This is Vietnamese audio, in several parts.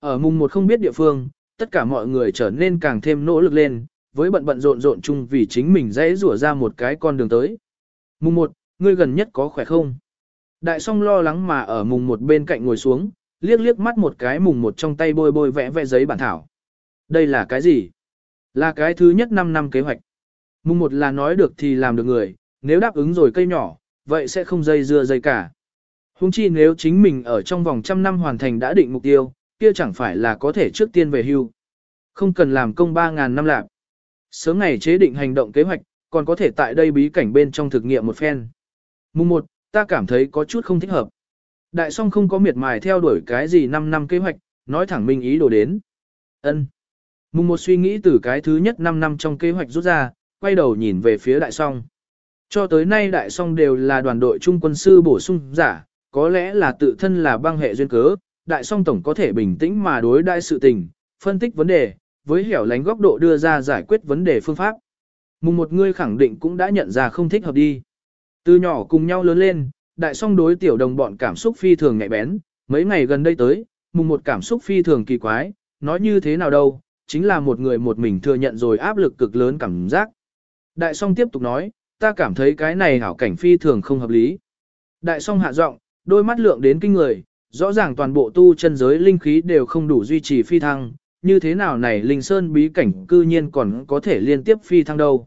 Ở mùng một không biết địa phương, tất cả mọi người trở nên càng thêm nỗ lực lên, với bận bận rộn rộn chung vì chính mình dễ rủa ra một cái con đường tới. Mùng một, ngươi gần nhất có khỏe không? Đại song lo lắng mà ở mùng một bên cạnh ngồi xuống, liếc liếc mắt một cái mùng một trong tay bôi bôi vẽ vẽ giấy bản thảo. Đây là cái gì? Là cái thứ nhất 5 năm kế hoạch. Mùng một là nói được thì làm được người, nếu đáp ứng rồi cây nhỏ, vậy sẽ không dây dưa dây cả. Hùng chi nếu chính mình ở trong vòng trăm năm hoàn thành đã định mục tiêu, kia chẳng phải là có thể trước tiên về hưu. Không cần làm công 3.000 năm lạc. Sớm ngày chế định hành động kế hoạch, còn có thể tại đây bí cảnh bên trong thực nghiệm một phen. Mùng 1, ta cảm thấy có chút không thích hợp. Đại song không có miệt mài theo đuổi cái gì 5 năm kế hoạch, nói thẳng minh ý đồ đến. ân Mùng 1 suy nghĩ từ cái thứ nhất 5 năm trong kế hoạch rút ra, quay đầu nhìn về phía đại song. Cho tới nay đại song đều là đoàn đội trung quân sư bổ sung giả, có lẽ là tự thân là băng hệ duyên cớ, đại song tổng có thể bình tĩnh mà đối đại sự tình, phân tích vấn đề, với hẻo lánh góc độ đưa ra giải quyết vấn đề phương pháp. Mùng một người khẳng định cũng đã nhận ra không thích hợp đi. Từ nhỏ cùng nhau lớn lên, đại song đối tiểu đồng bọn cảm xúc phi thường nhạy bén, mấy ngày gần đây tới, mùng một cảm xúc phi thường kỳ quái, nói như thế nào đâu, chính là một người một mình thừa nhận rồi áp lực cực lớn cảm giác. Đại song tiếp tục nói, ta cảm thấy cái này hảo cảnh phi thường không hợp lý. Đại song hạ giọng, đôi mắt lượng đến kinh người, rõ ràng toàn bộ tu chân giới linh khí đều không đủ duy trì phi thăng, như thế nào này Linh Sơn bí cảnh cư nhiên còn có thể liên tiếp phi thăng đâu.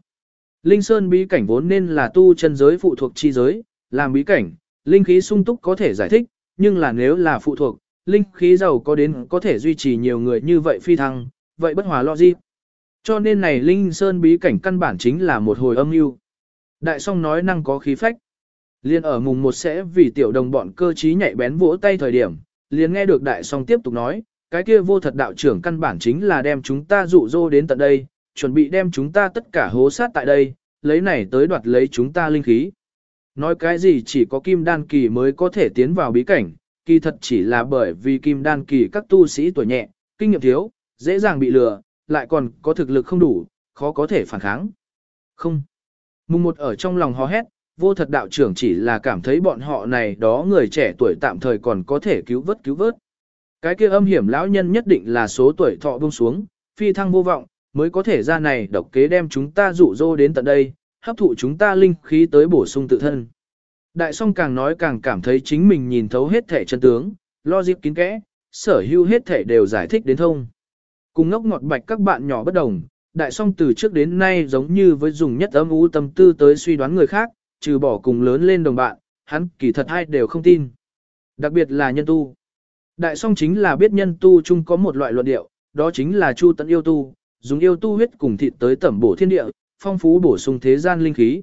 Linh Sơn bí cảnh vốn nên là tu chân giới phụ thuộc chi giới, làm bí cảnh, linh khí sung túc có thể giải thích, nhưng là nếu là phụ thuộc, linh khí giàu có đến có thể duy trì nhiều người như vậy phi thăng, vậy bất hòa logic. Cho nên này Linh Sơn bí cảnh căn bản chính là một hồi âm mưu. Đại song nói năng có khí phách. Liên ở mùng một sẽ vì tiểu đồng bọn cơ trí nhạy bén vỗ tay thời điểm, liền nghe được đại song tiếp tục nói, cái kia vô thật đạo trưởng căn bản chính là đem chúng ta dụ dỗ đến tận đây, chuẩn bị đem chúng ta tất cả hố sát tại đây, lấy này tới đoạt lấy chúng ta linh khí. Nói cái gì chỉ có kim đan kỳ mới có thể tiến vào bí cảnh, kỳ thật chỉ là bởi vì kim đan kỳ các tu sĩ tuổi nhẹ, kinh nghiệm thiếu, dễ dàng bị lừa, lại còn có thực lực không đủ, khó có thể phản kháng. Không. Mùng một ở trong lòng hò hét, vô thật đạo trưởng chỉ là cảm thấy bọn họ này đó người trẻ tuổi tạm thời còn có thể cứu vớt cứu vớt. Cái kia âm hiểm lão nhân nhất định là số tuổi thọ buông xuống, phi thăng vô vọng, mới có thể ra này độc kế đem chúng ta dụ dỗ đến tận đây, hấp thụ chúng ta linh khí tới bổ sung tự thân. Đại song càng nói càng cảm thấy chính mình nhìn thấu hết thể chân tướng, lo dịp kín kẽ, sở hữu hết thể đều giải thích đến thông. Cùng ngốc ngọt bạch các bạn nhỏ bất đồng, đại song từ trước đến nay giống như với dùng nhất âm u tâm tư tới suy đoán người khác, trừ bỏ cùng lớn lên đồng bạn, hắn kỳ thật hai đều không tin. Đặc biệt là nhân tu. Đại song chính là biết nhân tu chung có một loại luận điệu, đó chính là chu tận yêu tu, dùng yêu tu huyết cùng thịt tới tẩm bổ thiên địa, phong phú bổ sung thế gian linh khí.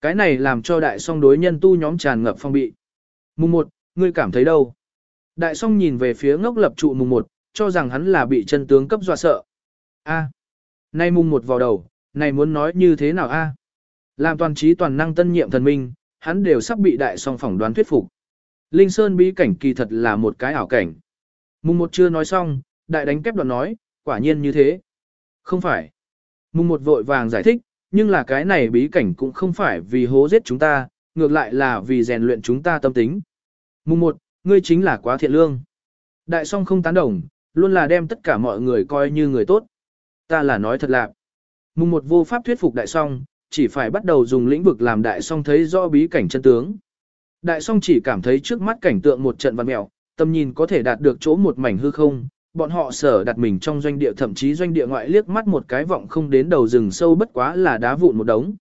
Cái này làm cho đại song đối nhân tu nhóm tràn ngập phong bị. Mùng 1, ngươi cảm thấy đâu? Đại song nhìn về phía ngốc lập trụ mùng 1, cho rằng hắn là bị chân tướng cấp dọa sợ. A. Nay mùng 1 vào đầu, này muốn nói như thế nào a? Làm toàn trí toàn năng tân nhiệm thần minh, hắn đều sắp bị đại song phỏng đoán thuyết phục. Linh Sơn bí cảnh kỳ thật là một cái ảo cảnh. Mùng một chưa nói xong, đại đánh kép đoạn nói, quả nhiên như thế. Không phải. Mùng một vội vàng giải thích, nhưng là cái này bí cảnh cũng không phải vì hố giết chúng ta, ngược lại là vì rèn luyện chúng ta tâm tính. Mùng một, ngươi chính là quá thiện lương. Đại song không tán đồng, luôn là đem tất cả mọi người coi như người tốt. Ta là nói thật lạc. Mùng một vô pháp thuyết phục đại song, chỉ phải bắt đầu dùng lĩnh vực làm đại song thấy rõ bí cảnh chân tướng. Đại song chỉ cảm thấy trước mắt cảnh tượng một trận văn mèo, tầm nhìn có thể đạt được chỗ một mảnh hư không, bọn họ sở đặt mình trong doanh địa thậm chí doanh địa ngoại liếc mắt một cái vọng không đến đầu rừng sâu bất quá là đá vụn một đống.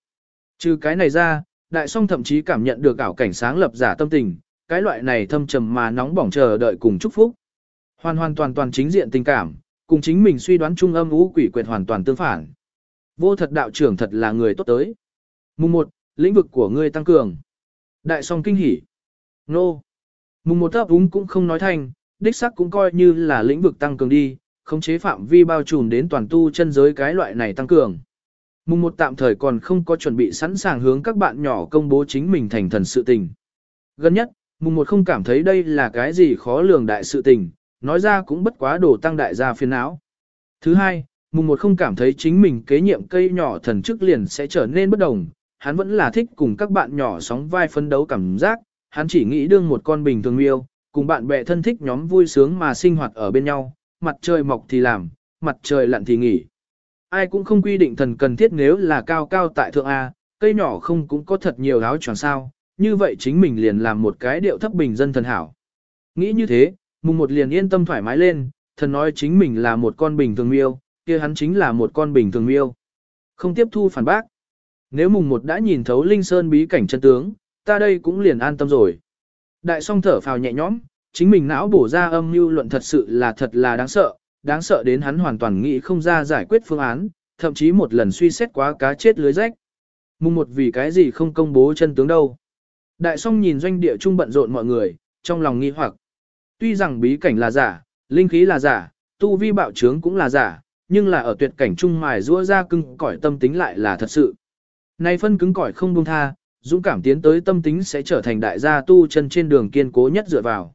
Trừ cái này ra, đại song thậm chí cảm nhận được ảo cảnh sáng lập giả tâm tình, cái loại này thâm trầm mà nóng bỏng chờ đợi cùng chúc phúc. Hoàn hoàn toàn toàn chính diện tình cảm, cùng chính mình suy đoán trung âm ngũ quỷ quyệt hoàn toàn tương phản. Vô thật đạo trưởng thật là người tốt tới. Mùng 1, lĩnh vực của ngươi tăng cường. Đại song kinh hỉ. Nô. Mùng một thấp úng cũng không nói thành, đích sắc cũng coi như là lĩnh vực tăng cường đi, khống chế phạm vi bao trùm đến toàn tu chân giới cái loại này tăng cường. Mùng một tạm thời còn không có chuẩn bị sẵn sàng hướng các bạn nhỏ công bố chính mình thành thần sự tình. Gần nhất, mùng một không cảm thấy đây là cái gì khó lường đại sự tình, nói ra cũng bất quá đổ tăng đại gia phiền não. Thứ hai, mùng một không cảm thấy chính mình kế nhiệm cây nhỏ thần chức liền sẽ trở nên bất đồng, hắn vẫn là thích cùng các bạn nhỏ sóng vai phấn đấu cảm giác, hắn chỉ nghĩ đương một con bình thường miêu, cùng bạn bè thân thích nhóm vui sướng mà sinh hoạt ở bên nhau, mặt trời mọc thì làm, mặt trời lặn thì nghỉ. Ai cũng không quy định thần cần thiết nếu là cao cao tại thượng A, cây nhỏ không cũng có thật nhiều áo choàng sao, như vậy chính mình liền làm một cái điệu thấp bình dân thần hảo. Nghĩ như thế, mùng một liền yên tâm thoải mái lên, thần nói chính mình là một con bình thường miêu, kia hắn chính là một con bình thường miêu. Không tiếp thu phản bác. Nếu mùng một đã nhìn thấu Linh Sơn bí cảnh chân tướng, ta đây cũng liền an tâm rồi. Đại song thở phào nhẹ nhõm, chính mình não bổ ra âm mưu luận thật sự là thật là đáng sợ, đáng sợ đến hắn hoàn toàn nghĩ không ra giải quyết phương án, thậm chí một lần suy xét quá cá chết lưới rách. Mùng một vì cái gì không công bố chân tướng đâu. Đại song nhìn doanh địa trung bận rộn mọi người, trong lòng nghi hoặc. Tuy rằng bí cảnh là giả, linh khí là giả, tu vi bạo trướng cũng là giả, nhưng là ở tuyệt cảnh trung mài rũa ra cưng cõi tâm tính lại là thật sự. Này phân cứng cỏi không buông tha, dũng cảm tiến tới tâm tính sẽ trở thành đại gia tu chân trên đường kiên cố nhất dựa vào.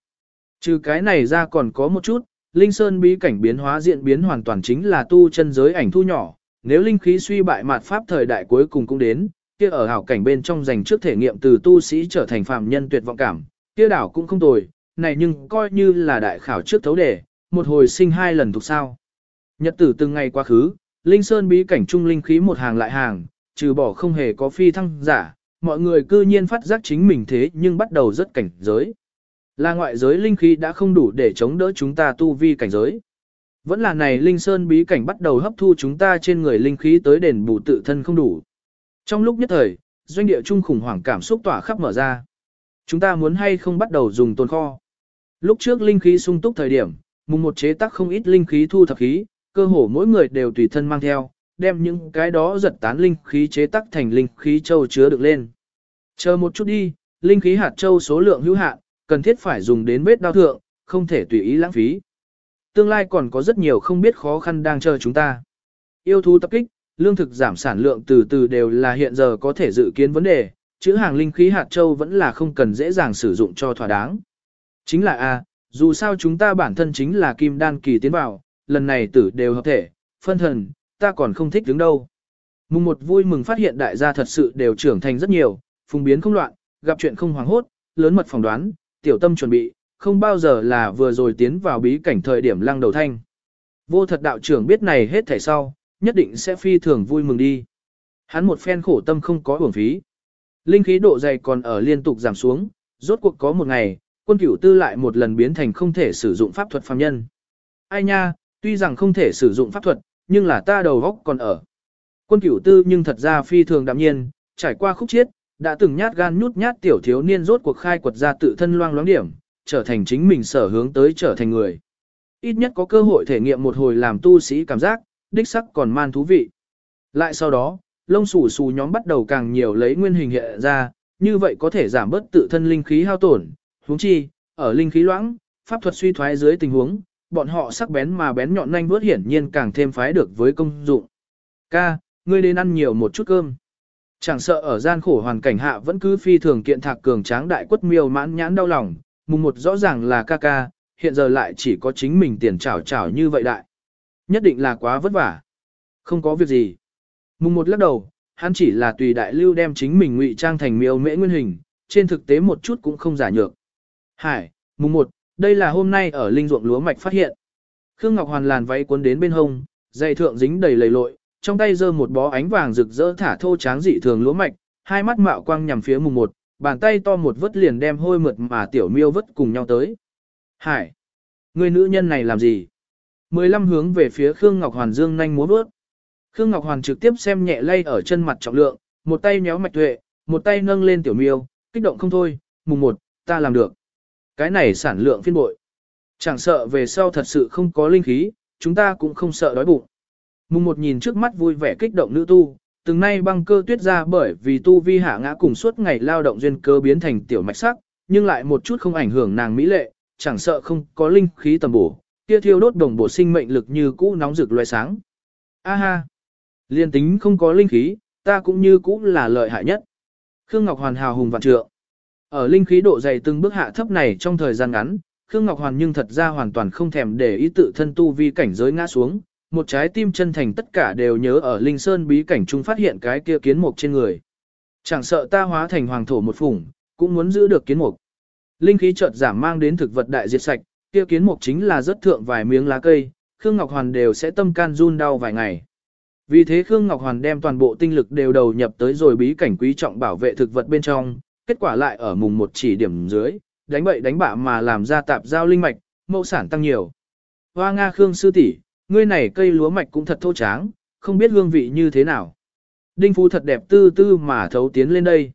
Trừ cái này ra còn có một chút, Linh Sơn bí cảnh biến hóa diện biến hoàn toàn chính là tu chân giới ảnh thu nhỏ, nếu linh khí suy bại mạt pháp thời đại cuối cùng cũng đến, kia ở hảo cảnh bên trong dành trước thể nghiệm từ tu sĩ trở thành phàm nhân tuyệt vọng cảm, kia đảo cũng không tồi, này nhưng coi như là đại khảo trước thấu đề, một hồi sinh hai lần thuộc sao. Nhật tử từng ngày quá khứ, Linh Sơn bí cảnh trung linh khí một hàng lại hàng, trừ bỏ không hề có phi thăng giả, mọi người cư nhiên phát giác chính mình thế nhưng bắt đầu rất cảnh giới. Là ngoại giới linh khí đã không đủ để chống đỡ chúng ta tu vi cảnh giới. Vẫn là này linh sơn bí cảnh bắt đầu hấp thu chúng ta trên người linh khí tới đền bù tự thân không đủ. Trong lúc nhất thời, doanh địa trung khủng hoảng cảm xúc tỏa khắp mở ra. Chúng ta muốn hay không bắt đầu dùng tồn kho. Lúc trước linh khí sung túc thời điểm, mùng một chế tác không ít linh khí thu thập khí, cơ hồ mỗi người đều tùy thân mang theo, đem những cái đó giật tán linh khí chế tác thành linh khí châu chứa được lên. Chờ một chút đi, linh khí hạt châu số lượng hữu hạn, cần thiết phải dùng đến vết đao thượng, không thể tùy ý lãng phí. Tương lai còn có rất nhiều không biết khó khăn đang chờ chúng ta. Yêu thú tập kích, lương thực giảm sản lượng từ từ đều là hiện giờ có thể dự kiến vấn đề, chữ hàng linh khí hạt châu vẫn là không cần dễ dàng sử dụng cho thỏa đáng. Chính là A, dù sao chúng ta bản thân chính là kim đan kỳ tiến vào, lần này tử đều hợp thể, phân thần, ta còn không thích đứng đâu. Mùng một vui mừng phát hiện đại gia thật sự đều trưởng thành rất nhiều, phùng biến không loạn, gặp chuyện không hoảng hốt, lớn mật phỏng đoán, tiểu tâm chuẩn bị, không bao giờ là vừa rồi tiến vào bí cảnh thời điểm lăng đầu thanh. Vô thật đạo trưởng biết này hết thảy sau, nhất định sẽ phi thường vui mừng đi. Hắn một phen khổ tâm không có uổng phí. Linh khí độ dày còn ở liên tục giảm xuống, rốt cuộc có một ngày, quân cửu tư lại một lần biến thành không thể sử dụng pháp thuật phàm nhân. Ai nha, tuy rằng không thể sử dụng pháp thuật, nhưng là ta đầu góc còn ở. Quân cửu tư nhưng thật ra phi thường đạm nhiên, trải qua khúc chiết, đã từng nhát gan nhút nhát tiểu thiếu niên rốt cuộc khai quật ra tự thân loang loáng điểm, trở thành chính mình sở hướng tới trở thành người. Ít nhất có cơ hội thể nghiệm một hồi làm tu sĩ cảm giác, đích sắc còn man thú vị. Lại sau đó, lông xù xù nhóm bắt đầu càng nhiều lấy nguyên hình hiện ra, như vậy có thể giảm bớt tự thân linh khí hao tổn, huống chi, ở linh khí loãng, pháp thuật suy thoái dưới tình huống, bọn họ sắc bén mà bén nhọn nhanh bước hiển nhiên càng thêm phái được với công dụng. Ca, ngươi đến ăn nhiều một chút cơm. Chẳng sợ ở gian khổ hoàn cảnh hạ vẫn cứ phi thường kiện thạc cường tráng đại quất miêu mãn nhãn đau lòng, mùng một rõ ràng là ca ca, hiện giờ lại chỉ có chính mình tiền trảo trảo như vậy đại. Nhất định là quá vất vả. Không có việc gì. Mùng một lắc đầu, hắn chỉ là tùy đại lưu đem chính mình ngụy trang thành miêu mễ nguyên hình, trên thực tế một chút cũng không giả nhược. Hải, mùng một, đây là hôm nay ở linh ruộng lúa mạch phát hiện. Khương Ngọc Hoàn làn váy cuốn đến bên hông, dây thượng dính đầy lầy lội, trong tay giơ một bó ánh vàng rực rỡ thả thô tráng dị thường lúa mạch, hai mắt mạo quang nhằm phía mùng một, bàn tay to một vớt liền đem hôi mượt mà tiểu miêu vớt cùng nhau tới. Hải! Người nữ nhân này làm gì? Mười lăm hướng về phía Khương Ngọc Hoàn dương nhanh múa vớt. Khương Ngọc Hoàn trực tiếp xem nhẹ lay ở chân mặt trọng lượng, một tay nhéo mạch tuệ, một tay nâng lên tiểu miêu, kích động không thôi, mùng một, ta làm được. Cái này sản lượng phiên bội. Chẳng sợ về sau thật sự không có linh khí, chúng ta cũng không sợ đói bụng. Mùng một nhìn trước mắt vui vẻ kích động nữ tu, từng nay băng cơ tuyết ra bởi vì tu vi hạ ngã cùng suốt ngày lao động duyên cơ biến thành tiểu mạch sắc, nhưng lại một chút không ảnh hưởng nàng mỹ lệ, chẳng sợ không có linh khí tầm bổ, kia thiêu đốt đồng bổ sinh mệnh lực như cũ nóng rực loé sáng. A ha! Liên tính không có linh khí, ta cũng như cũ là lợi hại nhất. Khương Ngọc Hoàn hào hùng vạn trượng. Ở linh khí độ dày từng bước hạ thấp này trong thời gian ngắn, Khương Ngọc Hoàn nhưng thật ra hoàn toàn không thèm để ý tự thân tu vi cảnh giới ngã xuống, một trái tim chân thành tất cả đều nhớ ở Linh Sơn bí cảnh trung phát hiện cái kia kiến mục trên người. Chẳng sợ ta hóa thành hoàng thổ một phủng, cũng muốn giữ được kiến mục. Linh khí chợt giảm mang đến thực vật đại diệt sạch, kia kiến mục chính là rất thượng vài miếng lá cây, Khương Ngọc Hoàn đều sẽ tâm can run đau vài ngày. Vì thế Khương Ngọc Hoàn đem toàn bộ tinh lực đều đầu nhập tới rồi bí cảnh quý trọng bảo vệ thực vật bên trong, kết quả lại ở mùng một chỉ điểm dưới, đánh bậy đánh bạ mà làm ra tạp giao linh mạch, mẫu sản tăng nhiều. Hoa Nga Khương sư tỷ, ngươi này cây lúa mạch cũng thật thô tráng, không biết hương vị như thế nào. Đinh Phú thật đẹp tư tư mà thấu tiến lên đây.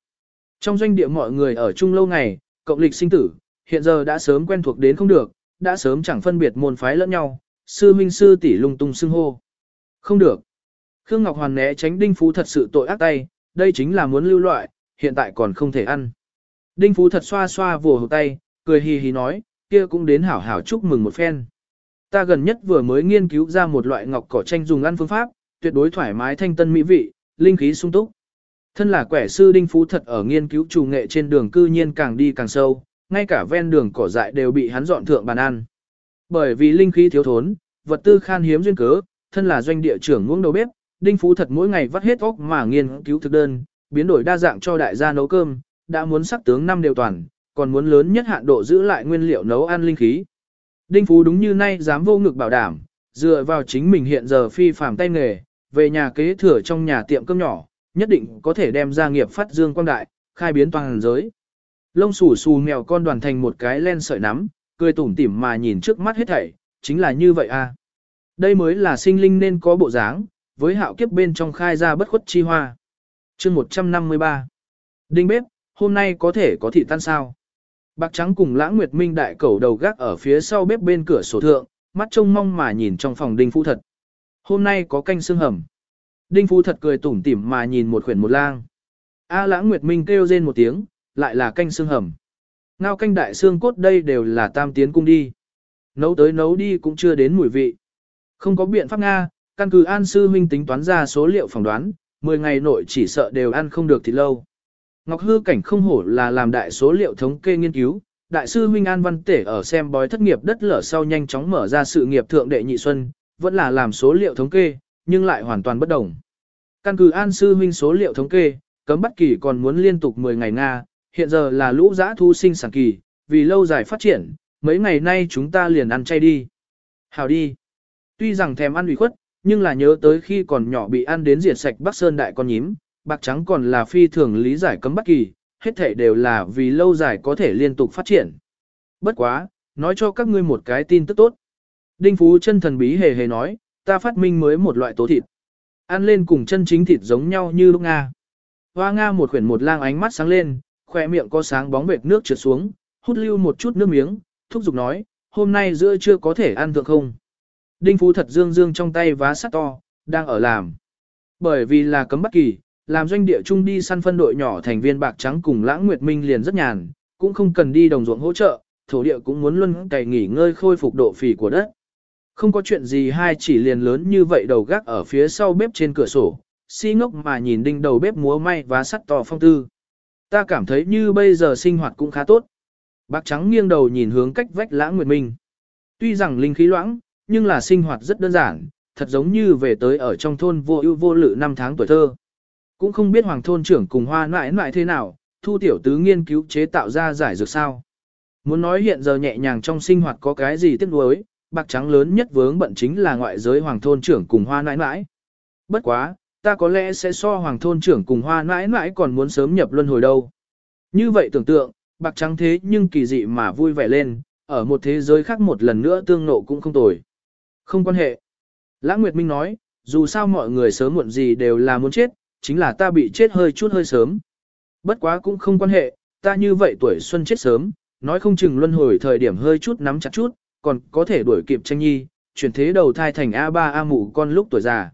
Trong doanh địa mọi người ở chung lâu ngày, cộng lịch sinh tử, hiện giờ đã sớm quen thuộc đến không được, đã sớm chẳng phân biệt môn phái lẫn nhau, sư minh sư tỷ lung tung xưng hô. Không được. Khương Ngọc Hoàn né tránh Đinh Phú thật sự tội ác tay, đây chính là muốn lưu loại, hiện tại còn không thể ăn. Đinh Phú thật xoa xoa vồ hộp tay, cười hì hì nói, kia cũng đến hảo hảo chúc mừng một phen. Ta gần nhất vừa mới nghiên cứu ra một loại ngọc cỏ tranh dùng ăn phương pháp, tuyệt đối thoải mái thanh tân mỹ vị, linh khí sung túc. Thân là quẻ sư Đinh Phú thật ở nghiên cứu trù nghệ trên đường cư nhiên càng đi càng sâu, ngay cả ven đường cỏ dại đều bị hắn dọn thượng bàn ăn. Bởi vì linh khí thiếu thốn, vật tư khan hiếm duyên cớ, thân là doanh địa trưởng ngưỡng đầu bếp, Đinh Phú thật mỗi ngày vắt hết óc mà nghiên cứu thực đơn, biến đổi đa dạng cho đại gia nấu cơm, đã muốn sắc tướng năm đều toàn, còn muốn lớn nhất hạn độ giữ lại nguyên liệu nấu ăn linh khí. Đinh Phú đúng như nay dám vô ngực bảo đảm, dựa vào chính mình hiện giờ phi phàm tay nghề, về nhà kế thừa trong nhà tiệm cơm nhỏ, nhất định có thể đem gia nghiệp phát dương quang đại, khai biến toàn giới. Lông xù xù mèo con đoàn thành một cái len sợi nắm, cười tủm tỉm mà nhìn trước mắt hết thảy, chính là như vậy à. Đây mới là sinh linh nên có bộ dáng, với hạo kiếp bên trong khai ra bất khuất chi hoa chương 153 Đinh bếp, hôm nay có thể có thị tan sao? Bạc trắng cùng lãng nguyệt minh đại cẩu đầu gác ở phía sau bếp bên cửa sổ thượng, mắt trông mong mà nhìn trong phòng đinh phu thật. Hôm nay có canh xương hầm. Đinh phu thật cười tủm tỉm mà nhìn một khuyển một lang. A lãng nguyệt minh kêu rên một tiếng, lại là canh xương hầm. Ngao canh đại xương cốt đây đều là tam tiến cung đi. Nấu tới nấu đi cũng chưa đến mùi vị. Không có biện pháp Nga, căn cứ An Sư Minh tính toán ra số liệu phỏng đoán, 10 ngày nội chỉ sợ đều ăn không được thì lâu. Ngọc Hư Cảnh không hổ là làm đại số liệu thống kê nghiên cứu, đại sư Minh An Văn Tể ở xem bói thất nghiệp đất lở sau nhanh chóng mở ra sự nghiệp thượng đệ nhị xuân, vẫn là làm số liệu thống kê, nhưng lại hoàn toàn bất đồng. Căn cứ An Sư Minh số liệu thống kê, cấm bất kỳ còn muốn liên tục 10 ngày Nga, hiện giờ là lũ giã thu sinh sản kỳ, vì lâu dài phát triển, mấy ngày nay chúng ta liền ăn chay đi. Hào đi. Tuy rằng thèm ăn ủy khuất, nhưng là nhớ tới khi còn nhỏ bị ăn đến diệt sạch Bắc Sơn đại con nhím, bạc trắng còn là phi thường lý giải cấm bất kỳ, hết thể đều là vì lâu dài có thể liên tục phát triển. Bất quá, nói cho các ngươi một cái tin tức tốt. Đinh Phú chân thần bí hề hề nói, ta phát minh mới một loại tố thịt. Ăn lên cùng chân chính thịt giống nhau như lúc Nga. Hoa Nga một khuyển một lang ánh mắt sáng lên, khoe miệng có sáng bóng vệt nước trượt xuống, hút lưu một chút nước miếng, thúc giục nói, hôm nay giữa chưa có thể ăn thượng không. Đinh Phú thật dương dương trong tay vá sắt to, đang ở làm. Bởi vì là cấm bất kỳ, làm doanh địa chung đi săn phân đội nhỏ thành viên bạc trắng cùng lãng nguyệt minh liền rất nhàn, cũng không cần đi đồng ruộng hỗ trợ, thổ địa cũng muốn luân cày nghỉ ngơi khôi phục độ phì của đất. Không có chuyện gì hai chỉ liền lớn như vậy đầu gác ở phía sau bếp trên cửa sổ, si ngốc mà nhìn đinh đầu bếp múa may vá sắt to phong tư. Ta cảm thấy như bây giờ sinh hoạt cũng khá tốt. Bạc trắng nghiêng đầu nhìn hướng cách vách lãng nguyệt minh. Tuy rằng linh khí loãng, nhưng là sinh hoạt rất đơn giản, thật giống như về tới ở trong thôn vô ưu vô lự năm tháng tuổi thơ. Cũng không biết hoàng thôn trưởng cùng hoa nãi nãi thế nào, thu tiểu tứ nghiên cứu chế tạo ra giải dược sao. Muốn nói hiện giờ nhẹ nhàng trong sinh hoạt có cái gì tiếc nuối, bạc trắng lớn nhất vướng bận chính là ngoại giới hoàng thôn trưởng cùng hoa nãi nãi. Bất quá, ta có lẽ sẽ so hoàng thôn trưởng cùng hoa nãi nãi còn muốn sớm nhập luân hồi đâu. Như vậy tưởng tượng, bạc trắng thế nhưng kỳ dị mà vui vẻ lên, ở một thế giới khác một lần nữa tương nộ cũng không tồi. Không quan hệ. Lãng Nguyệt Minh nói, dù sao mọi người sớm muộn gì đều là muốn chết, chính là ta bị chết hơi chút hơi sớm. Bất quá cũng không quan hệ, ta như vậy tuổi xuân chết sớm, nói không chừng luân hồi thời điểm hơi chút nắm chặt chút, còn có thể đuổi kịp tranh nhi, chuyển thế đầu thai thành A3 A mụ con lúc tuổi già.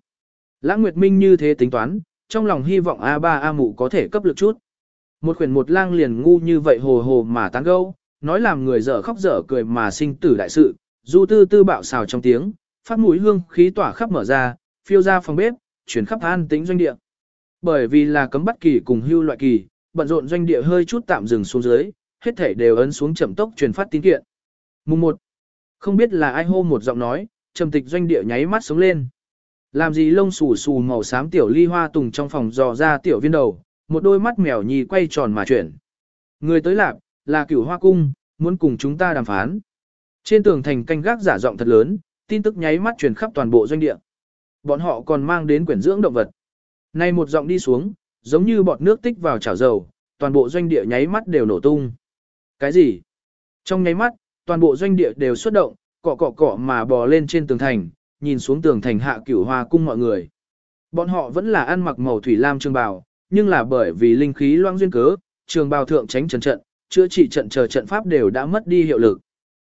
Lãng Nguyệt Minh như thế tính toán, trong lòng hy vọng A3 A mụ có thể cấp lực chút. Một khuyển một lang liền ngu như vậy hồ hồ mà tán gâu, nói làm người dở khóc dở cười mà sinh tử đại sự, du tư tư bạo xào trong tiếng, phát mũi hương khí tỏa khắp mở ra, phiêu ra phòng bếp, chuyển khắp an tĩnh doanh địa. Bởi vì là cấm bắt kỳ cùng hưu loại kỳ, bận rộn doanh địa hơi chút tạm dừng xuống dưới, hết thể đều ấn xuống chậm tốc truyền phát tín kiện. Mùng 1. Không biết là ai hô một giọng nói, trầm tịch doanh địa nháy mắt sống lên. Làm gì lông xù xù màu xám tiểu ly hoa tùng trong phòng dò ra tiểu viên đầu, một đôi mắt mèo nhì quay tròn mà chuyển. Người tới lạp, là cửu hoa cung, muốn cùng chúng ta đàm phán. Trên tường thành canh gác giả giọng thật lớn, tin tức nháy mắt truyền khắp toàn bộ doanh địa. Bọn họ còn mang đến quyển dưỡng động vật. Nay một giọng đi xuống, giống như bọt nước tích vào chảo dầu, toàn bộ doanh địa nháy mắt đều nổ tung. Cái gì? Trong nháy mắt, toàn bộ doanh địa đều xuất động, cọ cọ cọ mà bò lên trên tường thành, nhìn xuống tường thành hạ cửu hoa cung mọi người. Bọn họ vẫn là ăn mặc màu thủy lam trường bào, nhưng là bởi vì linh khí loang duyên cớ, trường bào thượng tránh trần trận, chữa trị trận chờ trận pháp đều đã mất đi hiệu lực.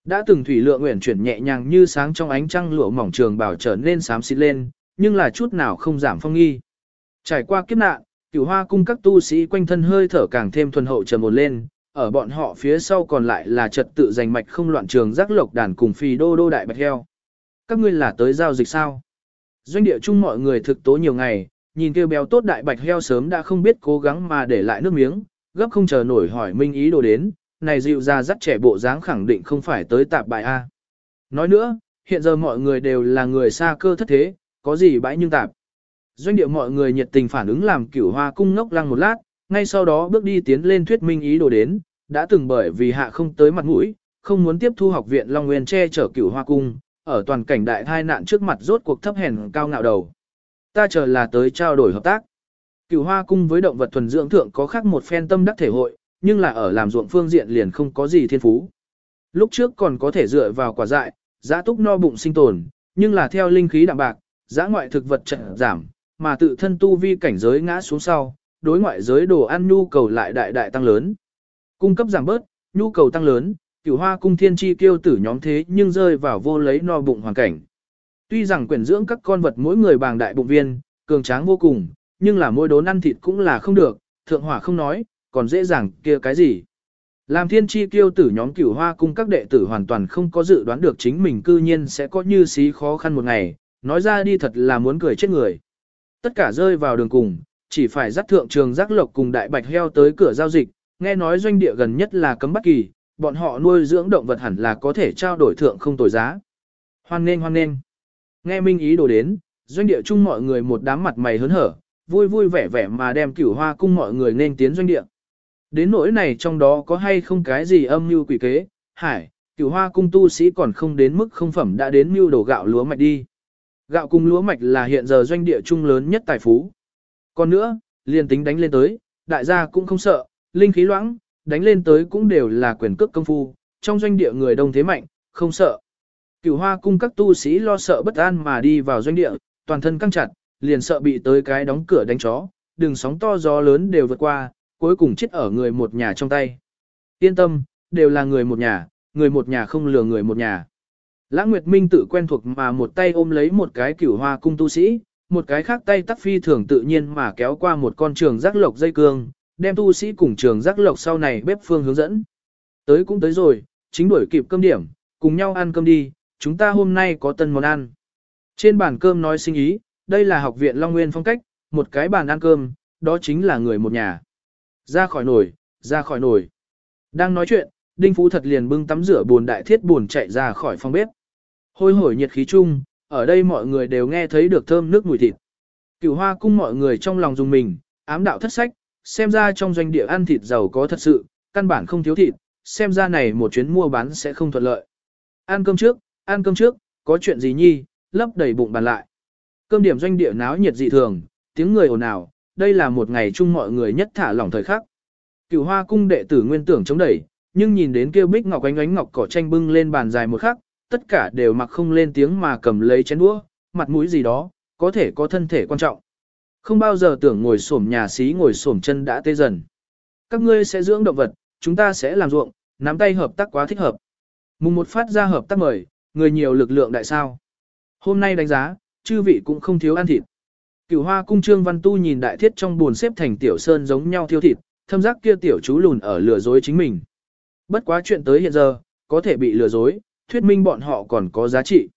Đã từng thủy lượng nguyện chuyển nhẹ nhàng như sáng trong ánh trăng lụa mỏng trường bảo trở nên xám xịt lên, nhưng là chút nào không giảm phong nghi. Trải qua kiếp nạn, cửu hoa cung các tu sĩ quanh thân hơi thở càng thêm thuần hậu trầm ổn lên, ở bọn họ phía sau còn lại là trật tự giành mạch không loạn trường giác lộc đàn cùng phi đô đô đại bạch heo. Các ngươi là tới giao dịch sao? Doanh địa chung mọi người thực tố nhiều ngày, nhìn kêu béo tốt đại bạch heo sớm đã không biết cố gắng mà để lại nước miếng, gấp không chờ nổi hỏi minh ý đồ đến, này dịu ra dắt trẻ bộ dáng khẳng định không phải tới tạp bại A. Nói nữa, hiện giờ mọi người đều là người xa cơ thất thế, có gì bãi nhưng tạp. Doanh địa mọi người nhiệt tình phản ứng làm cửu hoa cung ngốc lăng một lát, ngay sau đó bước đi tiến lên thuyết minh ý đồ đến, đã từng bởi vì hạ không tới mặt mũi, không muốn tiếp thu học viện Long Nguyên che chở cửu hoa cung, ở toàn cảnh đại thai nạn trước mặt rốt cuộc thấp hèn cao ngạo đầu. Ta chờ là tới trao đổi hợp tác. Cửu hoa cung với động vật thuần dưỡng thượng có khác một phen tâm đắc thể hội, nhưng là ở làm ruộng phương diện liền không có gì thiên phú. Lúc trước còn có thể dựa vào quả dại, giã túc no bụng sinh tồn, nhưng là theo linh khí đạm bạc, giã ngoại thực vật trận giảm, mà tự thân tu vi cảnh giới ngã xuống sau, đối ngoại giới đồ ăn nhu cầu lại đại đại tăng lớn. Cung cấp giảm bớt, nhu cầu tăng lớn, cửu hoa cung thiên chi kiêu tử nhóm thế nhưng rơi vào vô lấy no bụng hoàn cảnh. Tuy rằng quyển dưỡng các con vật mỗi người bàng đại bụng viên, cường tráng vô cùng, nhưng là mỗi đốn ăn thịt cũng là không được, thượng hỏa không nói, còn dễ dàng kia cái gì. Làm thiên chi kiêu tử nhóm cửu hoa cung các đệ tử hoàn toàn không có dự đoán được chính mình cư nhiên sẽ có như xí khó khăn một ngày, nói ra đi thật là muốn cười chết người. Tất cả rơi vào đường cùng, chỉ phải dắt thượng trường giác lộc cùng đại bạch heo tới cửa giao dịch, nghe nói doanh địa gần nhất là cấm bắt kỳ, bọn họ nuôi dưỡng động vật hẳn là có thể trao đổi thượng không tồi giá. Hoan nên hoan nên. Nghe minh ý đồ đến, doanh địa chung mọi người một đám mặt mày hớn hở, vui vui vẻ vẻ mà đem cửu hoa cung mọi người nên tiến doanh địa. Đến nỗi này trong đó có hay không cái gì âm mưu quỷ kế, hải, cửu hoa cung tu sĩ còn không đến mức không phẩm đã đến mưu đổ gạo lúa mạch đi. Gạo cung lúa mạch là hiện giờ doanh địa trung lớn nhất tài phú. Còn nữa, liền tính đánh lên tới, đại gia cũng không sợ, linh khí loãng, đánh lên tới cũng đều là quyền cước công phu, trong doanh địa người đông thế mạnh, không sợ. Cửu hoa cung các tu sĩ lo sợ bất an mà đi vào doanh địa, toàn thân căng chặt, liền sợ bị tới cái đóng cửa đánh chó, đừng sóng to gió lớn đều vượt qua, cuối cùng chết ở người một nhà trong tay. Yên tâm, đều là người một nhà, người một nhà không lừa người một nhà. Lãng Nguyệt Minh tự quen thuộc mà một tay ôm lấy một cái cửu hoa cung tu sĩ, một cái khác tay tắc phi thường tự nhiên mà kéo qua một con trường giác lộc dây cương, đem tu sĩ cùng trường giác lộc sau này bếp phương hướng dẫn. Tới cũng tới rồi, chính đuổi kịp cơm điểm, cùng nhau ăn cơm đi, chúng ta hôm nay có tân món ăn. Trên bàn cơm nói sinh ý, đây là học viện Long Nguyên phong cách, một cái bàn ăn cơm, đó chính là người một nhà. Ra khỏi nồi, ra khỏi nồi. Đang nói chuyện, Đinh Phú thật liền bưng tắm rửa buồn đại thiết buồn chạy ra khỏi phòng bếp. Hôi hổi nhiệt khí chung, ở đây mọi người đều nghe thấy được thơm nước mùi thịt. Cửu hoa cung mọi người trong lòng dùng mình, ám đạo thất sách, xem ra trong doanh địa ăn thịt giàu có thật sự, căn bản không thiếu thịt, xem ra này một chuyến mua bán sẽ không thuận lợi. Ăn cơm trước, ăn cơm trước, có chuyện gì nhi, lấp đầy bụng bàn lại. Cơm điểm doanh địa náo nhiệt dị thường, tiếng người ồn ào, đây là một ngày chung mọi người nhất thả lỏng thời khắc. Cửu hoa cung đệ tử nguyên tưởng chống đẩy, nhưng nhìn đến kêu bích ngọc ánh ánh ngọc cỏ tranh bưng lên bàn dài một khắc, tất cả đều mặc không lên tiếng mà cầm lấy chén đũa, mặt mũi gì đó, có thể có thân thể quan trọng. Không bao giờ tưởng ngồi xổm nhà xí ngồi xổm chân đã tê dần. Các ngươi sẽ dưỡng động vật, chúng ta sẽ làm ruộng, nắm tay hợp tác quá thích hợp. Mùng một phát ra hợp tác mời, người nhiều lực lượng đại sao. Hôm nay đánh giá, chư vị cũng không thiếu ăn thịt. Cửu hoa cung trương văn tu nhìn đại thiết trong buồn xếp thành tiểu sơn giống nhau thiêu thịt, thâm giác kia tiểu chú lùn ở lừa dối chính mình. Bất quá chuyện tới hiện giờ, có thể bị lừa dối, thuyết minh bọn họ còn có giá trị.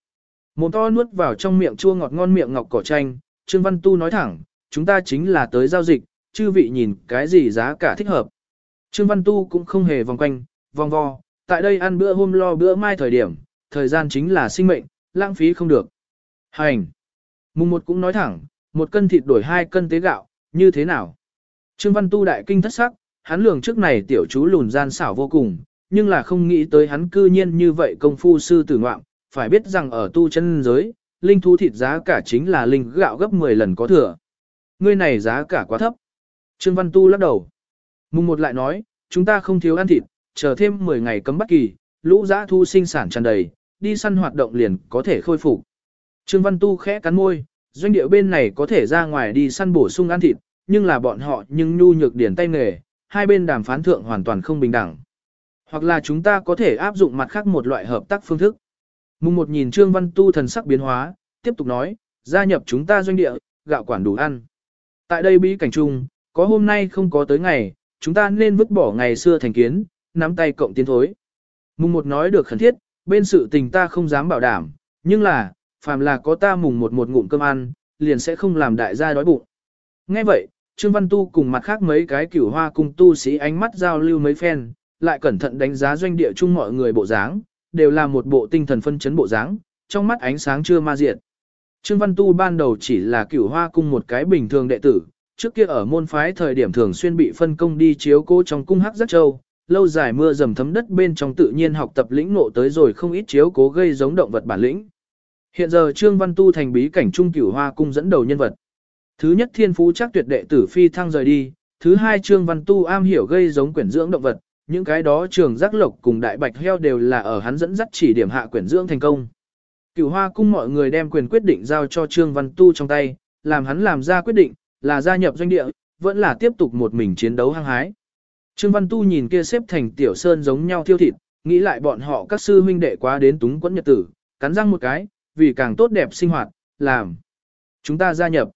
Mồm to nuốt vào trong miệng chua ngọt ngon miệng ngọc cỏ chanh, Trương Văn Tu nói thẳng, chúng ta chính là tới giao dịch, chư vị nhìn cái gì giá cả thích hợp. Trương Văn Tu cũng không hề vòng quanh, vòng vo, tại đây ăn bữa hôm lo bữa mai thời điểm, thời gian chính là sinh mệnh, lãng phí không được. Hành! Mùng một cũng nói thẳng, một cân thịt đổi hai cân tế gạo, như thế nào? Trương Văn Tu đại kinh thất sắc, hắn lường trước này tiểu chú lùn gian xảo vô cùng, nhưng là không nghĩ tới hắn cư nhiên như vậy công phu sư tử ngoạm, phải biết rằng ở tu chân giới, linh thú thịt giá cả chính là linh gạo gấp 10 lần có thừa. Ngươi này giá cả quá thấp. Trương Văn Tu lắc đầu. Mùng một lại nói, chúng ta không thiếu ăn thịt, chờ thêm 10 ngày cấm bắt kỳ, lũ giã thu sinh sản tràn đầy, đi săn hoạt động liền có thể khôi phục. Trương Văn Tu khẽ cắn môi, doanh địa bên này có thể ra ngoài đi săn bổ sung ăn thịt, nhưng là bọn họ nhưng nhu nhược điển tay nghề, hai bên đàm phán thượng hoàn toàn không bình đẳng. Hoặc là chúng ta có thể áp dụng mặt khác một loại hợp tác phương thức. Mùng một nhìn Trương Văn Tu thần sắc biến hóa, tiếp tục nói, gia nhập chúng ta doanh địa, gạo quản đủ ăn. Tại đây bí cảnh chung, có hôm nay không có tới ngày, chúng ta nên vứt bỏ ngày xưa thành kiến, nắm tay cộng tiến thối. Mùng một nói được khẩn thiết, bên sự tình ta không dám bảo đảm, nhưng là, phàm là có ta mùng một một ngụm cơm ăn, liền sẽ không làm đại gia đói bụng. Nghe vậy, Trương Văn Tu cùng mặt khác mấy cái cửu hoa cùng tu sĩ ánh mắt giao lưu mấy phen, lại cẩn thận đánh giá doanh địa chung mọi người bộ dáng, đều là một bộ tinh thần phân chấn bộ dáng, trong mắt ánh sáng chưa ma diệt. Trương Văn Tu ban đầu chỉ là cửu hoa cung một cái bình thường đệ tử, trước kia ở môn phái thời điểm thường xuyên bị phân công đi chiếu cố trong cung hắc rất châu, lâu dài mưa dầm thấm đất bên trong tự nhiên học tập lĩnh ngộ tới rồi không ít chiếu cố gây giống động vật bản lĩnh. Hiện giờ Trương Văn Tu thành bí cảnh trung cửu hoa cung dẫn đầu nhân vật. Thứ nhất thiên phú chắc tuyệt đệ tử phi thăng rời đi, thứ hai Trương Văn Tu am hiểu gây giống quyển dưỡng động vật, những cái đó trường giác lộc cùng đại bạch heo đều là ở hắn dẫn dắt chỉ điểm hạ quyển dưỡng thành công. Cửu hoa cung mọi người đem quyền quyết định giao cho Trương Văn Tu trong tay, làm hắn làm ra quyết định, là gia nhập doanh địa, vẫn là tiếp tục một mình chiến đấu hăng hái. Trương Văn Tu nhìn kia xếp thành tiểu sơn giống nhau thiêu thịt, nghĩ lại bọn họ các sư huynh đệ quá đến túng quẫn nhật tử, cắn răng một cái, vì càng tốt đẹp sinh hoạt, làm. Chúng ta gia nhập.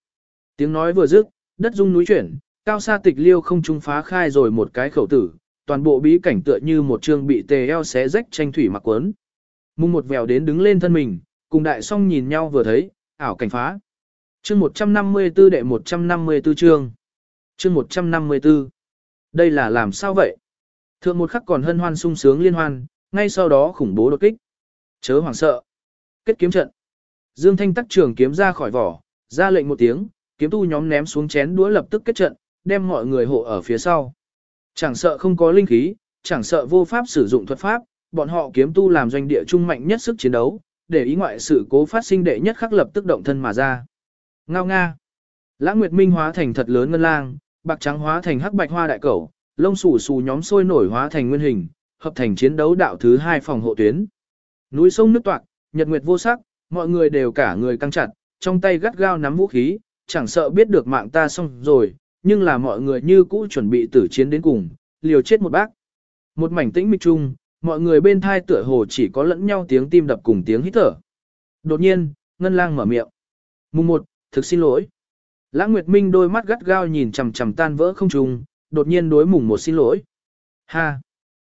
Tiếng nói vừa dứt, đất rung núi chuyển, cao xa tịch liêu không trung phá khai rồi một cái khẩu tử, toàn bộ bí cảnh tựa như một chương bị tề eo xé rách tranh thủy mặc quấn. mung một vèo đến đứng lên thân mình, cùng đại song nhìn nhau vừa thấy, ảo cảnh phá. Chương 154 đệ 154 chương. Chương 154. Đây là làm sao vậy? Thượng một khắc còn hân hoan sung sướng liên hoan, ngay sau đó khủng bố đột kích. Chớ hoảng sợ. Kết kiếm trận. Dương Thanh tắc trường kiếm ra khỏi vỏ, ra lệnh một tiếng, kiếm tu nhóm ném xuống chén đũa lập tức kết trận, đem mọi người hộ ở phía sau. Chẳng sợ không có linh khí, chẳng sợ vô pháp sử dụng thuật pháp, bọn họ kiếm tu làm doanh địa trung mạnh nhất sức chiến đấu, để ý ngoại sự cố phát sinh đệ nhất khắc lập tức động thân mà ra. Ngao nga. Lãng Nguyệt Minh hóa thành thật lớn ngân lang, bạc trắng hóa thành hắc bạch hoa đại cẩu, lông xù xù nhóm sôi nổi hóa thành nguyên hình, hợp thành chiến đấu đạo thứ hai phòng hộ tuyến. Núi sông nước toạc, nhật nguyệt vô sắc, mọi người đều cả người căng chặt, trong tay gắt gao nắm vũ khí, chẳng sợ biết được mạng ta xong rồi, nhưng là mọi người như cũ chuẩn bị tử chiến đến cùng, liều chết một bác. Một mảnh tĩnh mịch chung, mọi người bên thai tựa hồ chỉ có lẫn nhau tiếng tim đập cùng tiếng hít thở. Đột nhiên, Ngân Lang mở miệng. Mùng một, thực xin lỗi. Lãng Nguyệt Minh đôi mắt gắt gao nhìn chằm chằm tan vỡ không trùng, đột nhiên đối mùng một xin lỗi. Ha!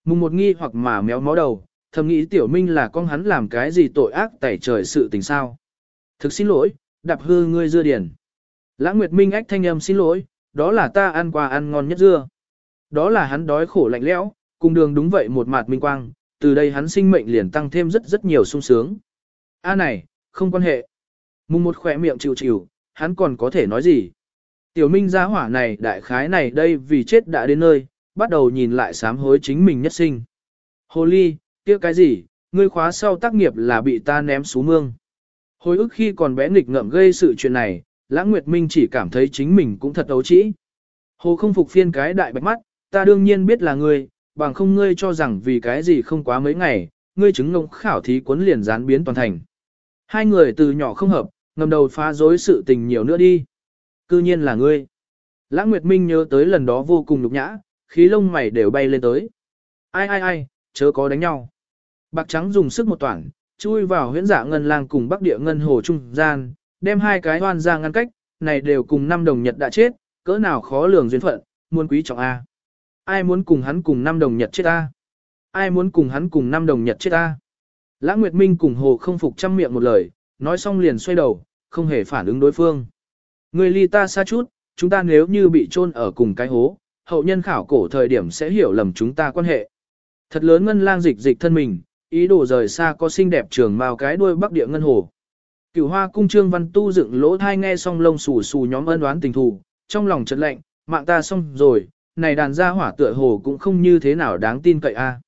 Mùng một nghi hoặc mà méo mó đầu, thầm nghĩ tiểu minh là con hắn làm cái gì tội ác tẩy trời sự tình sao. Thực xin lỗi, đạp hư ngươi dưa điển. Lãng Nguyệt Minh ách thanh âm xin lỗi, đó là ta ăn qua ăn ngon nhất dưa. Đó là hắn đói khổ lạnh lẽo, cùng đường đúng vậy một mạt minh quang, từ đây hắn sinh mệnh liền tăng thêm rất rất nhiều sung sướng. A này, không quan hệ. Mùng một khỏe miệng chịu chịu, hắn còn có thể nói gì? Tiểu minh gia hỏa này đại khái này đây vì chết đã đến nơi, bắt đầu nhìn lại sám hối chính mình nhất sinh. Hồ ly, kia cái gì, ngươi khóa sau tác nghiệp là bị ta ném xuống mương. Hồi ức khi còn bé nghịch ngợm gây sự chuyện này, Lãng Nguyệt Minh chỉ cảm thấy chính mình cũng thật ấu trĩ. Hồ không phục phiên cái đại bạch mắt, ta đương nhiên biết là ngươi, bằng không ngươi cho rằng vì cái gì không quá mấy ngày, ngươi chứng ngông khảo thí cuốn liền gián biến toàn thành. Hai người từ nhỏ không hợp, ngầm đầu phá rối sự tình nhiều nữa đi. Cư nhiên là ngươi. Lãng Nguyệt Minh nhớ tới lần đó vô cùng nhục nhã, khí lông mày đều bay lên tới. Ai ai ai, chớ có đánh nhau. Bạc trắng dùng sức một toản, chui vào huyễn dạ ngân lang cùng bắc địa ngân hồ trung gian, đem hai cái hoan ra ngăn cách, này đều cùng năm đồng nhật đã chết, cỡ nào khó lường duyên phận, muôn quý trọng A. Ai muốn cùng hắn cùng năm đồng nhật chết A? Ai muốn cùng hắn cùng năm đồng nhật chết A? Lãng Nguyệt Minh cùng hồ không phục trăm miệng một lời, nói xong liền xoay đầu, không hề phản ứng đối phương. Người ly ta xa chút, chúng ta nếu như bị chôn ở cùng cái hố, hậu nhân khảo cổ thời điểm sẽ hiểu lầm chúng ta quan hệ. Thật lớn ngân lang dịch dịch thân mình, ý đồ rời xa có xinh đẹp trường mao cái đuôi bắc địa ngân hồ. Cửu hoa cung trương văn tu dựng lỗ thai nghe xong lông xù xù nhóm ân đoán tình thù, trong lòng chợt lạnh, mạng ta xong rồi, này đàn gia hỏa tựa hồ cũng không như thế nào đáng tin cậy a.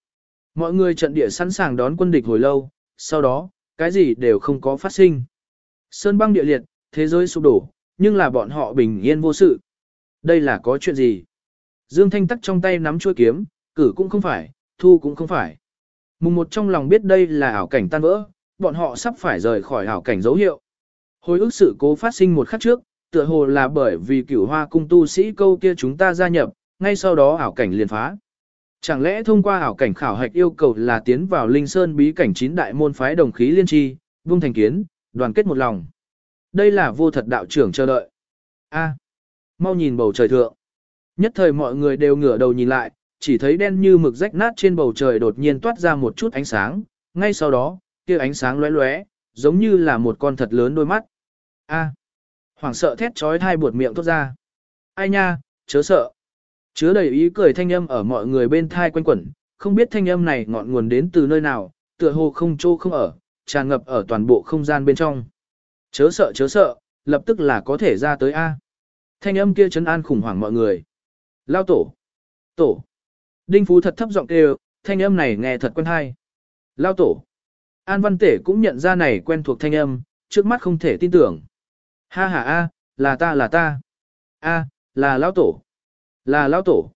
Mọi người trận địa sẵn sàng đón quân địch hồi lâu, sau đó, cái gì đều không có phát sinh. Sơn băng địa liệt, thế giới sụp đổ, nhưng là bọn họ bình yên vô sự. Đây là có chuyện gì? Dương Thanh tắc trong tay nắm chuôi kiếm, cử cũng không phải, thu cũng không phải. Mùng một trong lòng biết đây là ảo cảnh tan vỡ, bọn họ sắp phải rời khỏi ảo cảnh dấu hiệu. Hồi ức sự cố phát sinh một khắc trước, tựa hồ là bởi vì cửu hoa cung tu sĩ câu kia chúng ta gia nhập, ngay sau đó ảo cảnh liền phá. Chẳng lẽ thông qua ảo cảnh khảo hạch yêu cầu là tiến vào linh sơn bí cảnh chín đại môn phái đồng khí liên tri, vung thành kiến, đoàn kết một lòng. Đây là vô thật đạo trưởng chờ đợi. A, mau nhìn bầu trời thượng. Nhất thời mọi người đều ngửa đầu nhìn lại, chỉ thấy đen như mực rách nát trên bầu trời đột nhiên toát ra một chút ánh sáng, ngay sau đó, kia ánh sáng lóe lóe, giống như là một con thật lớn đôi mắt. A. hoảng sợ thét chói thai buột miệng thốt ra. Ai nha, chớ sợ. Chứa đầy ý cười thanh âm ở mọi người bên thai quanh quẩn, không biết thanh âm này ngọn nguồn đến từ nơi nào, tựa hồ không trô không ở, tràn ngập ở toàn bộ không gian bên trong. Chớ sợ chớ sợ, lập tức là có thể ra tới A. Thanh âm kia chấn an khủng hoảng mọi người. Lao tổ. Tổ. Đinh Phú thật thấp giọng kêu, thanh âm này nghe thật quen hay. Lao tổ. An Văn Tể cũng nhận ra này quen thuộc thanh âm, trước mắt không thể tin tưởng. Ha ha a, là ta là ta. A, là Lao tổ. Là Lao tổ.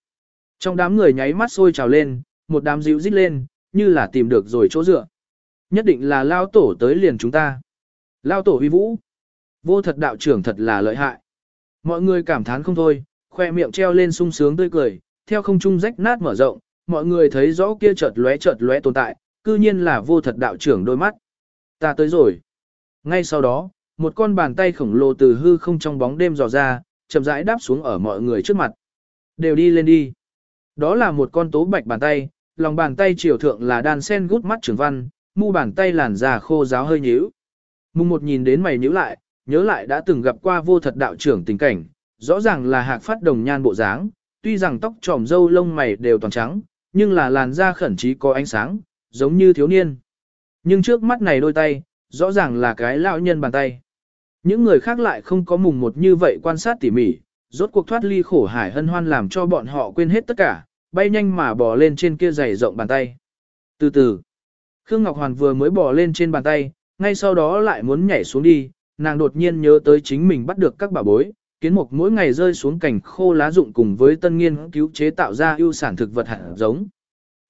Trong đám người nháy mắt sôi trào lên, một đám dịu rít lên, như là tìm được rồi chỗ dựa. Nhất định là Lao tổ tới liền chúng ta. Lao tổ huy vũ. Vô thật đạo trưởng thật là lợi hại. Mọi người cảm thán không thôi, khoe miệng treo lên sung sướng tươi cười, theo không trung rách nát mở rộng, mọi người thấy rõ kia chợt lóe chợt lóe tồn tại, cư nhiên là vô thật đạo trưởng đôi mắt. Ta tới rồi. Ngay sau đó, một con bàn tay khổng lồ từ hư không trong bóng đêm dò ra, chậm rãi đáp xuống ở mọi người trước mặt. Đều đi lên đi. Đó là một con tố bạch bàn tay, lòng bàn tay chiều thượng là đàn sen gút mắt trưởng văn, mu bàn tay làn già khô giáo hơi nhíu. Mùng một nhìn đến mày nhíu lại, nhớ lại đã từng gặp qua vô thật đạo trưởng tình cảnh, rõ ràng là hạc phát đồng nhan bộ dáng, tuy rằng tóc tròm dâu lông mày đều toàn trắng, nhưng là làn da khẩn trí có ánh sáng, giống như thiếu niên. Nhưng trước mắt này đôi tay, rõ ràng là cái lão nhân bàn tay. Những người khác lại không có mùng một như vậy quan sát tỉ mỉ, rốt cuộc thoát ly khổ hải hân hoan làm cho bọn họ quên hết tất cả, bay nhanh mà bò lên trên kia dày rộng bàn tay. Từ từ, Khương Ngọc Hoàn vừa mới bò lên trên bàn tay, ngay sau đó lại muốn nhảy xuống đi, nàng đột nhiên nhớ tới chính mình bắt được các bà bối, kiến mục mỗi ngày rơi xuống cảnh khô lá rụng cùng với tân nghiên cứu chế tạo ra ưu sản thực vật hạt giống.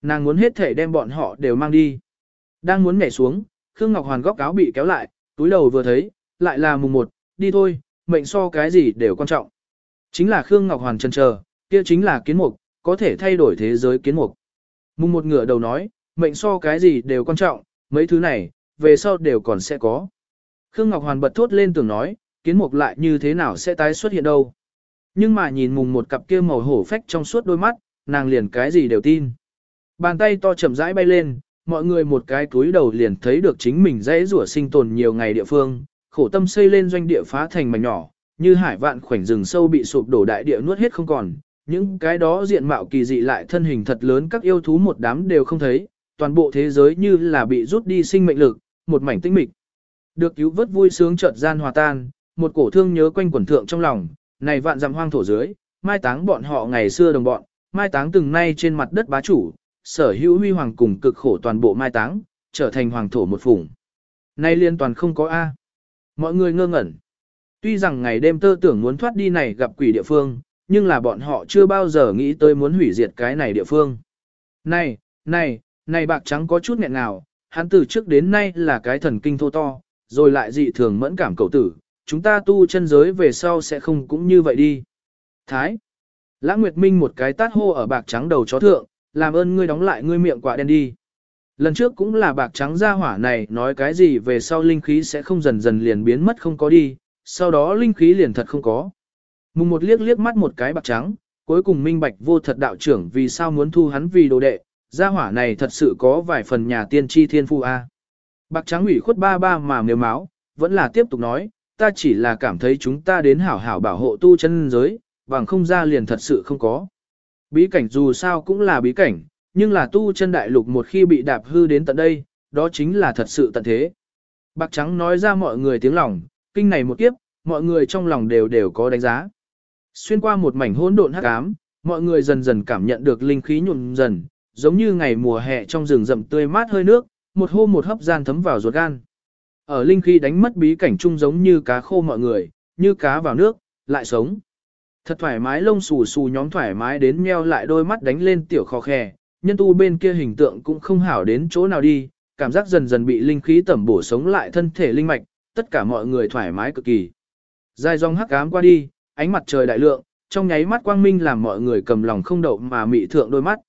Nàng muốn hết thể đem bọn họ đều mang đi. Đang muốn nhảy xuống, Khương Ngọc Hoàn góc áo bị kéo lại, túi đầu vừa thấy, lại là mùng một, đi thôi, mệnh so cái gì đều quan trọng. Chính là Khương Ngọc Hoàn chân chờ, kia chính là kiến mục, có thể thay đổi thế giới kiến mục. Mùng một ngựa đầu nói, mệnh so cái gì đều quan trọng, mấy thứ này, về sau đều còn sẽ có. Khương Ngọc Hoàn bật thốt lên tưởng nói, kiến mục lại như thế nào sẽ tái xuất hiện đâu. Nhưng mà nhìn mùng một cặp kia màu hổ phách trong suốt đôi mắt, nàng liền cái gì đều tin. Bàn tay to chậm rãi bay lên, mọi người một cái túi đầu liền thấy được chính mình dễ rủa sinh tồn nhiều ngày địa phương, khổ tâm xây lên doanh địa phá thành mảnh nhỏ, như hải vạn khoảnh rừng sâu bị sụp đổ đại địa nuốt hết không còn. Những cái đó diện mạo kỳ dị lại thân hình thật lớn các yêu thú một đám đều không thấy, toàn bộ thế giới như là bị rút đi sinh mệnh lực, một mảnh tinh mịch. Được cứu vớt vui sướng chợt gian hòa tan, một cổ thương nhớ quanh quẩn thượng trong lòng, này vạn dặm hoang thổ dưới, mai táng bọn họ ngày xưa đồng bọn, mai táng từng nay trên mặt đất bá chủ, sở hữu huy hoàng cùng cực khổ toàn bộ mai táng, trở thành hoàng thổ một phủng. Nay liên toàn không có A. Mọi người ngơ ngẩn. Tuy rằng ngày đêm tơ tưởng muốn thoát đi này gặp quỷ địa phương, nhưng là bọn họ chưa bao giờ nghĩ tới muốn hủy diệt cái này địa phương. Này, này, này bạc trắng có chút nghẹn nào, hắn từ trước đến nay là cái thần kinh thô to, rồi lại dị thường mẫn cảm cầu tử, chúng ta tu chân giới về sau sẽ không cũng như vậy đi. Thái. Lãng Nguyệt Minh một cái tát hô ở bạc trắng đầu chó thượng, làm ơn ngươi đóng lại ngươi miệng quả đen đi. Lần trước cũng là bạc trắng ra hỏa này nói cái gì về sau linh khí sẽ không dần dần liền biến mất không có đi, sau đó linh khí liền thật không có. Mùng một liếc liếc mắt một cái bạc trắng, cuối cùng minh bạch vô thật đạo trưởng vì sao muốn thu hắn vì đồ đệ, gia hỏa này thật sự có vài phần nhà tiên tri thiên phu a. Bạc trắng ủy khuất ba ba mà nếu máu, vẫn là tiếp tục nói, ta chỉ là cảm thấy chúng ta đến hảo hảo bảo hộ tu chân giới, bằng không ra liền thật sự không có. Bí cảnh dù sao cũng là bí cảnh, nhưng là tu chân đại lục một khi bị đạp hư đến tận đây, đó chính là thật sự tận thế. Bạc trắng nói ra mọi người tiếng lòng, kinh này một kiếp, mọi người trong lòng đều đều có đánh giá. Xuyên qua một mảnh hỗn độn hắc ám, mọi người dần dần cảm nhận được linh khí nhuộm dần, giống như ngày mùa hè trong rừng rậm tươi mát hơi nước, một hô một hấp gian thấm vào ruột gan. Ở linh khí đánh mất bí cảnh chung giống như cá khô mọi người, như cá vào nước, lại sống. Thật thoải mái lông xù xù nhóm thoải mái đến meo lại đôi mắt đánh lên tiểu khó khè, nhân tu bên kia hình tượng cũng không hảo đến chỗ nào đi, cảm giác dần dần bị linh khí tẩm bổ sống lại thân thể linh mạch, tất cả mọi người thoải mái cực kỳ. Dài dòng hắc ám qua đi, ánh mặt trời đại lượng, trong nháy mắt quang minh làm mọi người cầm lòng không đậu mà mị thượng đôi mắt.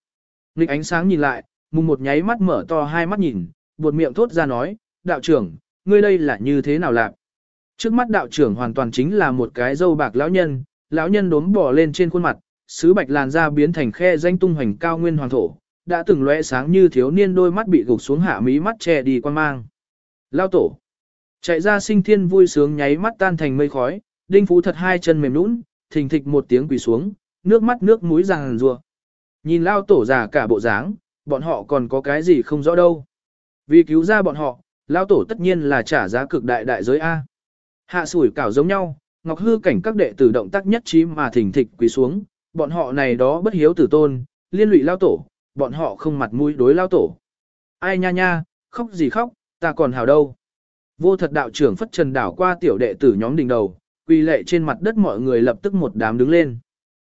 Nghịch ánh sáng nhìn lại, mùng một nháy mắt mở to hai mắt nhìn, buột miệng thốt ra nói, đạo trưởng, ngươi đây là như thế nào lạc? Trước mắt đạo trưởng hoàn toàn chính là một cái dâu bạc lão nhân, lão nhân đốm bò lên trên khuôn mặt, sứ bạch làn da biến thành khe danh tung hoành cao nguyên hoàng thổ, đã từng lóe sáng như thiếu niên đôi mắt bị gục xuống hạ mí mắt che đi quan mang. Lao tổ. Chạy ra sinh thiên vui sướng nháy mắt tan thành mây khói, đinh phú thật hai chân mềm nũng, thình thịch một tiếng quỳ xuống, nước mắt nước mũi ràng rùa. Nhìn lao tổ già cả bộ dáng, bọn họ còn có cái gì không rõ đâu. Vì cứu ra bọn họ, lao tổ tất nhiên là trả giá cực đại đại giới A. Hạ sủi cảo giống nhau, ngọc hư cảnh các đệ tử động tác nhất trí mà thình thịch quỳ xuống, bọn họ này đó bất hiếu tử tôn, liên lụy lao tổ, bọn họ không mặt mũi đối lao tổ. Ai nha nha, khóc gì khóc, ta còn hào đâu. Vô thật đạo trưởng phất trần đảo qua tiểu đệ tử nhóm đỉnh đầu, quỳ lệ trên mặt đất mọi người lập tức một đám đứng lên.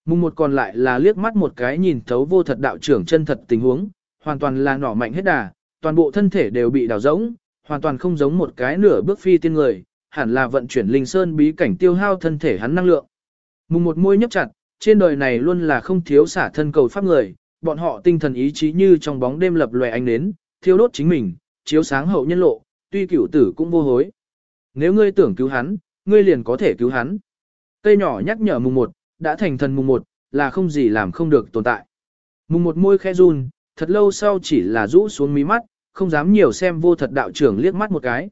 Mùng một còn lại là liếc mắt một cái nhìn thấu vô thật đạo trưởng chân thật tình huống, hoàn toàn là nỏ mạnh hết đà, toàn bộ thân thể đều bị đào rỗng, hoàn toàn không giống một cái nửa bước phi tiên người, hẳn là vận chuyển linh sơn bí cảnh tiêu hao thân thể hắn năng lượng. Mùng một môi nhấp chặt, trên đời này luôn là không thiếu xả thân cầu pháp người, bọn họ tinh thần ý chí như trong bóng đêm lập lòe ánh nến, thiêu đốt chính mình, chiếu sáng hậu nhân lộ, tuy cửu tử cũng vô hối. Nếu ngươi tưởng cứu hắn, ngươi liền có thể cứu hắn. Cây nhỏ nhắc nhở mùng một, đã thành thần mùng một, là không gì làm không được tồn tại. Mùng một môi khe run, thật lâu sau chỉ là rũ xuống mí mắt, không dám nhiều xem vô thật đạo trưởng liếc mắt một cái.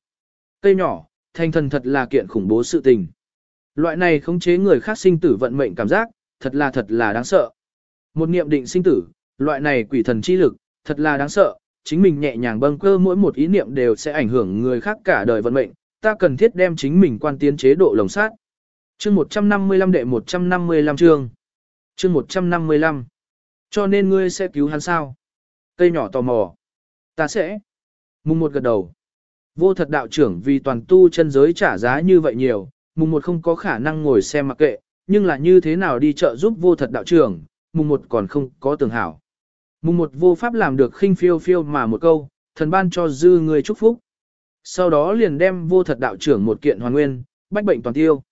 Cây nhỏ, thành thần thật là kiện khủng bố sự tình. Loại này khống chế người khác sinh tử vận mệnh cảm giác, thật là thật là đáng sợ. Một niệm định sinh tử, loại này quỷ thần chi lực, thật là đáng sợ, chính mình nhẹ nhàng bâng cơ mỗi một ý niệm đều sẽ ảnh hưởng người khác cả đời vận mệnh, ta cần thiết đem chính mình quan tiến chế độ lồng sát. Chương 155 đệ 155 chương. Chương 155. Cho nên ngươi sẽ cứu hắn sao? Cây nhỏ tò mò. Ta sẽ. Mùng một gật đầu. Vô thật đạo trưởng vì toàn tu chân giới trả giá như vậy nhiều, mùng một không có khả năng ngồi xem mặc kệ, nhưng là như thế nào đi chợ giúp vô thật đạo trưởng, mùng một còn không có tưởng hảo. Mùng một vô pháp làm được khinh phiêu phiêu mà một câu, thần ban cho dư người chúc phúc. Sau đó liền đem vô thật đạo trưởng một kiện hoàn nguyên, bách bệnh toàn tiêu.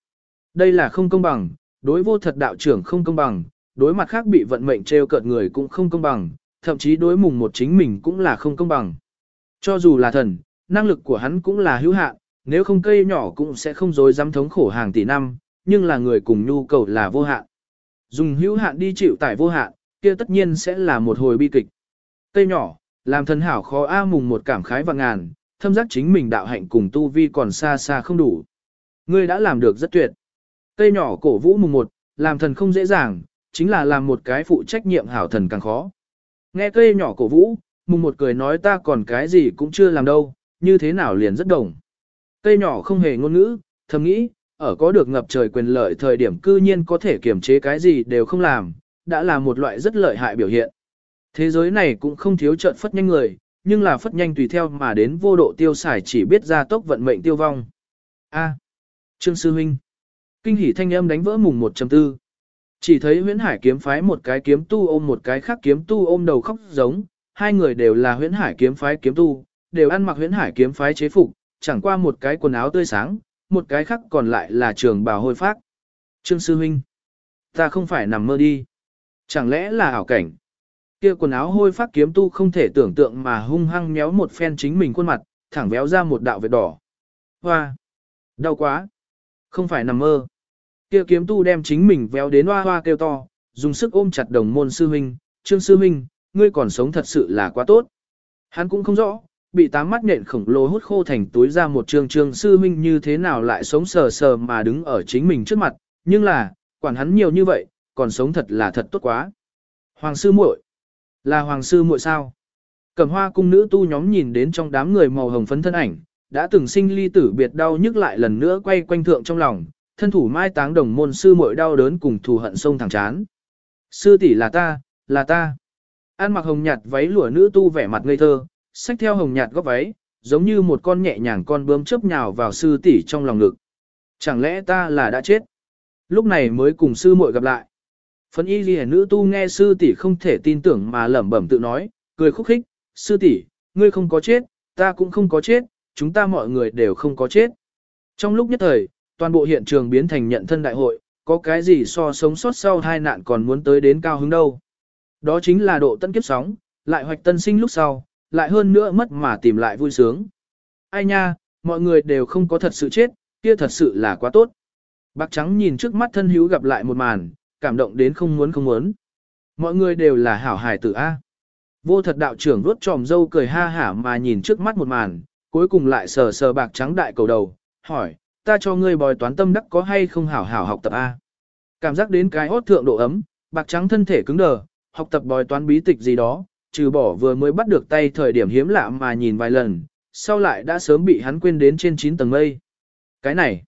Đây là không công bằng, đối vô thật đạo trưởng không công bằng, đối mặt khác bị vận mệnh treo cợt người cũng không công bằng, thậm chí đối mùng một chính mình cũng là không công bằng. Cho dù là thần, năng lực của hắn cũng là hữu hạn, nếu không cây nhỏ cũng sẽ không dối dám thống khổ hàng tỷ năm, nhưng là người cùng nhu cầu là vô hạn. Dùng hữu hạn đi chịu tải vô hạn, kia tất nhiên sẽ là một hồi bi kịch. Cây nhỏ, làm thần hảo khó A mùng một cảm khái và ngàn, thâm giác chính mình đạo hạnh cùng tu vi còn xa xa không đủ. Ngươi đã làm được rất tuyệt. Cây nhỏ cổ vũ mùng một, làm thần không dễ dàng, chính là làm một cái phụ trách nhiệm hảo thần càng khó. Nghe cây nhỏ cổ vũ, mùng một cười nói ta còn cái gì cũng chưa làm đâu, như thế nào liền rất đồng. Cây nhỏ không hề ngôn ngữ, thầm nghĩ, ở có được ngập trời quyền lợi thời điểm cư nhiên có thể kiểm chế cái gì đều không làm, đã là một loại rất lợi hại biểu hiện. Thế giới này cũng không thiếu trợn phất nhanh người, nhưng là phất nhanh tùy theo mà đến vô độ tiêu xài chỉ biết ra tốc vận mệnh tiêu vong. A. Trương Sư Huynh. Kinh hỉ thanh âm đánh vỡ mùng 1.4. Chỉ thấy huyễn hải kiếm phái một cái kiếm tu ôm một cái khác kiếm tu ôm đầu khóc giống, hai người đều là huyễn hải kiếm phái kiếm tu, đều ăn mặc huyễn hải kiếm phái chế phục, chẳng qua một cái quần áo tươi sáng, một cái khác còn lại là trường bào hôi phác. Trương Sư Huynh. Ta không phải nằm mơ đi. Chẳng lẽ là ảo cảnh? Kia quần áo hôi phát kiếm tu không thể tưởng tượng mà hung hăng méo một phen chính mình khuôn mặt, thẳng véo ra một đạo vết đỏ. Hoa! Đau quá! Không phải nằm mơ. Kia kiếm tu đem chính mình véo đến hoa hoa kêu to, dùng sức ôm chặt đồng môn sư huynh, trương sư huynh, ngươi còn sống thật sự là quá tốt. Hắn cũng không rõ, bị tám mắt nện khổng lồ hút khô thành túi ra một Trương trương sư huynh như thế nào lại sống sờ sờ mà đứng ở chính mình trước mặt, nhưng là, quản hắn nhiều như vậy, còn sống thật là thật tốt quá. Hoàng sư muội, là hoàng sư muội sao? Cẩm hoa cung nữ tu nhóm nhìn đến trong đám người màu hồng phấn thân ảnh, đã từng sinh ly tử biệt đau nhức lại lần nữa quay quanh thượng trong lòng, thân thủ mai táng đồng môn sư muội đau đớn cùng thù hận sông thẳng chán. Sư tỷ là ta, là ta. An mặc hồng nhạt váy lụa nữ tu vẻ mặt ngây thơ, xách theo hồng nhạt góc váy, giống như một con nhẹ nhàng con bướm chớp nhào vào sư tỷ trong lòng ngực. Chẳng lẽ ta là đã chết? Lúc này mới cùng sư muội gặp lại. Phấn y ghi nữ tu nghe sư tỷ không thể tin tưởng mà lẩm bẩm tự nói, cười khúc khích, sư tỷ, ngươi không có chết, ta cũng không có chết, chúng ta mọi người đều không có chết. Trong lúc nhất thời, toàn bộ hiện trường biến thành nhận thân đại hội, có cái gì so sống sót sau hai nạn còn muốn tới đến cao hứng đâu. Đó chính là độ tân kiếp sóng, lại hoạch tân sinh lúc sau, lại hơn nữa mất mà tìm lại vui sướng. Ai nha, mọi người đều không có thật sự chết, kia thật sự là quá tốt. Bạc trắng nhìn trước mắt thân hữu gặp lại một màn, cảm động đến không muốn không muốn. Mọi người đều là hảo hài tử A. Vô thật đạo trưởng vuốt tròm dâu cười ha hả mà nhìn trước mắt một màn, cuối cùng lại sờ sờ bạc trắng đại cầu đầu, hỏi, ta cho ngươi bòi toán tâm đắc có hay không hảo hảo học tập A. Cảm giác đến cái hốt thượng độ ấm, bạc trắng thân thể cứng đờ, học tập bòi toán bí tịch gì đó, trừ bỏ vừa mới bắt được tay thời điểm hiếm lạ mà nhìn vài lần, sau lại đã sớm bị hắn quên đến trên 9 tầng mây. Cái này,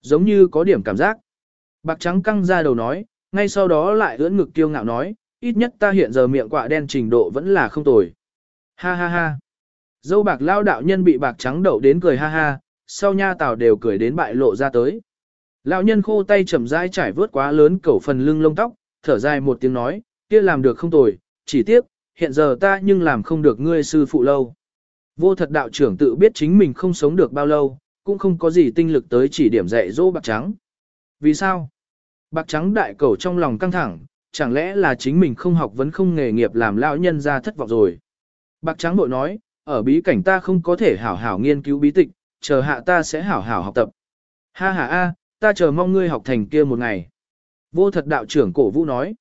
giống như có điểm cảm giác. Bạc trắng căng ra đầu nói, ngay sau đó lại ưỡn ngực kiêu ngạo nói, ít nhất ta hiện giờ miệng quạ đen trình độ vẫn là không tồi. Ha ha ha. Dâu bạc lao đạo nhân bị bạc trắng đậu đến cười ha ha, sau nha tào đều cười đến bại lộ ra tới. Lão nhân khô tay chậm rãi trải vớt quá lớn cẩu phần lưng lông tóc, thở dài một tiếng nói, kia làm được không tồi, chỉ tiếc, hiện giờ ta nhưng làm không được ngươi sư phụ lâu. Vô thật đạo trưởng tự biết chính mình không sống được bao lâu, cũng không có gì tinh lực tới chỉ điểm dạy dỗ bạc trắng. Vì sao? Bạc trắng đại cầu trong lòng căng thẳng, chẳng lẽ là chính mình không học vẫn không nghề nghiệp làm lão nhân ra thất vọng rồi. Bạc trắng bội nói, ở bí cảnh ta không có thể hảo hảo nghiên cứu bí tịch, chờ hạ ta sẽ hảo hảo học tập. Ha ha a, ta chờ mong ngươi học thành kia một ngày. Vô thật đạo trưởng cổ vũ nói.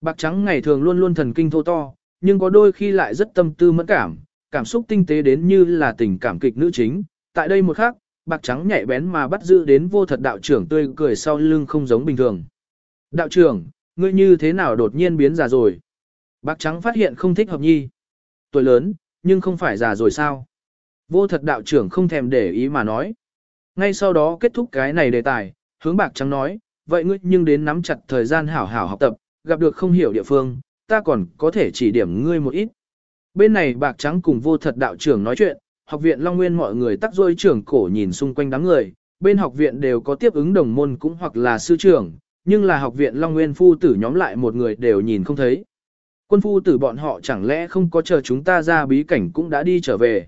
Bạc trắng ngày thường luôn luôn thần kinh thô to, nhưng có đôi khi lại rất tâm tư mẫn cảm, cảm xúc tinh tế đến như là tình cảm kịch nữ chính. Tại đây một khắc, bạc trắng nhạy bén mà bắt giữ đến vô thật đạo trưởng tươi cười sau lưng không giống bình thường. Đạo trưởng, ngươi như thế nào đột nhiên biến già rồi? Bạc trắng phát hiện không thích hợp nhi. Tuổi lớn, nhưng không phải già rồi sao? Vô thật đạo trưởng không thèm để ý mà nói. Ngay sau đó kết thúc cái này đề tài, hướng bạc trắng nói, vậy ngươi nhưng đến nắm chặt thời gian hảo hảo học tập, gặp được không hiểu địa phương, ta còn có thể chỉ điểm ngươi một ít. Bên này bạc trắng cùng vô thật đạo trưởng nói chuyện, học viện Long Nguyên mọi người tắc rôi trưởng cổ nhìn xung quanh đám người, bên học viện đều có tiếp ứng đồng môn cũng hoặc là sư trưởng, nhưng là học viện Long Nguyên phu tử nhóm lại một người đều nhìn không thấy. Quân phu tử bọn họ chẳng lẽ không có chờ chúng ta ra bí cảnh cũng đã đi trở về.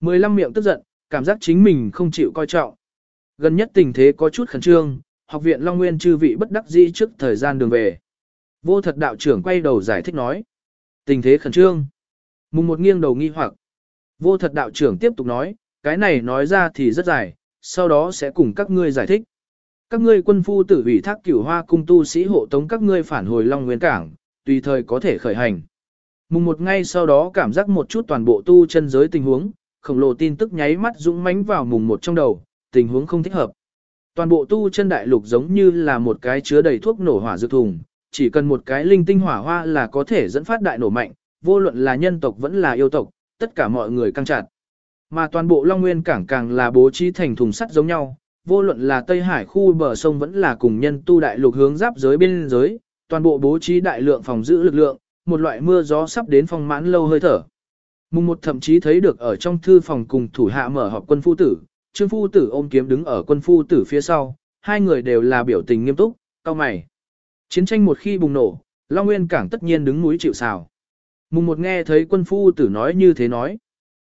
Mười lăm miệng tức giận, cảm giác chính mình không chịu coi trọng. Gần nhất tình thế có chút khẩn trương, học viện Long Nguyên chư vị bất đắc dĩ trước thời gian đường về. Vô thật đạo trưởng quay đầu giải thích nói. Tình thế khẩn trương. Mùng một nghiêng đầu nghi hoặc. Vô thật đạo trưởng tiếp tục nói, cái này nói ra thì rất dài, sau đó sẽ cùng các ngươi giải thích. Các ngươi quân phu tử ủy thác cửu hoa cung tu sĩ hộ tống các ngươi phản hồi Long Nguyên Cảng, tùy thời có thể khởi hành. Mùng một ngay sau đó cảm giác một chút toàn bộ tu chân giới tình huống, khổng lồ tin tức nháy mắt dũng mãnh vào mùng một trong đầu, tình huống không thích hợp. Toàn bộ tu chân đại lục giống như là một cái chứa đầy thuốc nổ hỏa dược thùng, chỉ cần một cái linh tinh hỏa hoa là có thể dẫn phát đại nổ mạnh, vô luận là nhân tộc vẫn là yêu tộc, tất cả mọi người căng chặt. Mà toàn bộ Long Nguyên cảng càng là bố trí thành thùng sắt giống nhau, vô luận là Tây Hải khu bờ sông vẫn là cùng nhân tu đại lục hướng giáp giới biên giới, toàn bộ bố trí đại lượng phòng giữ lực lượng, một loại mưa gió sắp đến phong mãn lâu hơi thở. Mùng một thậm chí thấy được ở trong thư phòng cùng thủ hạ mở họp quân phu tử, trương phu tử ôm kiếm đứng ở quân phu tử phía sau, hai người đều là biểu tình nghiêm túc, cao mày. Chiến tranh một khi bùng nổ, Long Nguyên Cảng tất nhiên đứng núi chịu sào. Mùng một nghe thấy quân phu tử nói như thế nói.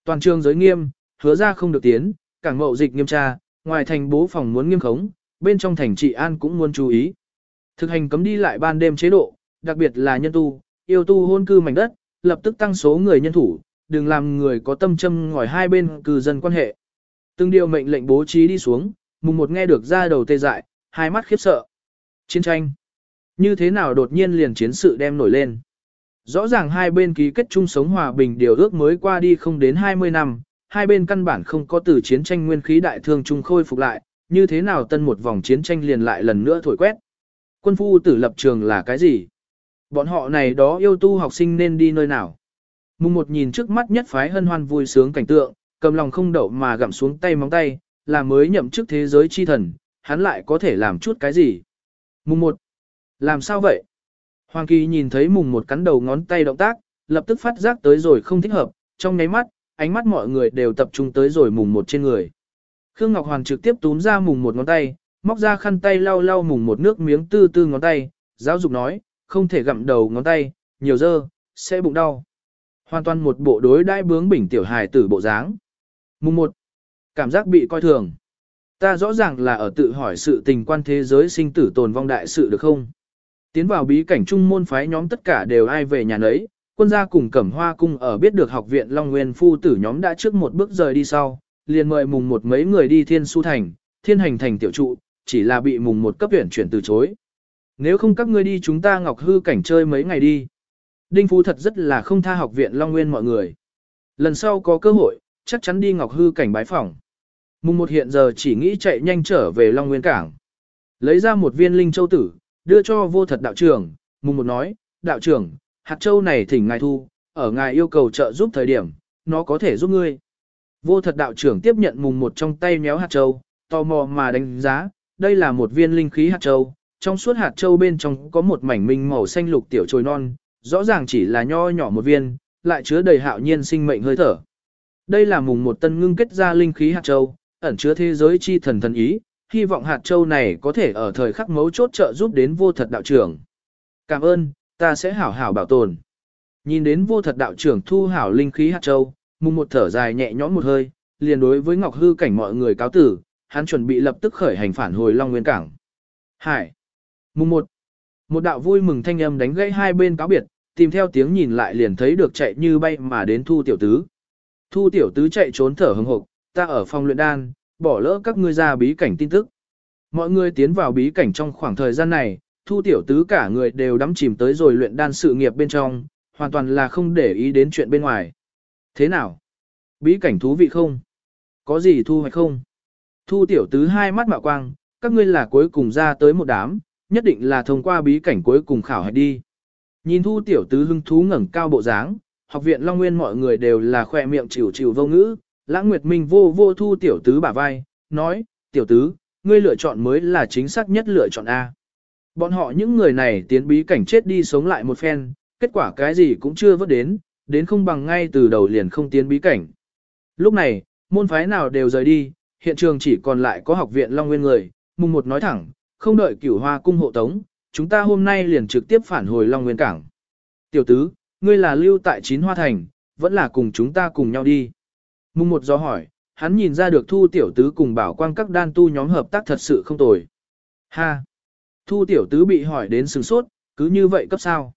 Toàn trường giới nghiêm, hứa ra không được tiến, cảng mậu dịch nghiêm tra, ngoài thành bố phòng muốn nghiêm khống, bên trong thành trị an cũng muốn chú ý. Thực hành cấm đi lại ban đêm chế độ, đặc biệt là nhân tu, yêu tu hôn cư mảnh đất, lập tức tăng số người nhân thủ, đừng làm người có tâm châm ngòi hai bên cư dân quan hệ. Từng điều mệnh lệnh bố trí đi xuống, mùng một nghe được ra đầu tê dại, hai mắt khiếp sợ. Chiến tranh. Như thế nào đột nhiên liền chiến sự đem nổi lên. Rõ ràng hai bên ký kết chung sống hòa bình điều ước mới qua đi không đến 20 năm, hai bên căn bản không có từ chiến tranh nguyên khí đại thương chung khôi phục lại, như thế nào tân một vòng chiến tranh liền lại lần nữa thổi quét. Quân phu tử lập trường là cái gì? Bọn họ này đó yêu tu học sinh nên đi nơi nào? Mùng một nhìn trước mắt nhất phái hân hoan vui sướng cảnh tượng, cầm lòng không đậu mà gặm xuống tay móng tay, là mới nhậm chức thế giới chi thần, hắn lại có thể làm chút cái gì? Mùng một, làm sao vậy? Hoàng Kỳ nhìn thấy mùng một cắn đầu ngón tay động tác, lập tức phát giác tới rồi không thích hợp, trong nháy mắt, ánh mắt mọi người đều tập trung tới rồi mùng một trên người. Khương Ngọc Hoàn trực tiếp túm ra mùng một ngón tay, móc ra khăn tay lau lau mùng một nước miếng tư tư ngón tay, giáo dục nói, không thể gặm đầu ngón tay, nhiều dơ, sẽ bụng đau. Hoàn toàn một bộ đối đai bướng bỉnh tiểu hài tử bộ dáng. Mùng một, cảm giác bị coi thường. Ta rõ ràng là ở tự hỏi sự tình quan thế giới sinh tử tồn vong đại sự được không? Tiến vào bí cảnh trung môn phái nhóm tất cả đều ai về nhà nấy, quân gia cùng cẩm hoa cung ở biết được học viện Long Nguyên phu tử nhóm đã trước một bước rời đi sau, liền mời mùng một mấy người đi thiên su thành, thiên hành thành tiểu trụ, chỉ là bị mùng một cấp tuyển chuyển từ chối. Nếu không các ngươi đi chúng ta ngọc hư cảnh chơi mấy ngày đi. Đinh Phú thật rất là không tha học viện Long Nguyên mọi người. Lần sau có cơ hội, chắc chắn đi ngọc hư cảnh bái phỏng. Mùng một hiện giờ chỉ nghĩ chạy nhanh trở về Long Nguyên Cảng. Lấy ra một viên linh châu tử, đưa cho vô thật đạo trưởng, mùng một nói, đạo trưởng, hạt châu này thỉnh ngài thu, ở ngài yêu cầu trợ giúp thời điểm, nó có thể giúp ngươi. Vô thật đạo trưởng tiếp nhận mùng một trong tay méo hạt châu, tò mò mà đánh giá, đây là một viên linh khí hạt châu, trong suốt hạt châu bên trong có một mảnh minh màu xanh lục tiểu trồi non, rõ ràng chỉ là nho nhỏ một viên, lại chứa đầy hạo nhiên sinh mệnh hơi thở. Đây là mùng một tân ngưng kết ra linh khí hạt châu, ẩn chứa thế giới chi thần thần ý, hy vọng hạt châu này có thể ở thời khắc mấu chốt trợ giúp đến vô thật đạo trưởng. Cảm ơn, ta sẽ hảo hảo bảo tồn. Nhìn đến vô thật đạo trưởng thu hảo linh khí hạt châu, mùng một thở dài nhẹ nhõm một hơi, liền đối với Ngọc Hư cảnh mọi người cáo tử, hắn chuẩn bị lập tức khởi hành phản hồi Long Nguyên Cảng. Hải. Mùng một. Một đạo vui mừng thanh âm đánh gãy hai bên cáo biệt, tìm theo tiếng nhìn lại liền thấy được chạy như bay mà đến Thu Tiểu Tứ. Thu Tiểu Tứ chạy trốn thở hừng hực, ta ở phòng luyện đan, bỏ lỡ các ngươi ra bí cảnh tin tức. Mọi người tiến vào bí cảnh trong khoảng thời gian này, Thu Tiểu Tứ cả người đều đắm chìm tới rồi luyện đan sự nghiệp bên trong, hoàn toàn là không để ý đến chuyện bên ngoài. Thế nào? Bí cảnh thú vị không? Có gì thu hoạch không? Thu Tiểu Tứ hai mắt mạo quang, các ngươi là cuối cùng ra tới một đám, nhất định là thông qua bí cảnh cuối cùng khảo hạch đi. Nhìn Thu Tiểu Tứ hưng thú ngẩng cao bộ dáng, học viện Long Nguyên mọi người đều là khoe miệng chịu chịu vô ngữ, Lãng Nguyệt Minh vô vô Thu Tiểu Tứ bả vai, nói, Tiểu Tứ, ngươi lựa chọn mới là chính xác nhất lựa chọn A. Bọn họ những người này tiến bí cảnh chết đi sống lại một phen, kết quả cái gì cũng chưa vớt đến, đến không bằng ngay từ đầu liền không tiến bí cảnh. Lúc này, môn phái nào đều rời đi, hiện trường chỉ còn lại có học viện Long Nguyên người, mùng một nói thẳng, không đợi cửu hoa cung hộ tống, chúng ta hôm nay liền trực tiếp phản hồi Long Nguyên Cảng. Tiểu tứ, ngươi là lưu tại chín hoa thành, vẫn là cùng chúng ta cùng nhau đi. Mùng một do hỏi, hắn nhìn ra được thu tiểu tứ cùng bảo quang các đan tu nhóm hợp tác thật sự không tồi. Ha! Thu tiểu tứ bị hỏi đến sừng sốt, cứ như vậy cấp sao?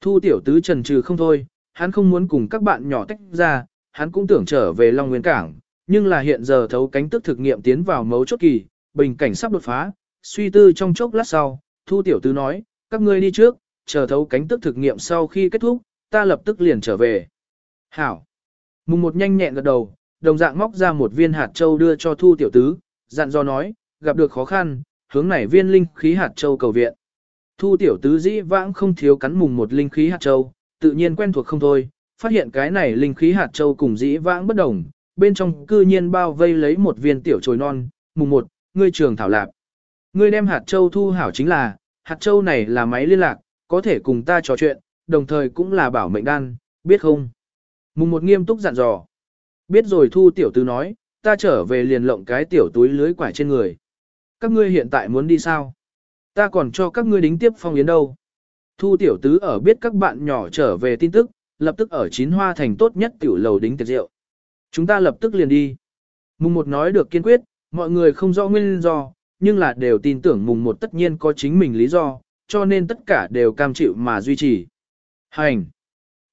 Thu tiểu tứ trần trừ không thôi, hắn không muốn cùng các bạn nhỏ tách ra, hắn cũng tưởng trở về Long Nguyên Cảng, nhưng là hiện giờ thấu cánh tức thực nghiệm tiến vào mấu chốt kỳ, bình cảnh sắp đột phá, suy tư trong chốc lát sau, Thu tiểu tứ nói, các ngươi đi trước, chờ thấu cánh tức thực nghiệm sau khi kết thúc, ta lập tức liền trở về. Hảo! Mùng một nhanh nhẹn gật đầu, đồng dạng móc ra một viên hạt châu đưa cho Thu tiểu tứ, dặn dò nói, gặp được khó khăn, hướng này viên linh khí hạt châu cầu viện. Thu tiểu tứ dĩ vãng không thiếu cắn mùng một linh khí hạt châu, tự nhiên quen thuộc không thôi, phát hiện cái này linh khí hạt châu cùng dĩ vãng bất đồng, bên trong cư nhiên bao vây lấy một viên tiểu trồi non, mùng một, ngươi trường thảo lạp. Ngươi đem hạt châu thu hảo chính là, hạt châu này là máy liên lạc, có thể cùng ta trò chuyện, đồng thời cũng là bảo mệnh đan, biết không? Mùng một nghiêm túc dặn dò. Biết rồi thu tiểu tứ nói, ta trở về liền lộng cái tiểu túi lưới quải trên người. Các ngươi hiện tại muốn đi sao? Ta còn cho các ngươi đính tiếp phong yến đâu. Thu tiểu tứ ở biết các bạn nhỏ trở về tin tức, lập tức ở chín hoa thành tốt nhất tiểu lầu đính tiệc rượu. Chúng ta lập tức liền đi. Mùng một nói được kiên quyết, mọi người không rõ nguyên do, nhưng là đều tin tưởng mùng một tất nhiên có chính mình lý do, cho nên tất cả đều cam chịu mà duy trì. Hành!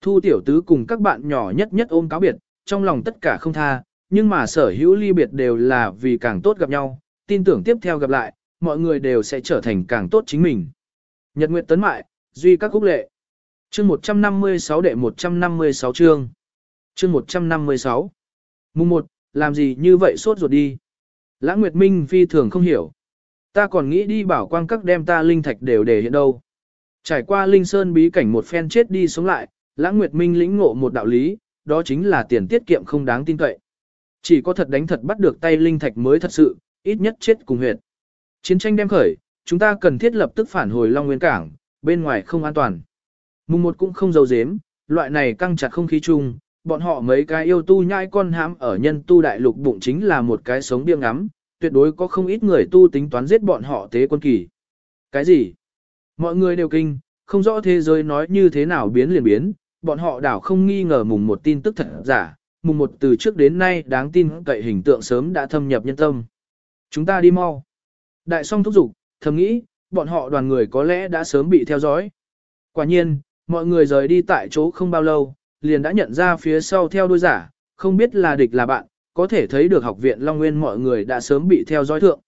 Thu tiểu tứ cùng các bạn nhỏ nhất nhất ôm cáo biệt, trong lòng tất cả không tha, nhưng mà sở hữu ly biệt đều là vì càng tốt gặp nhau, tin tưởng tiếp theo gặp lại, mọi người đều sẽ trở thành càng tốt chính mình. Nhật nguyện tấn mại, duy các cúc lệ. Chương 156 đệ 156 chương. Chương 156. Mùng 1, làm gì như vậy sốt ruột đi. Lãng Nguyệt Minh phi thường không hiểu. Ta còn nghĩ đi bảo quang các đem ta linh thạch đều để hiện đâu. Trải qua linh sơn bí cảnh một phen chết đi sống lại, Lãng Nguyệt Minh lĩnh ngộ một đạo lý, đó chính là tiền tiết kiệm không đáng tin cậy. Chỉ có thật đánh thật bắt được tay linh thạch mới thật sự, ít nhất chết cùng huyệt. Chiến tranh đem khởi, chúng ta cần thiết lập tức phản hồi Long Nguyên Cảng, bên ngoài không an toàn. Mùng một cũng không giấu dếm, loại này căng chặt không khí chung, bọn họ mấy cái yêu tu nhai con hãm ở nhân tu đại lục bụng chính là một cái sống biêng ngắm, tuyệt đối có không ít người tu tính toán giết bọn họ tế quân kỳ. Cái gì? Mọi người đều kinh, không rõ thế giới nói như thế nào biến liền biến, bọn họ đảo không nghi ngờ mùng một tin tức thật giả, mùng một từ trước đến nay đáng tin cậy hình tượng sớm đã thâm nhập nhân tâm. Chúng ta đi mau. Đại song thúc giục, thầm nghĩ, bọn họ đoàn người có lẽ đã sớm bị theo dõi. Quả nhiên, mọi người rời đi tại chỗ không bao lâu, liền đã nhận ra phía sau theo đuôi giả, không biết là địch là bạn, có thể thấy được học viện Long Nguyên mọi người đã sớm bị theo dõi thượng.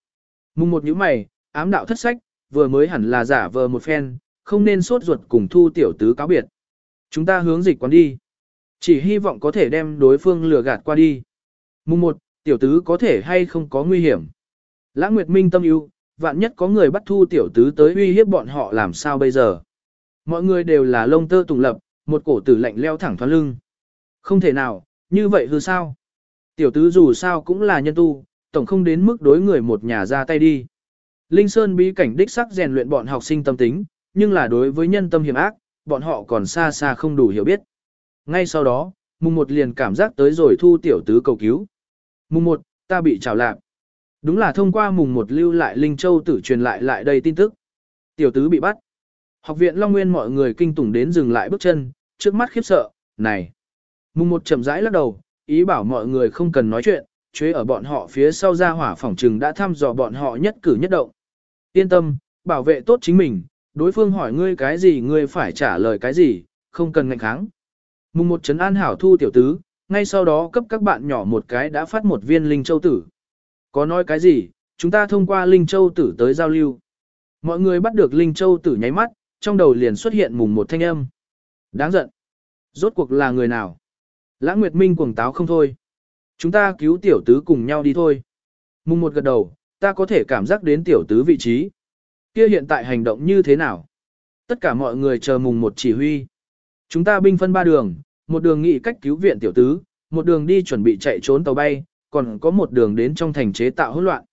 Mùng một nhíu mày, ám đạo thất sách, vừa mới hẳn là giả vờ một phen, không nên sốt ruột cùng thu tiểu tứ cáo biệt. Chúng ta hướng dịch quán đi. Chỉ hy vọng có thể đem đối phương lừa gạt qua đi. Mùng một, tiểu tứ có thể hay không có nguy hiểm. Lãng Nguyệt Minh tâm ưu, vạn nhất có người bắt thu tiểu tứ tới uy hiếp bọn họ làm sao bây giờ. Mọi người đều là lông tơ tùng lập, một cổ tử lạnh leo thẳng thoát lưng. Không thể nào, như vậy hư sao? Tiểu tứ dù sao cũng là nhân tu, tổng không đến mức đối người một nhà ra tay đi. Linh Sơn bí cảnh đích sắc rèn luyện bọn học sinh tâm tính, nhưng là đối với nhân tâm hiểm ác, bọn họ còn xa xa không đủ hiểu biết. Ngay sau đó, mùng một liền cảm giác tới rồi thu tiểu tứ cầu cứu. Mùng một, ta bị trào lạc. Đúng là thông qua mùng một lưu lại Linh Châu tử truyền lại lại đây tin tức. Tiểu tứ bị bắt. Học viện Long Nguyên mọi người kinh tủng đến dừng lại bước chân, trước mắt khiếp sợ, này. Mùng một chậm rãi lắc đầu, ý bảo mọi người không cần nói chuyện, chế ở bọn họ phía sau ra hỏa phòng trừng đã thăm dò bọn họ nhất cử nhất động. Yên tâm, bảo vệ tốt chính mình, đối phương hỏi ngươi cái gì ngươi phải trả lời cái gì, không cần ngạnh kháng. Mùng một trấn an hảo thu tiểu tứ, ngay sau đó cấp các bạn nhỏ một cái đã phát một viên linh châu tử. Có nói cái gì, chúng ta thông qua linh châu tử tới giao lưu. Mọi người bắt được linh châu tử nháy mắt, trong đầu liền xuất hiện mùng một thanh âm. Đáng giận. Rốt cuộc là người nào? Lãng Nguyệt Minh cuồng táo không thôi. Chúng ta cứu tiểu tứ cùng nhau đi thôi. Mùng một gật đầu, ta có thể cảm giác đến tiểu tứ vị trí. Kia hiện tại hành động như thế nào? Tất cả mọi người chờ mùng một chỉ huy. Chúng ta binh phân ba đường, một đường nghị cách cứu viện tiểu tứ, một đường đi chuẩn bị chạy trốn tàu bay, còn có một đường đến trong thành chế tạo hỗn loạn.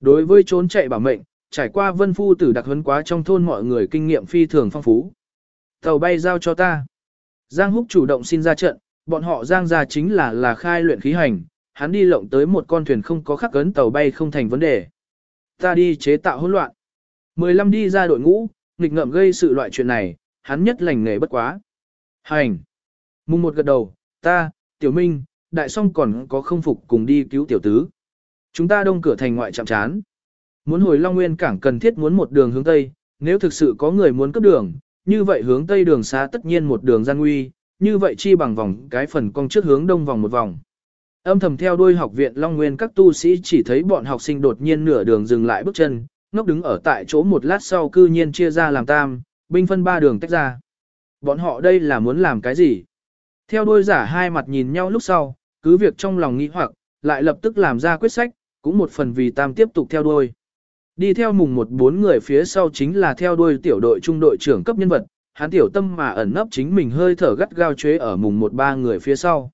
Đối với trốn chạy bảo mệnh, trải qua vân phu tử đặc huấn quá trong thôn mọi người kinh nghiệm phi thường phong phú. Tàu bay giao cho ta. Giang Húc chủ động xin ra trận, bọn họ Giang ra chính là là khai luyện khí hành, hắn đi lộng tới một con thuyền không có khắc cấn tàu bay không thành vấn đề. Ta đi chế tạo hỗn loạn. 15 đi ra đội ngũ, nghịch ngợm gây sự loại chuyện này, hắn nhất lành nghề bất quá. Hành. Mùng một gật đầu, ta, Tiểu Minh, Đại song còn có không phục cùng đi cứu Tiểu Tứ. Chúng ta đông cửa thành ngoại chạm chán. Muốn hồi Long Nguyên cảng cần thiết muốn một đường hướng Tây, nếu thực sự có người muốn cấp đường, như vậy hướng Tây đường xa tất nhiên một đường gian nguy, như vậy chi bằng vòng cái phần cong trước hướng đông vòng một vòng. Âm thầm theo đuôi học viện Long Nguyên các tu sĩ chỉ thấy bọn học sinh đột nhiên nửa đường dừng lại bước chân, ngốc đứng ở tại chỗ một lát sau cư nhiên chia ra làm tam, binh phân ba đường tách ra. Bọn họ đây là muốn làm cái gì? Theo đuôi giả hai mặt nhìn nhau lúc sau, cứ việc trong lòng nghĩ hoặc, lại lập tức làm ra quyết sách, cũng một phần vì tam tiếp tục theo đuôi. Đi theo mùng một bốn người phía sau chính là theo đuôi tiểu đội trung đội trưởng cấp nhân vật, hắn tiểu tâm mà ẩn nấp chính mình hơi thở gắt gao chế ở mùng một ba người phía sau.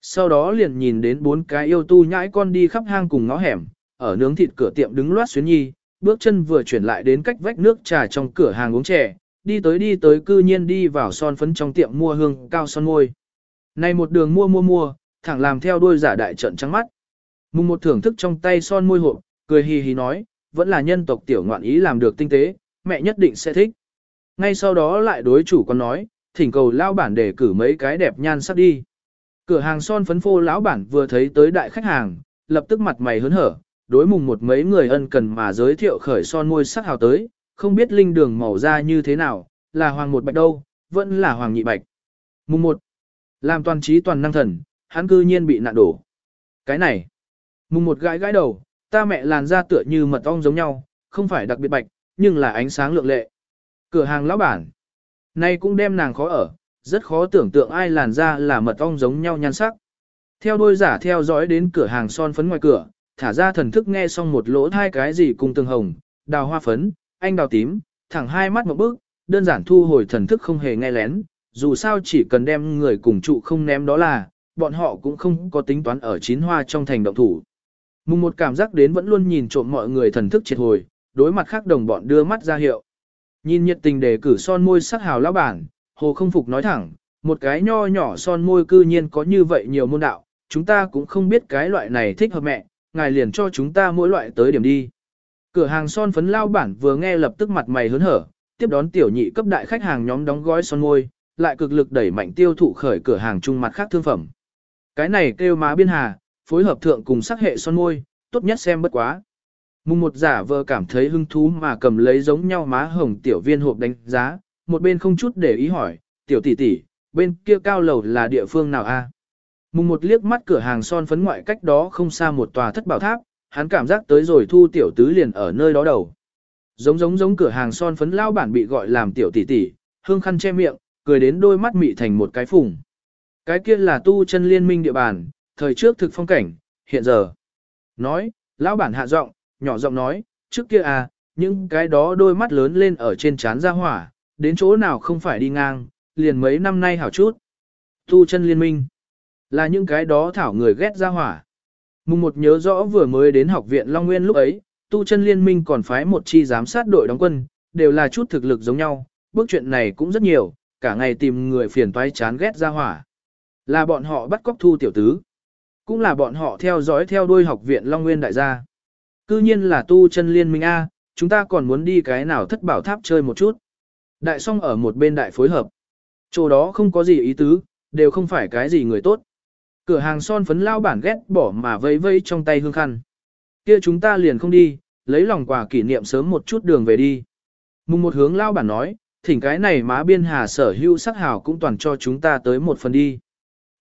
Sau đó liền nhìn đến bốn cái yêu tu nhãi con đi khắp hang cùng ngõ hẻm, ở nướng thịt cửa tiệm đứng loát xuyến nhi, bước chân vừa chuyển lại đến cách vách nước trà trong cửa hàng uống chè, đi tới đi tới cư nhiên đi vào son phấn trong tiệm mua hương cao son môi. Này một đường mua mua mua, thẳng làm theo đuôi giả đại trận trắng mắt. Mùng một thưởng thức trong tay son môi hộp, cười hì hì nói, vẫn là nhân tộc tiểu ngoạn ý làm được tinh tế, mẹ nhất định sẽ thích. Ngay sau đó lại đối chủ con nói, thỉnh cầu lao bản để cử mấy cái đẹp nhan sắc đi. Cửa hàng son phấn phô lão bản vừa thấy tới đại khách hàng, lập tức mặt mày hớn hở, đối mùng một mấy người ân cần mà giới thiệu khởi son môi sắc hào tới, không biết linh đường màu da như thế nào, là hoàng một bạch đâu, vẫn là hoàng nhị bạch. Mùng một, làm toàn trí toàn năng thần, hắn cư nhiên bị nạn đổ. Cái này, mùng một gãi gãi đầu, ta mẹ làn da tựa như mật ong giống nhau, không phải đặc biệt bạch, nhưng là ánh sáng lượng lệ. Cửa hàng lão bản, nay cũng đem nàng khó ở, rất khó tưởng tượng ai làn da là mật ong giống nhau nhan sắc. Theo đôi giả theo dõi đến cửa hàng son phấn ngoài cửa, thả ra thần thức nghe xong một lỗ hai cái gì cùng tương hồng, đào hoa phấn, anh đào tím, thẳng hai mắt một bước, đơn giản thu hồi thần thức không hề nghe lén, dù sao chỉ cần đem người cùng trụ không ném đó là, bọn họ cũng không có tính toán ở chín hoa trong thành động thủ. Mùng một cảm giác đến vẫn luôn nhìn trộm mọi người thần thức triệt hồi, đối mặt khác đồng bọn đưa mắt ra hiệu. Nhìn nhiệt tình đề cử son môi sắc hào lão bản, hồ không phục nói thẳng, một cái nho nhỏ son môi cư nhiên có như vậy nhiều môn đạo, chúng ta cũng không biết cái loại này thích hợp mẹ, ngài liền cho chúng ta mỗi loại tới điểm đi. Cửa hàng son phấn lao bản vừa nghe lập tức mặt mày hớn hở, tiếp đón tiểu nhị cấp đại khách hàng nhóm đóng gói son môi, lại cực lực đẩy mạnh tiêu thụ khởi cửa hàng trung mặt khác thương phẩm. Cái này kêu má biên hà, phối hợp thượng cùng sắc hệ son môi, tốt nhất xem bất quá. Mùng một giả vờ cảm thấy hứng thú mà cầm lấy giống nhau má hồng tiểu viên hộp đánh giá, một bên không chút để ý hỏi, tiểu tỷ tỷ, bên kia cao lầu là địa phương nào a? Mùng một liếc mắt cửa hàng son phấn ngoại cách đó không xa một tòa thất bảo tháp, hắn cảm giác tới rồi thu tiểu tứ liền ở nơi đó đầu. Giống giống giống cửa hàng son phấn lao bản bị gọi làm tiểu tỷ tỷ, hương khăn che miệng, cười đến đôi mắt mị thành một cái phùng. Cái kia là tu chân liên minh địa bàn, thời trước thực phong cảnh, hiện giờ. Nói, lão bản hạ giọng, nhỏ giọng nói, trước kia à, những cái đó đôi mắt lớn lên ở trên chán ra hỏa, đến chỗ nào không phải đi ngang, liền mấy năm nay hảo chút. Tu chân liên minh, là những cái đó thảo người ghét ra hỏa. Mùng một nhớ rõ vừa mới đến học viện Long Nguyên lúc ấy, tu chân liên minh còn phái một chi giám sát đội đóng quân, đều là chút thực lực giống nhau, bước chuyện này cũng rất nhiều, cả ngày tìm người phiền toái chán ghét ra hỏa. Là bọn họ bắt cóc thu tiểu tứ. Cũng là bọn họ theo dõi theo đuôi học viện Long Nguyên đại gia. Cư nhiên là tu chân liên minh A, chúng ta còn muốn đi cái nào thất bảo tháp chơi một chút. Đại song ở một bên đại phối hợp. Chỗ đó không có gì ý tứ, đều không phải cái gì người tốt. Cửa hàng son phấn lao bản ghét bỏ mà vây vây trong tay hương khăn. Kia chúng ta liền không đi, lấy lòng quà kỷ niệm sớm một chút đường về đi. Mùng một hướng lao bản nói, thỉnh cái này má biên hà sở hữu sắc hào cũng toàn cho chúng ta tới một phần đi.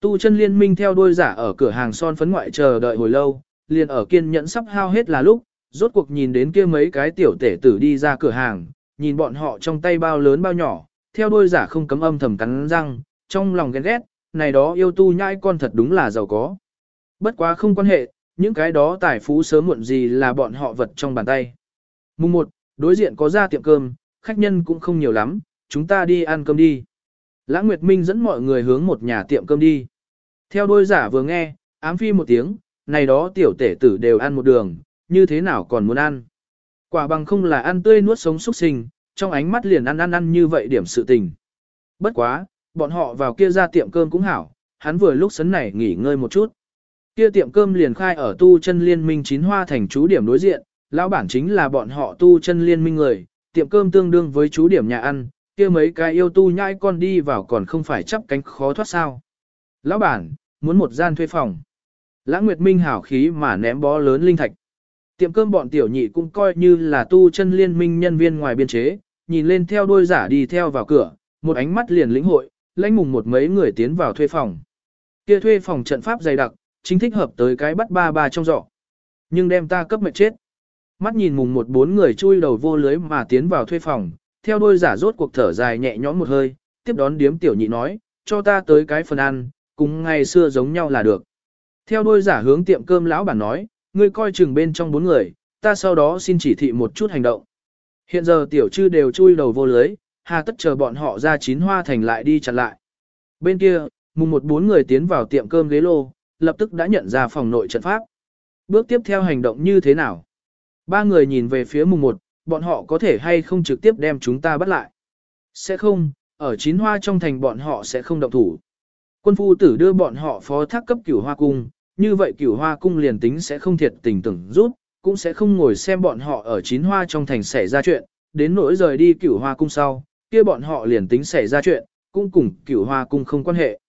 Tu chân liên minh theo đôi giả ở cửa hàng son phấn ngoại chờ đợi hồi lâu, liền ở kiên nhẫn sắp hao hết là lúc, rốt cuộc nhìn đến kia mấy cái tiểu tể tử đi ra cửa hàng, nhìn bọn họ trong tay bao lớn bao nhỏ, theo đôi giả không cấm âm thầm cắn răng, trong lòng ghen ghét, này đó yêu tu nhãi con thật đúng là giàu có. Bất quá không quan hệ, những cái đó tài phú sớm muộn gì là bọn họ vật trong bàn tay. Mùng 1, đối diện có ra tiệm cơm, khách nhân cũng không nhiều lắm, chúng ta đi ăn cơm đi. Lãng Nguyệt Minh dẫn mọi người hướng một nhà tiệm cơm đi. Theo đôi giả vừa nghe, ám phi một tiếng, này đó tiểu tể tử đều ăn một đường, như thế nào còn muốn ăn. Quả bằng không là ăn tươi nuốt sống xúc sinh, trong ánh mắt liền ăn ăn ăn như vậy điểm sự tình. Bất quá, bọn họ vào kia ra tiệm cơm cũng hảo, hắn vừa lúc sấn này nghỉ ngơi một chút. Kia tiệm cơm liền khai ở tu chân liên minh chín hoa thành chú điểm đối diện, lão bản chính là bọn họ tu chân liên minh người, tiệm cơm tương đương với chú điểm nhà ăn, kia mấy cái yêu tu nhai con đi vào còn không phải chắp cánh khó thoát sao. Lão bản, muốn một gian thuê phòng. Lãng Nguyệt Minh hảo khí mà ném bó lớn linh thạch. Tiệm cơm bọn tiểu nhị cũng coi như là tu chân liên minh nhân viên ngoài biên chế, nhìn lên theo đôi giả đi theo vào cửa, một ánh mắt liền lĩnh hội, lãnh mùng một mấy người tiến vào thuê phòng. Kia thuê phòng trận pháp dày đặc, chính thích hợp tới cái bắt ba ba trong giỏ. Nhưng đem ta cấp mệt chết. Mắt nhìn mùng một bốn người chui đầu vô lưới mà tiến vào thuê phòng, theo đôi giả rốt cuộc thở dài nhẹ nhõm một hơi, tiếp đón điếm tiểu nhị nói, cho ta tới cái phần ăn, cùng ngày xưa giống nhau là được. Theo đôi giả hướng tiệm cơm lão bản nói, ngươi coi chừng bên trong bốn người, ta sau đó xin chỉ thị một chút hành động. Hiện giờ tiểu chư đều chui đầu vô lưới, hà tất chờ bọn họ ra chín hoa thành lại đi chặn lại. Bên kia, mùng một bốn người tiến vào tiệm cơm ghế lô, lập tức đã nhận ra phòng nội trận pháp. Bước tiếp theo hành động như thế nào? Ba người nhìn về phía mùng một, bọn họ có thể hay không trực tiếp đem chúng ta bắt lại? Sẽ không, ở chín hoa trong thành bọn họ sẽ không động thủ. Quân phu tử đưa bọn họ phó thác cấp cửu hoa cung, như vậy cửu hoa cung liền tính sẽ không thiệt tình tưởng rút, cũng sẽ không ngồi xem bọn họ ở chín hoa trong thành xảy ra chuyện, đến nỗi rời đi cửu hoa cung sau, kia bọn họ liền tính xảy ra chuyện, cũng cùng cửu hoa cung không quan hệ.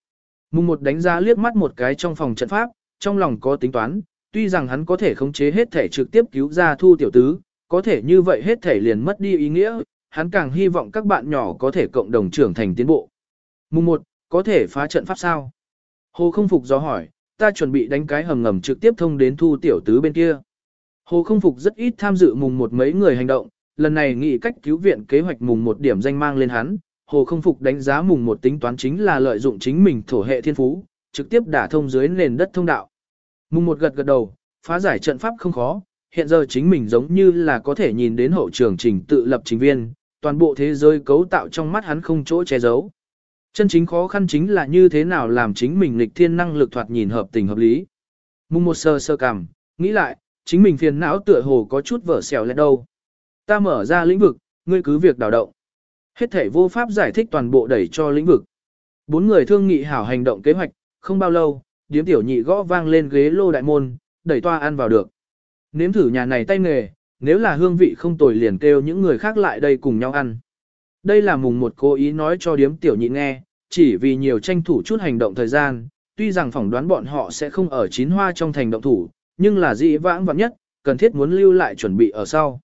Mùng một đánh giá liếc mắt một cái trong phòng trận pháp, trong lòng có tính toán, tuy rằng hắn có thể khống chế hết thể trực tiếp cứu ra thu tiểu tứ, có thể như vậy hết thể liền mất đi ý nghĩa, hắn càng hy vọng các bạn nhỏ có thể cộng đồng trưởng thành tiến bộ. Mùng một có thể phá trận pháp sao? Hồ không phục do hỏi, ta chuẩn bị đánh cái hầm ngầm trực tiếp thông đến thu tiểu tứ bên kia. Hồ không phục rất ít tham dự mùng một mấy người hành động, lần này nghĩ cách cứu viện kế hoạch mùng một điểm danh mang lên hắn. Hồ không phục đánh giá mùng một tính toán chính là lợi dụng chính mình thổ hệ thiên phú, trực tiếp đả thông dưới nền đất thông đạo. Mùng một gật gật đầu, phá giải trận pháp không khó, hiện giờ chính mình giống như là có thể nhìn đến hậu trường trình tự lập trình viên, toàn bộ thế giới cấu tạo trong mắt hắn không chỗ che giấu. Chân chính khó khăn chính là như thế nào làm chính mình lịch thiên năng lực thoạt nhìn hợp tình hợp lý. Mùng một sơ sơ cảm, nghĩ lại, chính mình phiền não tựa hồ có chút vở xèo lẽ đâu. Ta mở ra lĩnh vực, ngươi cứ việc đào động. Hết thể vô pháp giải thích toàn bộ đẩy cho lĩnh vực. Bốn người thương nghị hảo hành động kế hoạch, không bao lâu, điếm tiểu nhị gõ vang lên ghế lô đại môn, đẩy toa ăn vào được. Nếm thử nhà này tay nghề, nếu là hương vị không tồi liền kêu những người khác lại đây cùng nhau ăn. Đây là mùng một cố ý nói cho điếm tiểu nhị nghe, chỉ vì nhiều tranh thủ chút hành động thời gian, tuy rằng phỏng đoán bọn họ sẽ không ở chín hoa trong thành động thủ, nhưng là dị vãng vạn nhất, cần thiết muốn lưu lại chuẩn bị ở sau.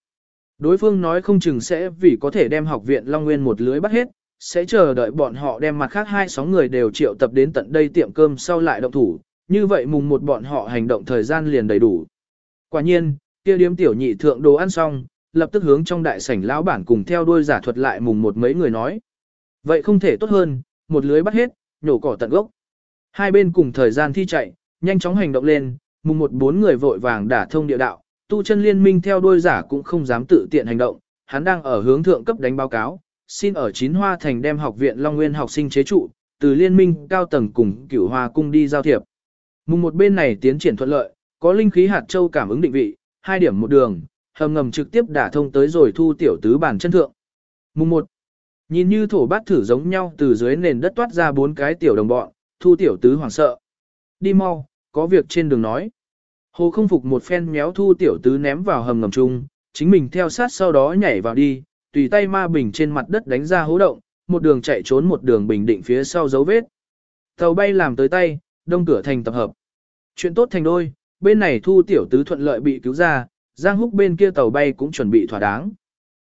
Đối phương nói không chừng sẽ vì có thể đem học viện Long Nguyên một lưới bắt hết, sẽ chờ đợi bọn họ đem mặt khác hai sóng người đều triệu tập đến tận đây tiệm cơm sau lại động thủ, như vậy mùng một bọn họ hành động thời gian liền đầy đủ. Quả nhiên, kia điếm tiểu nhị thượng đồ ăn xong, lập tức hướng trong đại sảnh lão bản cùng theo đuôi giả thuật lại mùng một mấy người nói. Vậy không thể tốt hơn, một lưới bắt hết, nhổ cỏ tận gốc. Hai bên cùng thời gian thi chạy, nhanh chóng hành động lên, mùng một bốn người vội vàng đả thông địa đạo, tu chân liên minh theo đuôi giả cũng không dám tự tiện hành động, hắn đang ở hướng thượng cấp đánh báo cáo, xin ở chín hoa thành đem học viện Long Nguyên học sinh chế trụ, từ liên minh cao tầng cùng cửu hoa cung đi giao thiệp. Mùng một bên này tiến triển thuận lợi, có linh khí hạt châu cảm ứng định vị, hai điểm một đường, hầm ngầm trực tiếp đả thông tới rồi thu tiểu tứ bản chân thượng. Mùng một, nhìn như thổ bát thử giống nhau từ dưới nền đất toát ra bốn cái tiểu đồng bọn, thu tiểu tứ hoảng sợ. Đi mau, có việc trên đường nói. Hồ không phục một phen méo thu tiểu tứ ném vào hầm ngầm chung, chính mình theo sát sau đó nhảy vào đi, tùy tay ma bình trên mặt đất đánh ra hố động, một đường chạy trốn một đường bình định phía sau dấu vết. Tàu bay làm tới tay, đông cửa thành tập hợp. Chuyện tốt thành đôi, bên này thu tiểu tứ thuận lợi bị cứu ra, Giang Húc bên kia tàu bay cũng chuẩn bị thỏa đáng.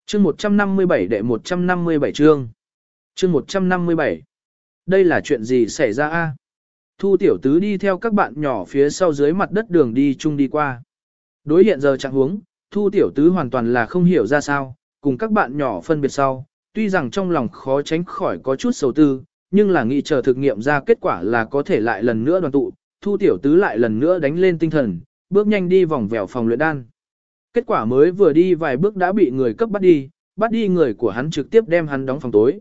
Chương 157 đệ 157 chương. Chương 157. Đây là chuyện gì xảy ra a? Thu tiểu tứ đi theo các bạn nhỏ phía sau dưới mặt đất đường đi chung đi qua. Đối hiện giờ trạng huống, thu tiểu tứ hoàn toàn là không hiểu ra sao, cùng các bạn nhỏ phân biệt sau, tuy rằng trong lòng khó tránh khỏi có chút sầu tư, nhưng là nghĩ chờ thực nghiệm ra kết quả là có thể lại lần nữa đoàn tụ, thu tiểu tứ lại lần nữa đánh lên tinh thần, bước nhanh đi vòng vèo phòng luyện đan. Kết quả mới vừa đi vài bước đã bị người cấp bắt đi, bắt đi người của hắn trực tiếp đem hắn đóng phòng tối.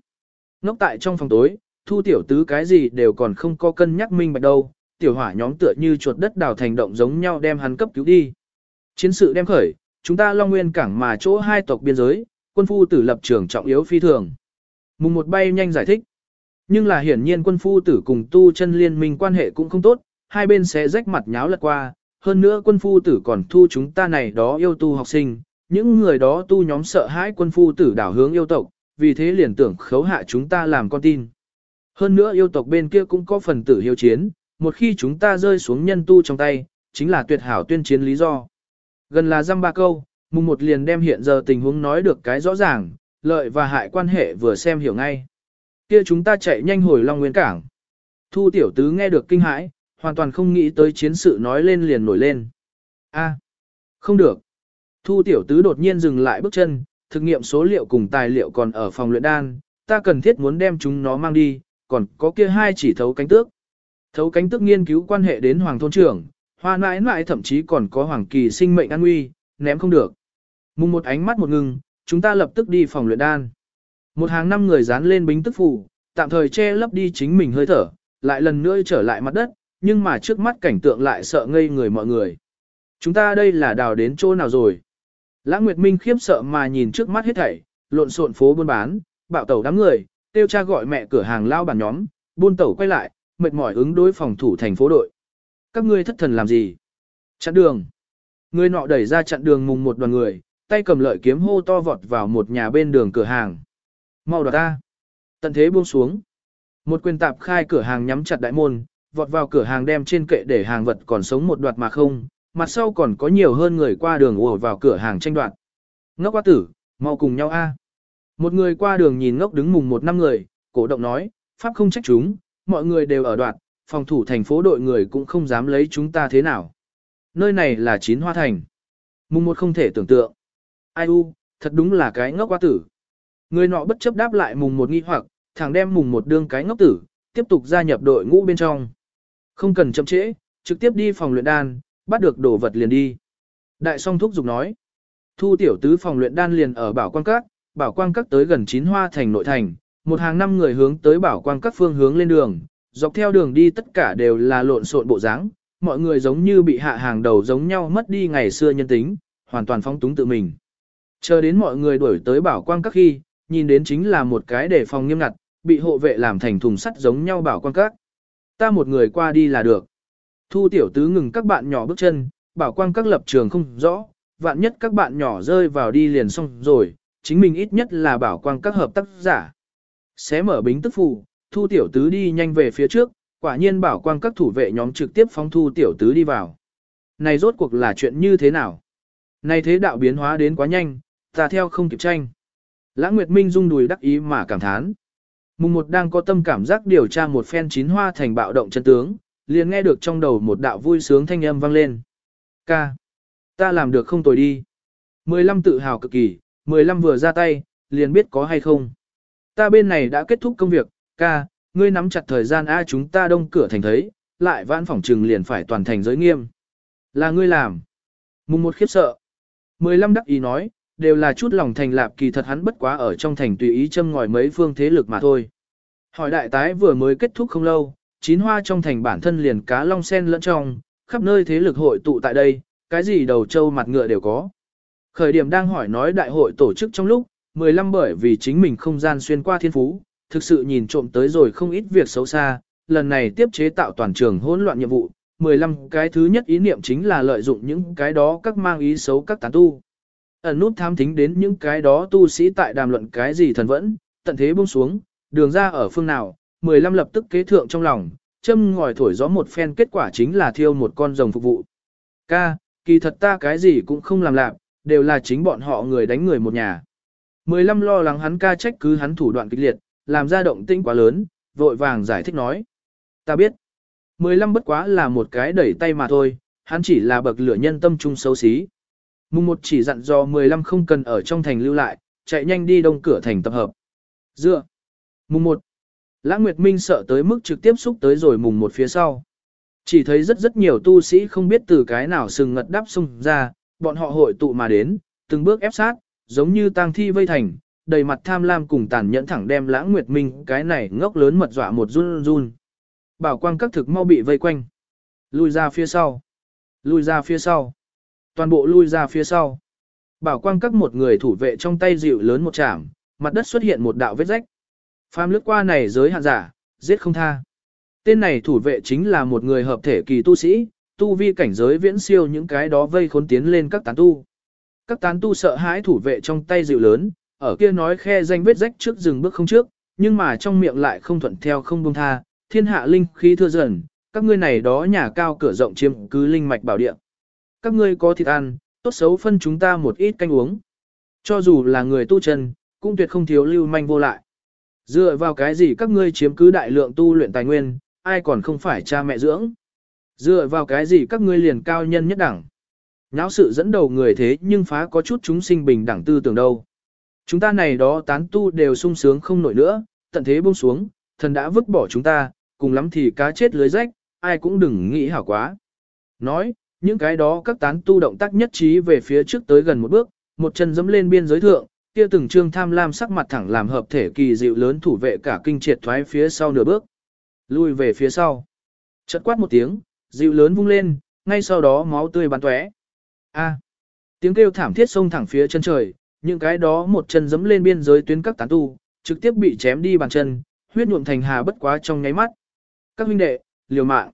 Ngốc tại trong phòng tối, thu tiểu tứ cái gì đều còn không có cân nhắc minh bạch đâu, tiểu hỏa nhóm tựa như chuột đất đào thành động giống nhau đem hắn cấp cứu đi. Chiến sự đem khởi, chúng ta Long Nguyên cảng mà chỗ hai tộc biên giới, quân phu tử lập trường trọng yếu phi thường. Mùng một bay nhanh giải thích. Nhưng là hiển nhiên quân phu tử cùng tu chân liên minh quan hệ cũng không tốt, hai bên sẽ rách mặt nháo lật qua, hơn nữa quân phu tử còn thu chúng ta này đó yêu tu học sinh, những người đó tu nhóm sợ hãi quân phu tử đảo hướng yêu tộc, vì thế liền tưởng khấu hạ chúng ta làm con tin. Hơn nữa yêu tộc bên kia cũng có phần tử hiếu chiến, một khi chúng ta rơi xuống nhân tu trong tay, chính là tuyệt hảo tuyên chiến lý do. Gần là dăm ba câu, mùng một liền đem hiện giờ tình huống nói được cái rõ ràng, lợi và hại quan hệ vừa xem hiểu ngay. Kia chúng ta chạy nhanh hồi Long Nguyên Cảng. Thu tiểu tứ nghe được kinh hãi, hoàn toàn không nghĩ tới chiến sự nói lên liền nổi lên. A, không được. Thu tiểu tứ đột nhiên dừng lại bước chân, thực nghiệm số liệu cùng tài liệu còn ở phòng luyện đan, ta cần thiết muốn đem chúng nó mang đi, còn có kia hai chỉ thấu cánh tước. Thấu cánh tước nghiên cứu quan hệ đến hoàng thôn trưởng, hoa nãi nãi thậm chí còn có hoàng kỳ sinh mệnh an nguy, ném không được. Mùng một ánh mắt một ngừng, chúng ta lập tức đi phòng luyện đan. Một hàng năm người dán lên bính tức phủ, tạm thời che lấp đi chính mình hơi thở, lại lần nữa trở lại mặt đất, nhưng mà trước mắt cảnh tượng lại sợ ngây người mọi người. Chúng ta đây là đào đến chỗ nào rồi? Lãng Nguyệt Minh khiếp sợ mà nhìn trước mắt hết thảy, lộn xộn phố buôn bán, bạo tẩu đám người, tiêu cha gọi mẹ cửa hàng lao bản nhóm, buôn tẩu quay lại, mệt mỏi ứng đối phòng thủ thành phố đội. Các ngươi thất thần làm gì? Chặn đường. Người nọ đẩy ra chặn đường mùng một đoàn người, tay cầm lợi kiếm hô to vọt vào một nhà bên đường cửa hàng. Mau đoạt ta. Tận thế buông xuống. Một quyền tạp khai cửa hàng nhắm chặt đại môn, vọt vào cửa hàng đem trên kệ để hàng vật còn sống một đoạt mà không, mặt sau còn có nhiều hơn người qua đường ùa vào cửa hàng tranh đoạt. Ngốc quá tử, mau cùng nhau a. Một người qua đường nhìn ngốc đứng mùng một năm người, cổ động nói, pháp không trách chúng, mọi người đều ở đoạt, phòng thủ thành phố đội người cũng không dám lấy chúng ta thế nào. Nơi này là chín hoa thành. Mùng một không thể tưởng tượng. Ai u, thật đúng là cái ngốc quá tử. Người nọ bất chấp đáp lại mùng một nghi hoặc, thằng đem mùng một đương cái ngốc tử, tiếp tục gia nhập đội ngũ bên trong. Không cần chậm trễ, trực tiếp đi phòng luyện đan, bắt được đồ vật liền đi. Đại song thúc giục nói. Thu tiểu tứ phòng luyện đan liền ở bảo quang các, bảo quang các tới gần chín hoa thành nội thành, một hàng năm người hướng tới bảo quang các phương hướng lên đường, dọc theo đường đi tất cả đều là lộn xộn bộ dáng, mọi người giống như bị hạ hàng đầu giống nhau mất đi ngày xưa nhân tính, hoàn toàn phong túng tự mình. Chờ đến mọi người đuổi tới bảo quang các khi, nhìn đến chính là một cái để phòng nghiêm ngặt, bị hộ vệ làm thành thùng sắt giống nhau bảo Quang các. Ta một người qua đi là được. Thu tiểu tứ ngừng các bạn nhỏ bước chân, bảo quang các lập trường không rõ, vạn nhất các bạn nhỏ rơi vào đi liền xong rồi, chính mình ít nhất là bảo quang các hợp tác giả. Xé mở bính tức phụ. thu tiểu tứ đi nhanh về phía trước, quả nhiên bảo quang các thủ vệ nhóm trực tiếp phóng thu tiểu tứ đi vào. Này rốt cuộc là chuyện như thế nào? Này thế đạo biến hóa đến quá nhanh, ta theo không kịp tranh. Lãng Nguyệt Minh rung đùi đắc ý mà cảm thán. Mùng một đang có tâm cảm giác điều tra một phen chín hoa thành bạo động chân tướng, liền nghe được trong đầu một đạo vui sướng thanh âm vang lên. Ca. Ta làm được không tồi đi. Mười lăm tự hào cực kỳ, mười lăm vừa ra tay, liền biết có hay không. Ta bên này đã kết thúc công việc, ca, ngươi nắm chặt thời gian a chúng ta đông cửa thành thấy, lại vãn phòng trừng liền phải toàn thành giới nghiêm. Là ngươi làm. Mùng một khiếp sợ. Mười lăm đắc ý nói, đều là chút lòng thành lạp kỳ thật hắn bất quá ở trong thành tùy ý châm ngòi mấy phương thế lực mà thôi. Hỏi đại tái vừa mới kết thúc không lâu, chín hoa trong thành bản thân liền cá long sen lẫn trong, khắp nơi thế lực hội tụ tại đây, cái gì đầu trâu mặt ngựa đều có. Khởi điểm đang hỏi nói đại hội tổ chức trong lúc, 15 bởi vì chính mình không gian xuyên qua thiên phú, thực sự nhìn trộm tới rồi không ít việc xấu xa, lần này tiếp chế tạo toàn trường hỗn loạn nhiệm vụ, 15 cái thứ nhất ý niệm chính là lợi dụng những cái đó các mang ý xấu các tán tu. Ẩn nút tham thính đến những cái đó tu sĩ tại đàm luận cái gì thần vẫn, tận thế buông xuống, đường ra ở phương nào, 15 lập tức kế thượng trong lòng, châm ngòi thổi gió một phen kết quả chính là thiêu một con rồng phục vụ. Ca, kỳ thật ta cái gì cũng không làm lạc, đều là chính bọn họ người đánh người một nhà. 15 lo lắng hắn ca trách cứ hắn thủ đoạn kịch liệt, làm ra động tĩnh quá lớn, vội vàng giải thích nói. Ta biết, 15 bất quá là một cái đẩy tay mà thôi, hắn chỉ là bậc lửa nhân tâm trung xấu xí. Mùng một chỉ dặn do 15 không cần ở trong thành lưu lại, chạy nhanh đi đông cửa thành tập hợp. Dựa. Mùng một. Lãng Nguyệt Minh sợ tới mức trực tiếp xúc tới rồi mùng một phía sau. Chỉ thấy rất rất nhiều tu sĩ không biết từ cái nào sừng ngật đắp xung ra, bọn họ hội tụ mà đến, từng bước ép sát, giống như tang thi vây thành, đầy mặt tham lam cùng tàn nhẫn thẳng đem lãng nguyệt minh cái này ngốc lớn mật dọa một run run. Bảo quang các thực mau bị vây quanh. lùi ra phía sau. lùi ra phía sau. Toàn bộ lui ra phía sau. Bảo quang các một người thủ vệ trong tay dịu lớn một chạm, mặt đất xuất hiện một đạo vết rách. Phàm lướt qua này giới hạn giả, giết không tha. Tên này thủ vệ chính là một người hợp thể kỳ tu sĩ, tu vi cảnh giới viễn siêu những cái đó vây khốn tiến lên các tán tu. Các tán tu sợ hãi thủ vệ trong tay dịu lớn, ở kia nói khe danh vết rách trước dừng bước không trước, nhưng mà trong miệng lại không thuận theo không buông tha, thiên hạ linh khí thưa dần, các ngươi này đó nhà cao cửa rộng chiếm cứ linh mạch bảo địa. Các ngươi có thịt ăn, tốt xấu phân chúng ta một ít canh uống. Cho dù là người tu chân, cũng tuyệt không thiếu lưu manh vô lại. Dựa vào cái gì các ngươi chiếm cứ đại lượng tu luyện tài nguyên, ai còn không phải cha mẹ dưỡng. Dựa vào cái gì các ngươi liền cao nhân nhất đẳng. Nháo sự dẫn đầu người thế nhưng phá có chút chúng sinh bình đẳng tư tưởng đâu. Chúng ta này đó tán tu đều sung sướng không nổi nữa, tận thế buông xuống, thần đã vứt bỏ chúng ta, cùng lắm thì cá chết lưới rách, ai cũng đừng nghĩ hảo quá. Nói, những cái đó các tán tu động tác nhất trí về phía trước tới gần một bước, một chân dẫm lên biên giới thượng, kia từng trương tham lam sắc mặt thẳng làm hợp thể kỳ dịu lớn thủ vệ cả kinh triệt thoái phía sau nửa bước. Lui về phía sau. Chợt quát một tiếng, dịu lớn vung lên, ngay sau đó máu tươi bắn tóe. A. Tiếng kêu thảm thiết xông thẳng phía chân trời, những cái đó một chân dẫm lên biên giới tuyến các tán tu, trực tiếp bị chém đi bàn chân, huyết nhuộm thành hà bất quá trong nháy mắt. Các huynh đệ, liều mạng.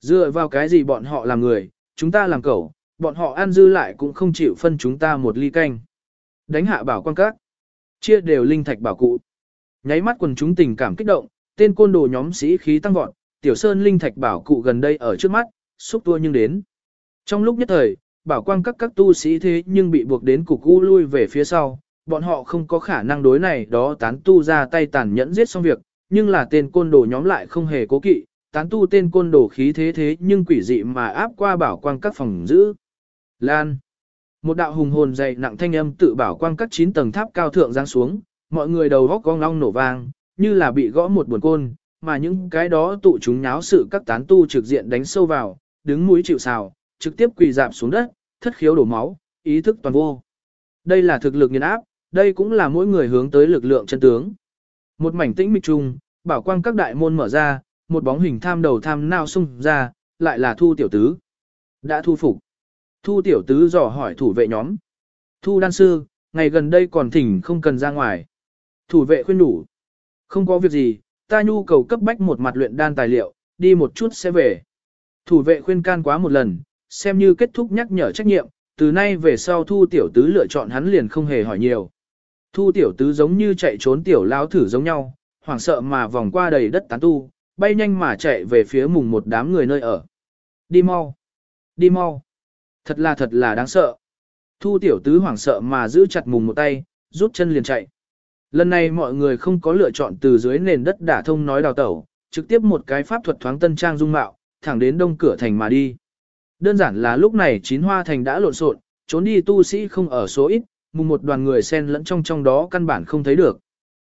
Dựa vào cái gì bọn họ làm người, chúng ta làm cẩu, bọn họ ăn dư lại cũng không chịu phân chúng ta một ly canh. Đánh hạ bảo quan các. Chia đều linh thạch bảo cụ. Nháy mắt quần chúng tình cảm kích động, tên côn đồ nhóm sĩ khí tăng vọt, tiểu sơn linh thạch bảo cụ gần đây ở trước mắt, xúc tua nhưng đến. Trong lúc nhất thời, bảo quang các các tu sĩ thế nhưng bị buộc đến cục u lui về phía sau, bọn họ không có khả năng đối này đó tán tu ra tay tàn nhẫn giết xong việc, nhưng là tên côn đồ nhóm lại không hề cố kỵ, tán tu tên côn đồ khí thế thế nhưng quỷ dị mà áp qua bảo quang các phòng giữ. Lan. Một đạo hùng hồn dày nặng thanh âm tự bảo quang các 9 tầng tháp cao thượng giáng xuống, mọi người đầu góc cong long nổ vang, như là bị gõ một buồn côn, mà những cái đó tụ chúng nháo sự các tán tu trực diện đánh sâu vào, đứng mũi chịu sào, trực tiếp quỳ dạp xuống đất, thất khiếu đổ máu, ý thức toàn vô. Đây là thực lực nghiền áp, đây cũng là mỗi người hướng tới lực lượng chân tướng. Một mảnh tĩnh mịch trung, bảo quang các đại môn mở ra, một bóng hình tham đầu tham nao xung ra, lại là thu tiểu tứ. Đã thu phục. Thu tiểu tứ dò hỏi thủ vệ nhóm. Thu đan sư, ngày gần đây còn thỉnh không cần ra ngoài. Thủ vệ khuyên đủ. Không có việc gì, ta nhu cầu cấp bách một mặt luyện đan tài liệu, đi một chút sẽ về. Thủ vệ khuyên can quá một lần, xem như kết thúc nhắc nhở trách nhiệm, từ nay về sau thu tiểu tứ lựa chọn hắn liền không hề hỏi nhiều. Thu tiểu tứ giống như chạy trốn tiểu lao thử giống nhau, hoảng sợ mà vòng qua đầy đất tán tu, bay nhanh mà chạy về phía mùng một đám người nơi ở. Đi mau! Đi mau! Thật là thật là đáng sợ. Thu tiểu tứ hoảng sợ mà giữ chặt mùng một tay, rút chân liền chạy. Lần này mọi người không có lựa chọn từ dưới nền đất đả thông nói đào tẩu, trực tiếp một cái pháp thuật thoáng tân trang dung mạo, thẳng đến đông cửa thành mà đi. Đơn giản là lúc này chín hoa thành đã lộn xộn, trốn đi tu sĩ không ở số ít, mùng một đoàn người xen lẫn trong trong đó căn bản không thấy được.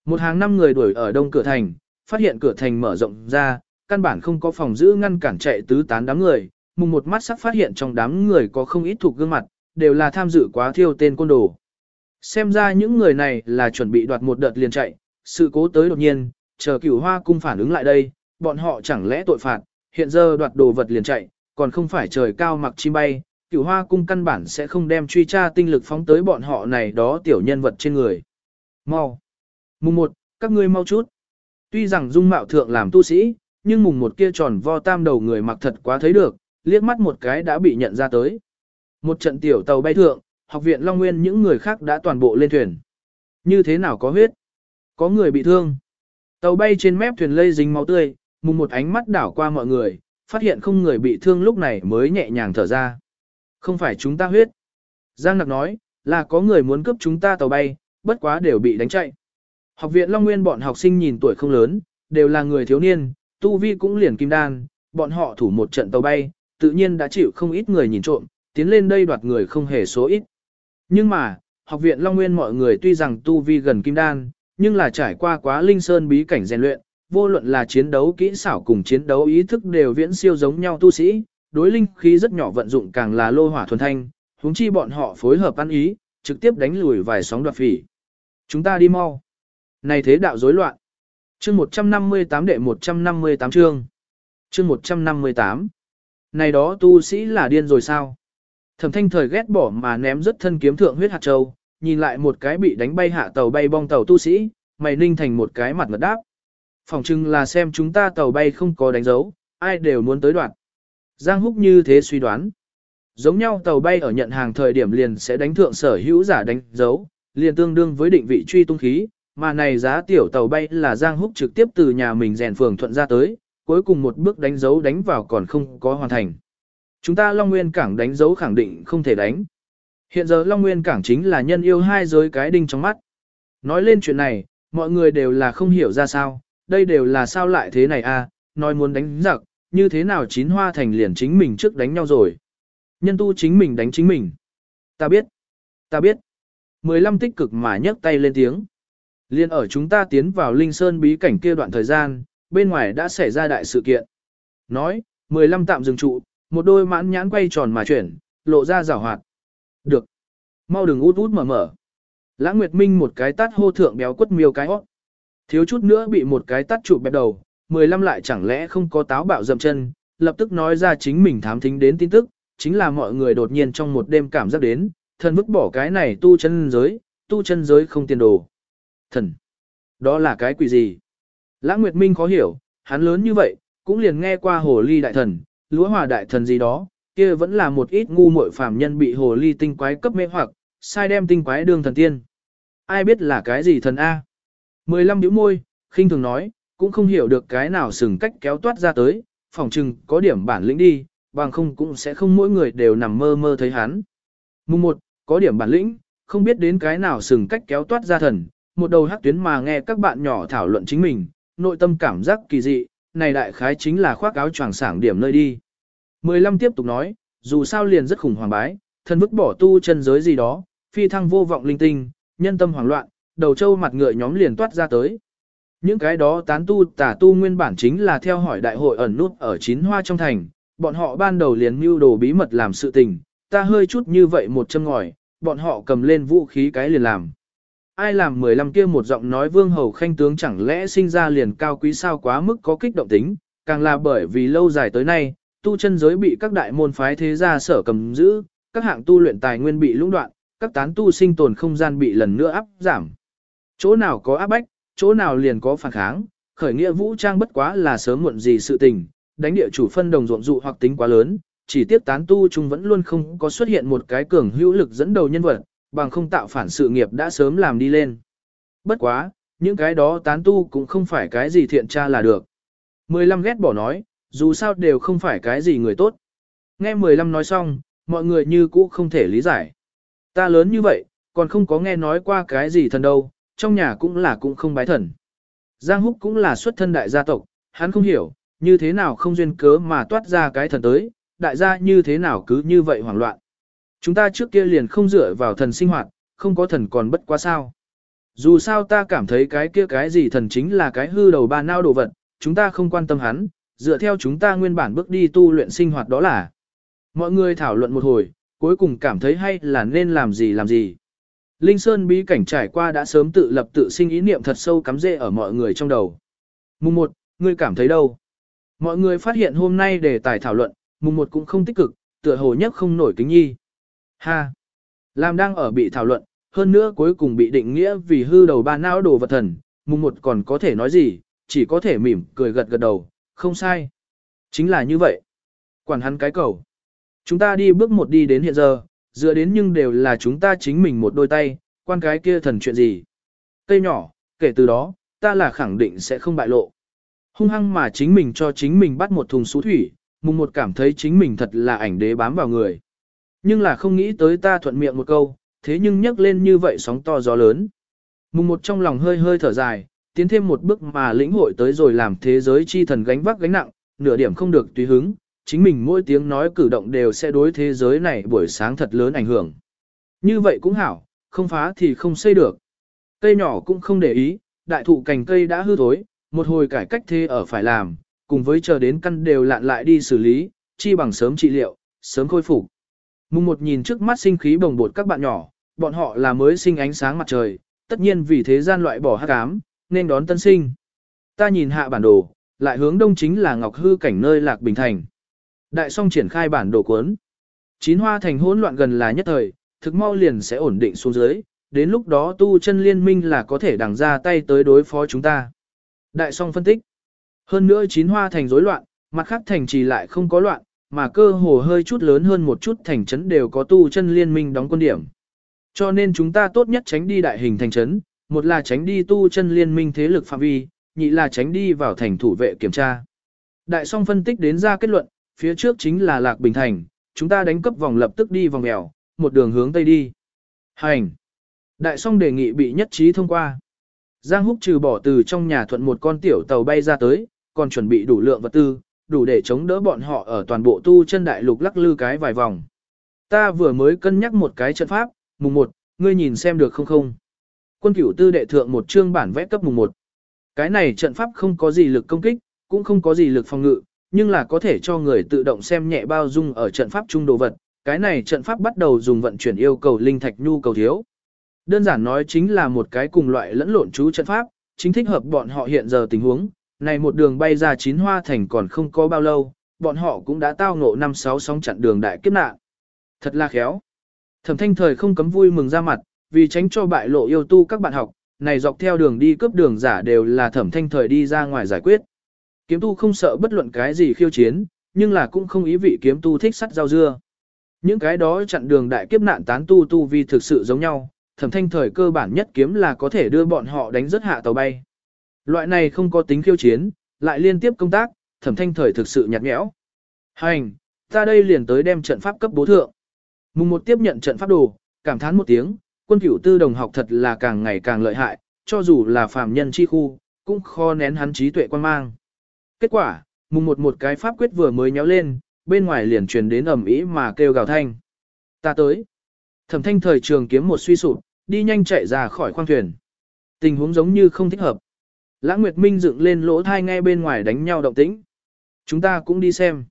Một hàng năm người đuổi ở đông cửa thành, phát hiện cửa thành mở rộng ra, căn bản không có phòng giữ ngăn cản chạy tứ tán đám người, mùng một mắt sắc phát hiện trong đám người có không ít thuộc gương mặt, đều là tham dự quá thiêu tên côn đồ. Xem ra những người này là chuẩn bị đoạt một đợt liền chạy, sự cố tới đột nhiên, chờ cửu hoa cung phản ứng lại đây, bọn họ chẳng lẽ tội phạt, hiện giờ đoạt đồ vật liền chạy, còn không phải trời cao mặc chim bay, cửu hoa cung căn bản sẽ không đem truy tra tinh lực phóng tới bọn họ này đó tiểu nhân vật trên người. Mau! Mùng một, các ngươi mau chút. Tuy rằng dung mạo thượng làm tu sĩ, nhưng mùng một kia tròn vo tam đầu người mặc thật quá thấy được, liếc mắt một cái đã bị nhận ra tới. Một trận tiểu tàu bay thượng, học viện Long Nguyên những người khác đã toàn bộ lên thuyền. Như thế nào có huyết? Có người bị thương. Tàu bay trên mép thuyền lây dính máu tươi, mùng một ánh mắt đảo qua mọi người, phát hiện không người bị thương lúc này mới nhẹ nhàng thở ra. Không phải chúng ta huyết. Giang Nặc nói, là có người muốn cướp chúng ta tàu bay, bất quá đều bị đánh chạy. Học viện Long Nguyên bọn học sinh nhìn tuổi không lớn, đều là người thiếu niên, tu vi cũng liền kim đan, bọn họ thủ một trận tàu bay, tự nhiên đã chịu không ít người nhìn trộm, tiến lên đây đoạt người không hề số ít. Nhưng mà, học viện Long Nguyên mọi người tuy rằng tu vi gần kim đan, nhưng là trải qua quá linh sơn bí cảnh rèn luyện, vô luận là chiến đấu kỹ xảo cùng chiến đấu ý thức đều viễn siêu giống nhau tu sĩ, đối linh khí rất nhỏ vận dụng càng là lô hỏa thuần thanh, huống chi bọn họ phối hợp ăn ý, trực tiếp đánh lùi vài sóng đoạt phỉ. Chúng ta đi mau. Này thế đạo rối loạn. Chương 158 đệ 158 chương. Chương 158. Này đó tu sĩ là điên rồi sao? Thẩm thanh thời ghét bỏ mà ném rất thân kiếm thượng huyết hạt châu, nhìn lại một cái bị đánh bay hạ tàu bay bong tàu tu sĩ, mày ninh thành một cái mặt ngật đáp. Phòng chừng là xem chúng ta tàu bay không có đánh dấu, ai đều muốn tới đoạn. Giang Húc như thế suy đoán. Giống nhau tàu bay ở nhận hàng thời điểm liền sẽ đánh thượng sở hữu giả đánh dấu, liền tương đương với định vị truy tung khí, mà này giá tiểu tàu bay là Giang Húc trực tiếp từ nhà mình rèn phường thuận ra tới, cuối cùng một bước đánh dấu đánh vào còn không có hoàn thành. Chúng ta Long Nguyên Cảng đánh dấu khẳng định không thể đánh. Hiện giờ Long Nguyên Cảng chính là nhân yêu hai giới cái đinh trong mắt. Nói lên chuyện này, mọi người đều là không hiểu ra sao, đây đều là sao lại thế này a? À? nói muốn đánh giặc, như thế nào chín hoa thành liền chính mình trước đánh nhau rồi. Nhân tu chính mình đánh chính mình. Ta biết, ta biết. Mười lăm tích cực mà nhấc tay lên tiếng. Liên ở chúng ta tiến vào Linh Sơn bí cảnh kia đoạn thời gian, bên ngoài đã xảy ra đại sự kiện. Nói, mười lăm tạm dừng trụ, một đôi mãn nhãn quay tròn mà chuyển, lộ ra rào hoạt. Được. Mau đừng út út mở mở. Lã Nguyệt Minh một cái tát hô thượng béo quất miêu cái hót. Thiếu chút nữa bị một cái tát chụp bẹp đầu, 15 lại chẳng lẽ không có táo bạo dậm chân, lập tức nói ra chính mình thám thính đến tin tức, chính là mọi người đột nhiên trong một đêm cảm giác đến, thần vứt bỏ cái này tu chân giới, tu chân giới không tiền đồ. Thần, đó là cái quỷ gì? lãng Nguyệt Minh khó hiểu, hắn lớn như vậy, cũng liền nghe qua hồ ly đại thần, lúa hòa đại thần gì đó, kia vẫn là một ít ngu muội phàm nhân bị hồ ly tinh quái cấp mê hoặc, sai đem tinh quái đương thần tiên. Ai biết là cái gì thần A? Mười lăm biểu môi, khinh thường nói, cũng không hiểu được cái nào sừng cách kéo toát ra tới, phòng trừng có điểm bản lĩnh đi, bằng không cũng sẽ không mỗi người đều nằm mơ mơ thấy hắn. Mùng một, có điểm bản lĩnh, không biết đến cái nào sừng cách kéo toát ra thần, một đầu hắc tuyến mà nghe các bạn nhỏ thảo luận chính mình, nội tâm cảm giác kỳ dị, này đại khái chính là khoác áo choàng sảng điểm nơi đi. 15 tiếp tục nói, dù sao liền rất khủng hoảng bái, thân vứt bỏ tu chân giới gì đó, phi thăng vô vọng linh tinh, nhân tâm hoảng loạn, đầu trâu mặt ngựa nhóm liền toát ra tới. Những cái đó tán tu tả tu nguyên bản chính là theo hỏi đại hội ẩn nút ở chín hoa trong thành, bọn họ ban đầu liền mưu đồ bí mật làm sự tình, ta hơi chút như vậy một châm ngòi, bọn họ cầm lên vũ khí cái liền làm. Ai làm 15 kia một giọng nói vương hầu khanh tướng chẳng lẽ sinh ra liền cao quý sao quá mức có kích động tính, càng là bởi vì lâu dài tới nay, tu chân giới bị các đại môn phái thế gia sở cầm giữ, các hạng tu luyện tài nguyên bị lũng đoạn, các tán tu sinh tồn không gian bị lần nữa áp giảm. Chỗ nào có áp bách, chỗ nào liền có phản kháng, khởi nghĩa vũ trang bất quá là sớm muộn gì sự tình, đánh địa chủ phân đồng ruộng dụ hoặc tính quá lớn, chỉ tiếp tán tu chung vẫn luôn không có xuất hiện một cái cường hữu lực dẫn đầu nhân vật, bằng không tạo phản sự nghiệp đã sớm làm đi lên. Bất quá, những cái đó tán tu cũng không phải cái gì thiện tra là được. 15 ghét bỏ nói, dù sao đều không phải cái gì người tốt. Nghe 15 nói xong, mọi người như cũ không thể lý giải. Ta lớn như vậy, còn không có nghe nói qua cái gì thần đâu, trong nhà cũng là cũng không bái thần. Giang Húc cũng là xuất thân đại gia tộc, hắn không hiểu, như thế nào không duyên cớ mà toát ra cái thần tới, đại gia như thế nào cứ như vậy hoảng loạn. Chúng ta trước kia liền không dựa vào thần sinh hoạt, không có thần còn bất quá sao. Dù sao ta cảm thấy cái kia cái gì thần chính là cái hư đầu ba nao đồ vật, chúng ta không quan tâm hắn, dựa theo chúng ta nguyên bản bước đi tu luyện sinh hoạt đó là. Mọi người thảo luận một hồi, cuối cùng cảm thấy hay là nên làm gì làm gì. Linh Sơn bí cảnh trải qua đã sớm tự lập tự sinh ý niệm thật sâu cắm rễ ở mọi người trong đầu. Mùng 1, ngươi cảm thấy đâu? Mọi người phát hiện hôm nay đề tài thảo luận, mùng 1 cũng không tích cực, tựa hồ nhất không nổi kính nhi. Ha! Làm đang ở bị thảo luận, hơn nữa cuối cùng bị định nghĩa vì hư đầu ba não đồ vật thần, mùng một còn có thể nói gì, chỉ có thể mỉm cười gật gật đầu, không sai. Chính là như vậy. Quản hắn cái cầu. Chúng ta đi bước một đi đến hiện giờ, dựa đến nhưng đều là chúng ta chính mình một đôi tay, quan cái kia thần chuyện gì. Cây nhỏ, kể từ đó, ta là khẳng định sẽ không bại lộ. Hung hăng mà chính mình cho chính mình bắt một thùng sú thủy, mùng một cảm thấy chính mình thật là ảnh đế bám vào người. Nhưng là không nghĩ tới ta thuận miệng một câu, thế nhưng nhắc lên như vậy sóng to gió lớn. Mùng một trong lòng hơi hơi thở dài, tiến thêm một bước mà lĩnh hội tới rồi làm thế giới chi thần gánh vác gánh nặng, nửa điểm không được tùy hứng, chính mình mỗi tiếng nói cử động đều sẽ đối thế giới này buổi sáng thật lớn ảnh hưởng. Như vậy cũng hảo, không phá thì không xây được. Cây nhỏ cũng không để ý, đại thụ cành cây đã hư thối, một hồi cải cách thế ở phải làm, cùng với chờ đến căn đều lạn lại đi xử lý, chi bằng sớm trị liệu, sớm khôi phục. Mùng một nhìn trước mắt sinh khí bồng bột các bạn nhỏ, bọn họ là mới sinh ánh sáng mặt trời, tất nhiên vì thế gian loại bỏ hắc ám, nên đón tân sinh. Ta nhìn hạ bản đồ, lại hướng đông chính là Ngọc Hư cảnh nơi Lạc Bình Thành. Đại song triển khai bản đồ cuốn. Chín hoa thành hỗn loạn gần là nhất thời, thực mau liền sẽ ổn định xuống dưới, đến lúc đó tu chân liên minh là có thể đằng ra tay tới đối phó chúng ta. Đại song phân tích. Hơn nữa chín hoa thành rối loạn, mặt khác thành trì lại không có loạn, mà cơ hồ hơi chút lớn hơn một chút thành trấn đều có tu chân liên minh đóng quân điểm. Cho nên chúng ta tốt nhất tránh đi đại hình thành trấn, một là tránh đi tu chân liên minh thế lực phạm vi, nhị là tránh đi vào thành thủ vệ kiểm tra. Đại song phân tích đến ra kết luận, phía trước chính là Lạc Bình Thành, chúng ta đánh cấp vòng lập tức đi vòng mèo, một đường hướng tây đi. Hành! Đại song đề nghị bị nhất trí thông qua. Giang Húc trừ bỏ từ trong nhà thuận một con tiểu tàu bay ra tới, còn chuẩn bị đủ lượng vật tư, đủ để chống đỡ bọn họ ở toàn bộ tu chân đại lục lắc lư cái vài vòng. Ta vừa mới cân nhắc một cái trận pháp, mùng 1, ngươi nhìn xem được không không? Quân cửu tư đệ thượng một chương bản vẽ cấp mùng 1. Cái này trận pháp không có gì lực công kích, cũng không có gì lực phòng ngự, nhưng là có thể cho người tự động xem nhẹ bao dung ở trận pháp trung đồ vật. Cái này trận pháp bắt đầu dùng vận chuyển yêu cầu linh thạch nhu cầu thiếu. Đơn giản nói chính là một cái cùng loại lẫn lộn chú trận pháp, chính thích hợp bọn họ hiện giờ tình huống. Này một đường bay ra chín hoa thành còn không có bao lâu, bọn họ cũng đã tao ngộ năm sáu sóng chặn đường đại kiếp nạn. Thật là khéo. Thẩm thanh thời không cấm vui mừng ra mặt, vì tránh cho bại lộ yêu tu các bạn học, này dọc theo đường đi cướp đường giả đều là thẩm thanh thời đi ra ngoài giải quyết. Kiếm tu không sợ bất luận cái gì khiêu chiến, nhưng là cũng không ý vị kiếm tu thích sắt rau dưa. Những cái đó chặn đường đại kiếp nạn tán tu tu vi thực sự giống nhau, thẩm thanh thời cơ bản nhất kiếm là có thể đưa bọn họ đánh rất hạ tàu bay. Loại này không có tính khiêu chiến, lại liên tiếp công tác, thẩm thanh thời thực sự nhạt nhẽo. Hành, ta đây liền tới đem trận pháp cấp bố thượng. Mùng một tiếp nhận trận pháp đồ, cảm thán một tiếng, quân cửu tư đồng học thật là càng ngày càng lợi hại, cho dù là phàm nhân chi khu, cũng khó nén hắn trí tuệ quan mang. Kết quả, mùng một một cái pháp quyết vừa mới nhéo lên, bên ngoài liền truyền đến ầm ý mà kêu gào thanh. Ta tới. Thẩm thanh thời trường kiếm một suy sụp, đi nhanh chạy ra khỏi khoang thuyền. Tình huống giống như không thích hợp. Lãng Nguyệt Minh dựng lên lỗ thai nghe bên ngoài đánh nhau động tĩnh. Chúng ta cũng đi xem.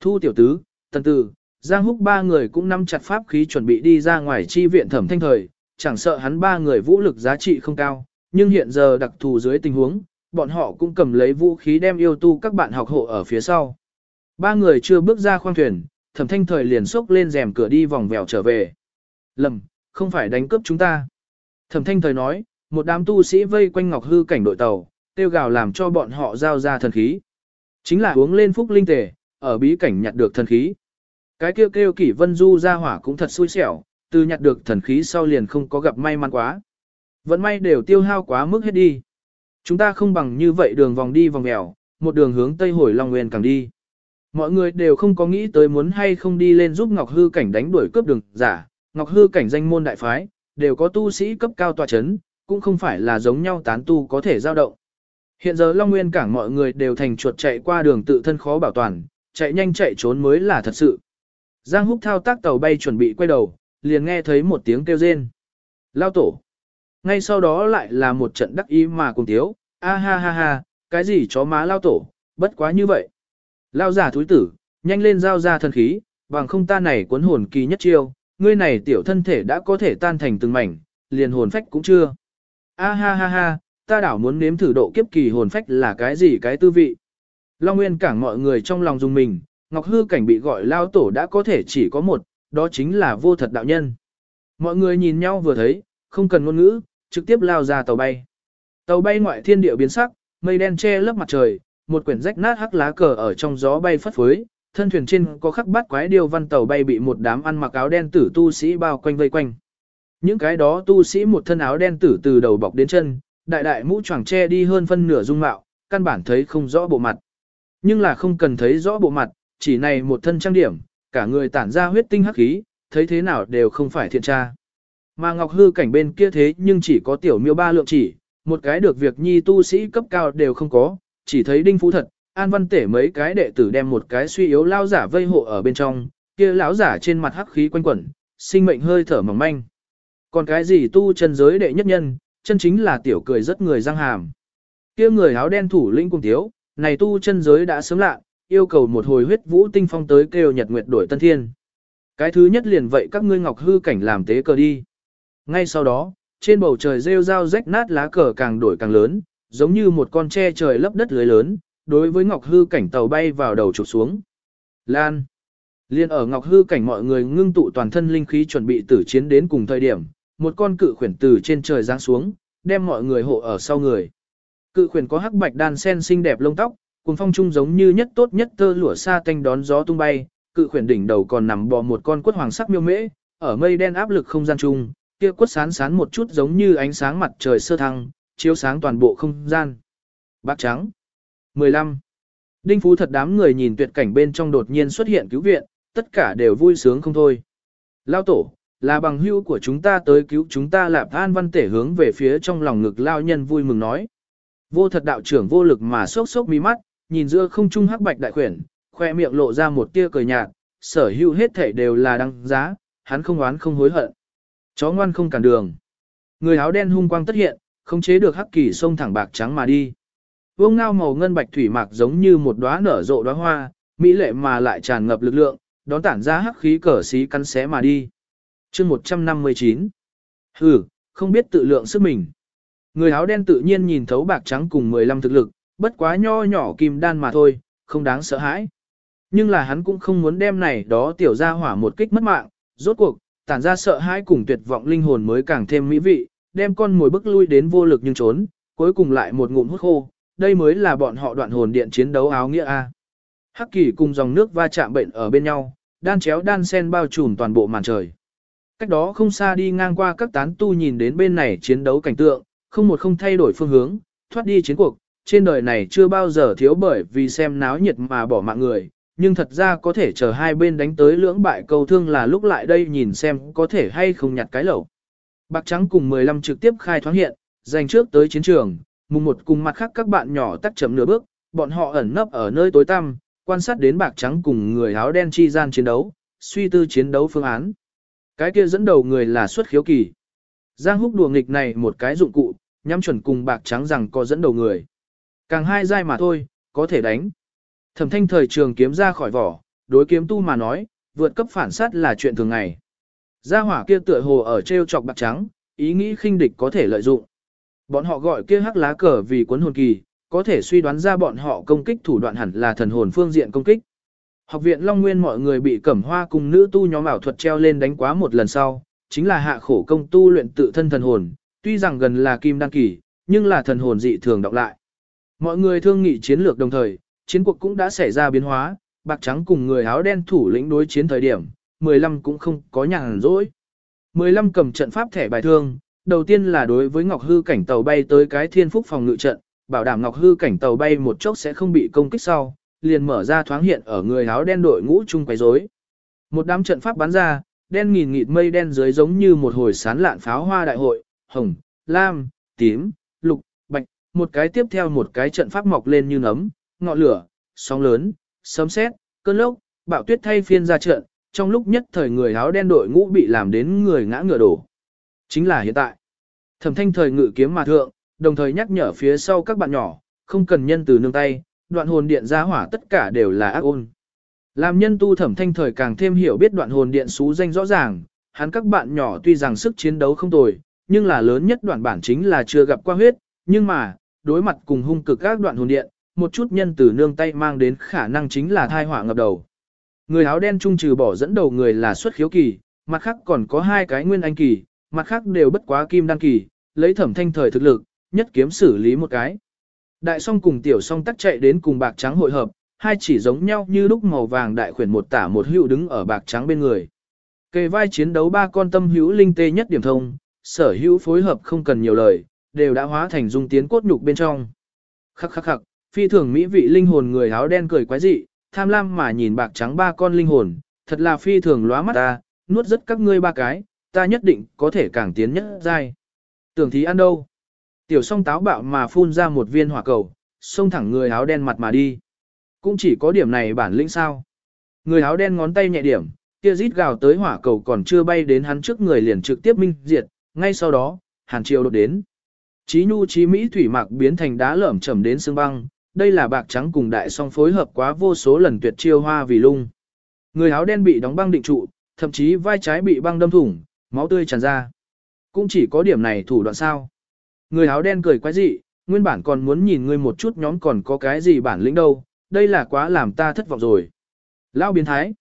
Thu tiểu tứ, tần tử, Giang Húc ba người cũng nắm chặt pháp khí chuẩn bị đi ra ngoài chi viện thẩm thanh thời, chẳng sợ hắn ba người vũ lực giá trị không cao, nhưng hiện giờ đặc thù dưới tình huống, bọn họ cũng cầm lấy vũ khí đem yêu tu các bạn học hộ ở phía sau. Ba người chưa bước ra khoang thuyền, thẩm thanh thời liền xốc lên rèm cửa đi vòng vèo trở về. Lầm, không phải đánh cướp chúng ta. Thẩm thanh thời nói, một đám tu sĩ vây quanh Ngọc Hư cảnh đội tàu, tiêu gào làm cho bọn họ giao ra thần khí. Chính là uống lên phúc linh tề, ở bí cảnh nhặt được thần khí. Cái kêu kêu kỷ vân du ra hỏa cũng thật xui xẻo, từ nhặt được thần khí sau liền không có gặp may mắn quá. Vẫn may đều tiêu hao quá mức hết đi. Chúng ta không bằng như vậy đường vòng đi vòng mèo, một đường hướng Tây hồi Long Nguyên càng đi. Mọi người đều không có nghĩ tới muốn hay không đi lên giúp Ngọc Hư cảnh đánh đuổi cướp đường giả, Ngọc Hư cảnh danh môn đại phái, đều có tu sĩ cấp cao tòa chấn, cũng không phải là giống nhau tán tu có thể giao động. Hiện giờ Long Nguyên cảng mọi người đều thành chuột chạy qua đường tự thân khó bảo toàn, chạy nhanh chạy trốn mới là thật sự. Giang Húc thao tác tàu bay chuẩn bị quay đầu, liền nghe thấy một tiếng kêu rên. Lao tổ. Ngay sau đó lại là một trận đắc ý mà cùng thiếu a ha ha ha, cái gì chó má lao tổ, bất quá như vậy. Lao giả thúi tử, nhanh lên giao ra thần khí, bằng không ta này cuốn hồn kỳ nhất chiêu, ngươi này tiểu thân thể đã có thể tan thành từng mảnh, liền hồn phách cũng chưa. A ha ha ha, ta đảo muốn nếm thử độ kiếp kỳ hồn phách là cái gì cái tư vị. Long Nguyên cảng mọi người trong lòng dùng mình, Ngọc Hư cảnh bị gọi lao tổ đã có thể chỉ có một, đó chính là vô thật đạo nhân. Mọi người nhìn nhau vừa thấy, không cần ngôn ngữ, trực tiếp lao ra tàu bay. Tàu bay ngoại thiên địa biến sắc, mây đen che lớp mặt trời, một quyển rách nát hắc lá cờ ở trong gió bay phất phới, thân thuyền trên có khắc bát quái điêu văn tàu bay bị một đám ăn mặc áo đen tử tu sĩ bao quanh vây quanh. Những cái đó tu sĩ một thân áo đen tử từ đầu bọc đến chân, đại đại mũ choàng che đi hơn phân nửa dung mạo, căn bản thấy không rõ bộ mặt. Nhưng là không cần thấy rõ bộ mặt, chỉ này một thân trang điểm, cả người tản ra huyết tinh hắc khí, thấy thế nào đều không phải thiện tra. Mà Ngọc Hư cảnh bên kia thế nhưng chỉ có tiểu miêu ba lượng chỉ, một cái được việc nhi tu sĩ cấp cao đều không có, chỉ thấy đinh phú thật, an văn tể mấy cái đệ tử đem một cái suy yếu lao giả vây hộ ở bên trong, kia lão giả trên mặt hắc khí quanh quẩn, sinh mệnh hơi thở mỏng manh. Còn cái gì tu chân giới đệ nhất nhân, chân chính là tiểu cười rất người răng hàm. Kia người áo đen thủ lĩnh cùng thiếu, này tu chân giới đã sớm lạ, yêu cầu một hồi huyết vũ tinh phong tới kêu nhật nguyệt đổi tân thiên. Cái thứ nhất liền vậy các ngươi ngọc hư cảnh làm tế cờ đi. Ngay sau đó, trên bầu trời rêu rao rách nát lá cờ càng đổi càng lớn, giống như một con tre trời lấp đất lưới lớn, đối với ngọc hư cảnh tàu bay vào đầu trục xuống. Lan. Liên ở ngọc hư cảnh mọi người ngưng tụ toàn thân linh khí chuẩn bị tử chiến đến cùng thời điểm, một con cự khuyển từ trên trời giáng xuống, đem mọi người hộ ở sau người. Cự khuyển có hắc bạch đan sen xinh đẹp lông tóc, cùng phong trung giống như nhất tốt nhất tơ lụa sa tanh đón gió tung bay, cự khuyển đỉnh đầu còn nằm bò một con quất hoàng sắc miêu mễ, ở mây đen áp lực không gian chung, kia quất sán sán một chút giống như ánh sáng mặt trời sơ thăng, chiếu sáng toàn bộ không gian. Bạc trắng. 15. Đinh Phú thật đám người nhìn tuyệt cảnh bên trong đột nhiên xuất hiện cứu viện, tất cả đều vui sướng không thôi. Lao tổ, là bằng hữu của chúng ta tới cứu chúng ta lạp an văn tể hướng về phía trong lòng ngực lao nhân vui mừng nói. Vô thật đạo trưởng vô lực mà sốc sốc mi mắt, nhìn giữa không trung hắc bạch đại khuyển, khoe miệng lộ ra một tia cười nhạt, sở hữu hết thể đều là đăng giá, hắn không oán không hối hận. Chó ngoan không cản đường. Người áo đen hung quang tất hiện, không chế được hắc kỳ sông thẳng bạc trắng mà đi. Vương ngao màu ngân bạch thủy mạc giống như một đóa nở rộ đóa hoa, mỹ lệ mà lại tràn ngập lực lượng, đón tản ra hắc khí cờ xí cắn xé mà đi chương 159 Hừ, không biết tự lượng sức mình. Người áo đen tự nhiên nhìn thấu bạc trắng cùng 15 thực lực, bất quá nho nhỏ kim đan mà thôi, không đáng sợ hãi. Nhưng là hắn cũng không muốn đem này đó tiểu ra hỏa một kích mất mạng, rốt cuộc, tản ra sợ hãi cùng tuyệt vọng linh hồn mới càng thêm mỹ vị, đem con mồi bức lui đến vô lực nhưng trốn, cuối cùng lại một ngụm hút khô, đây mới là bọn họ đoạn hồn điện chiến đấu áo nghĩa A. Hắc kỳ cùng dòng nước va chạm bệnh ở bên nhau, đan chéo đan sen bao trùm toàn bộ màn trời. Cách đó không xa đi ngang qua các tán tu nhìn đến bên này chiến đấu cảnh tượng, không một không thay đổi phương hướng, thoát đi chiến cuộc, trên đời này chưa bao giờ thiếu bởi vì xem náo nhiệt mà bỏ mạng người, nhưng thật ra có thể chờ hai bên đánh tới lưỡng bại câu thương là lúc lại đây nhìn xem có thể hay không nhặt cái lẩu. Bạc trắng cùng 15 trực tiếp khai thoáng hiện, giành trước tới chiến trường, mùng một cùng mặt khác các bạn nhỏ tắt chậm nửa bước, bọn họ ẩn nấp ở nơi tối tăm, quan sát đến bạc trắng cùng người áo đen chi gian chiến đấu, suy tư chiến đấu phương án. Cái kia dẫn đầu người là xuất khiếu kỳ. Giang húc đùa nghịch này một cái dụng cụ, nhắm chuẩn cùng bạc trắng rằng có dẫn đầu người. Càng hai dai mà thôi, có thể đánh. Thẩm thanh thời trường kiếm ra khỏi vỏ, đối kiếm tu mà nói, vượt cấp phản sát là chuyện thường ngày. Gia hỏa kia tựa hồ ở treo chọc bạc trắng, ý nghĩ khinh địch có thể lợi dụng. Bọn họ gọi kia hắc lá cờ vì cuốn hồn kỳ, có thể suy đoán ra bọn họ công kích thủ đoạn hẳn là thần hồn phương diện công kích. Học viện Long Nguyên mọi người bị cẩm hoa cùng nữ tu nhóm ảo thuật treo lên đánh quá một lần sau, chính là hạ khổ công tu luyện tự thân thần hồn, tuy rằng gần là kim đan kỳ, nhưng là thần hồn dị thường đọc lại. Mọi người thương nghị chiến lược đồng thời, chiến cuộc cũng đã xảy ra biến hóa, bạc trắng cùng người áo đen thủ lĩnh đối chiến thời điểm, 15 cũng không có nhàn rỗi. 15 cầm trận pháp thẻ bài thương, đầu tiên là đối với Ngọc Hư cảnh tàu bay tới cái thiên phúc phòng ngự trận, bảo đảm Ngọc Hư cảnh tàu bay một chốc sẽ không bị công kích sau, liền mở ra thoáng hiện ở người áo đen đội ngũ chung quấy rối. Một đám trận pháp bắn ra, đen nghìn nghịt mây đen dưới giống như một hồi sán lạn pháo hoa đại hội, hồng, lam, tím, lục, bạch, một cái tiếp theo một cái trận pháp mọc lên như nấm, ngọn lửa, sóng lớn, sấm sét, cơn lốc, bạo tuyết thay phiên ra trận, trong lúc nhất thời người áo đen đội ngũ bị làm đến người ngã ngựa đổ. Chính là hiện tại. Thẩm thanh thời ngự kiếm mà thượng, đồng thời nhắc nhở phía sau các bạn nhỏ, không cần nhân từ nương tay, đoạn hồn điện ra hỏa tất cả đều là ác ôn. Làm nhân tu thẩm thanh thời càng thêm hiểu biết đoạn hồn điện xú danh rõ ràng, hắn các bạn nhỏ tuy rằng sức chiến đấu không tồi, nhưng là lớn nhất đoạn bản chính là chưa gặp qua huyết, nhưng mà, đối mặt cùng hung cực các đoạn hồn điện, một chút nhân từ nương tay mang đến khả năng chính là thai họa ngập đầu. Người áo đen trung trừ bỏ dẫn đầu người là xuất khiếu kỳ, mặt khác còn có hai cái nguyên anh kỳ, mặt khác đều bất quá kim đan kỳ, lấy thẩm thanh thời thực lực, nhất kiếm xử lý một cái. Đại song cùng tiểu song tắc chạy đến cùng bạc trắng hội hợp, hai chỉ giống nhau như lúc màu vàng đại khuyển một tả một hữu đứng ở bạc trắng bên người. Kề vai chiến đấu ba con tâm hữu linh tê nhất điểm thông, sở hữu phối hợp không cần nhiều lời, đều đã hóa thành dung tiến cốt nhục bên trong. Khắc khắc khắc, phi thường mỹ vị linh hồn người áo đen cười quái dị, tham lam mà nhìn bạc trắng ba con linh hồn, thật là phi thường lóa mắt ta, nuốt rất các ngươi ba cái, ta nhất định có thể càng tiến nhất giai. Tưởng thí ăn đâu? Tiểu song táo bạo mà phun ra một viên hỏa cầu, xông thẳng người áo đen mặt mà đi. Cũng chỉ có điểm này bản lĩnh sao. Người áo đen ngón tay nhẹ điểm, kia rít gào tới hỏa cầu còn chưa bay đến hắn trước người liền trực tiếp minh diệt, ngay sau đó, hàn triều đột đến. Chí nhu chí mỹ thủy mạc biến thành đá lởm chầm đến xương băng, đây là bạc trắng cùng đại song phối hợp quá vô số lần tuyệt chiêu hoa vì lung. Người áo đen bị đóng băng định trụ, thậm chí vai trái bị băng đâm thủng, máu tươi tràn ra. Cũng chỉ có điểm này thủ đoạn sao. Người áo đen cười quái dị, nguyên bản còn muốn nhìn ngươi một chút nhóm còn có cái gì bản lĩnh đâu, đây là quá làm ta thất vọng rồi. Lao biến thái.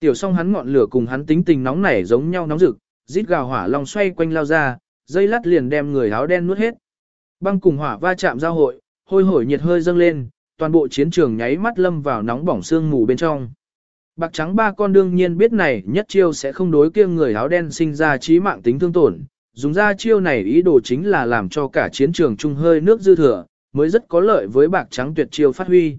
Tiểu song hắn ngọn lửa cùng hắn tính tình nóng nảy giống nhau nóng rực, rít gào hỏa long xoay quanh lao ra, dây lát liền đem người áo đen nuốt hết. Băng cùng hỏa va chạm giao hội, hôi hổi nhiệt hơi dâng lên, toàn bộ chiến trường nháy mắt lâm vào nóng bỏng sương mù bên trong. Bạc trắng ba con đương nhiên biết này nhất chiêu sẽ không đối kia người áo đen sinh ra trí mạng tính thương tổn, dùng ra chiêu này ý đồ chính là làm cho cả chiến trường chung hơi nước dư thừa, mới rất có lợi với bạc trắng tuyệt chiêu phát huy.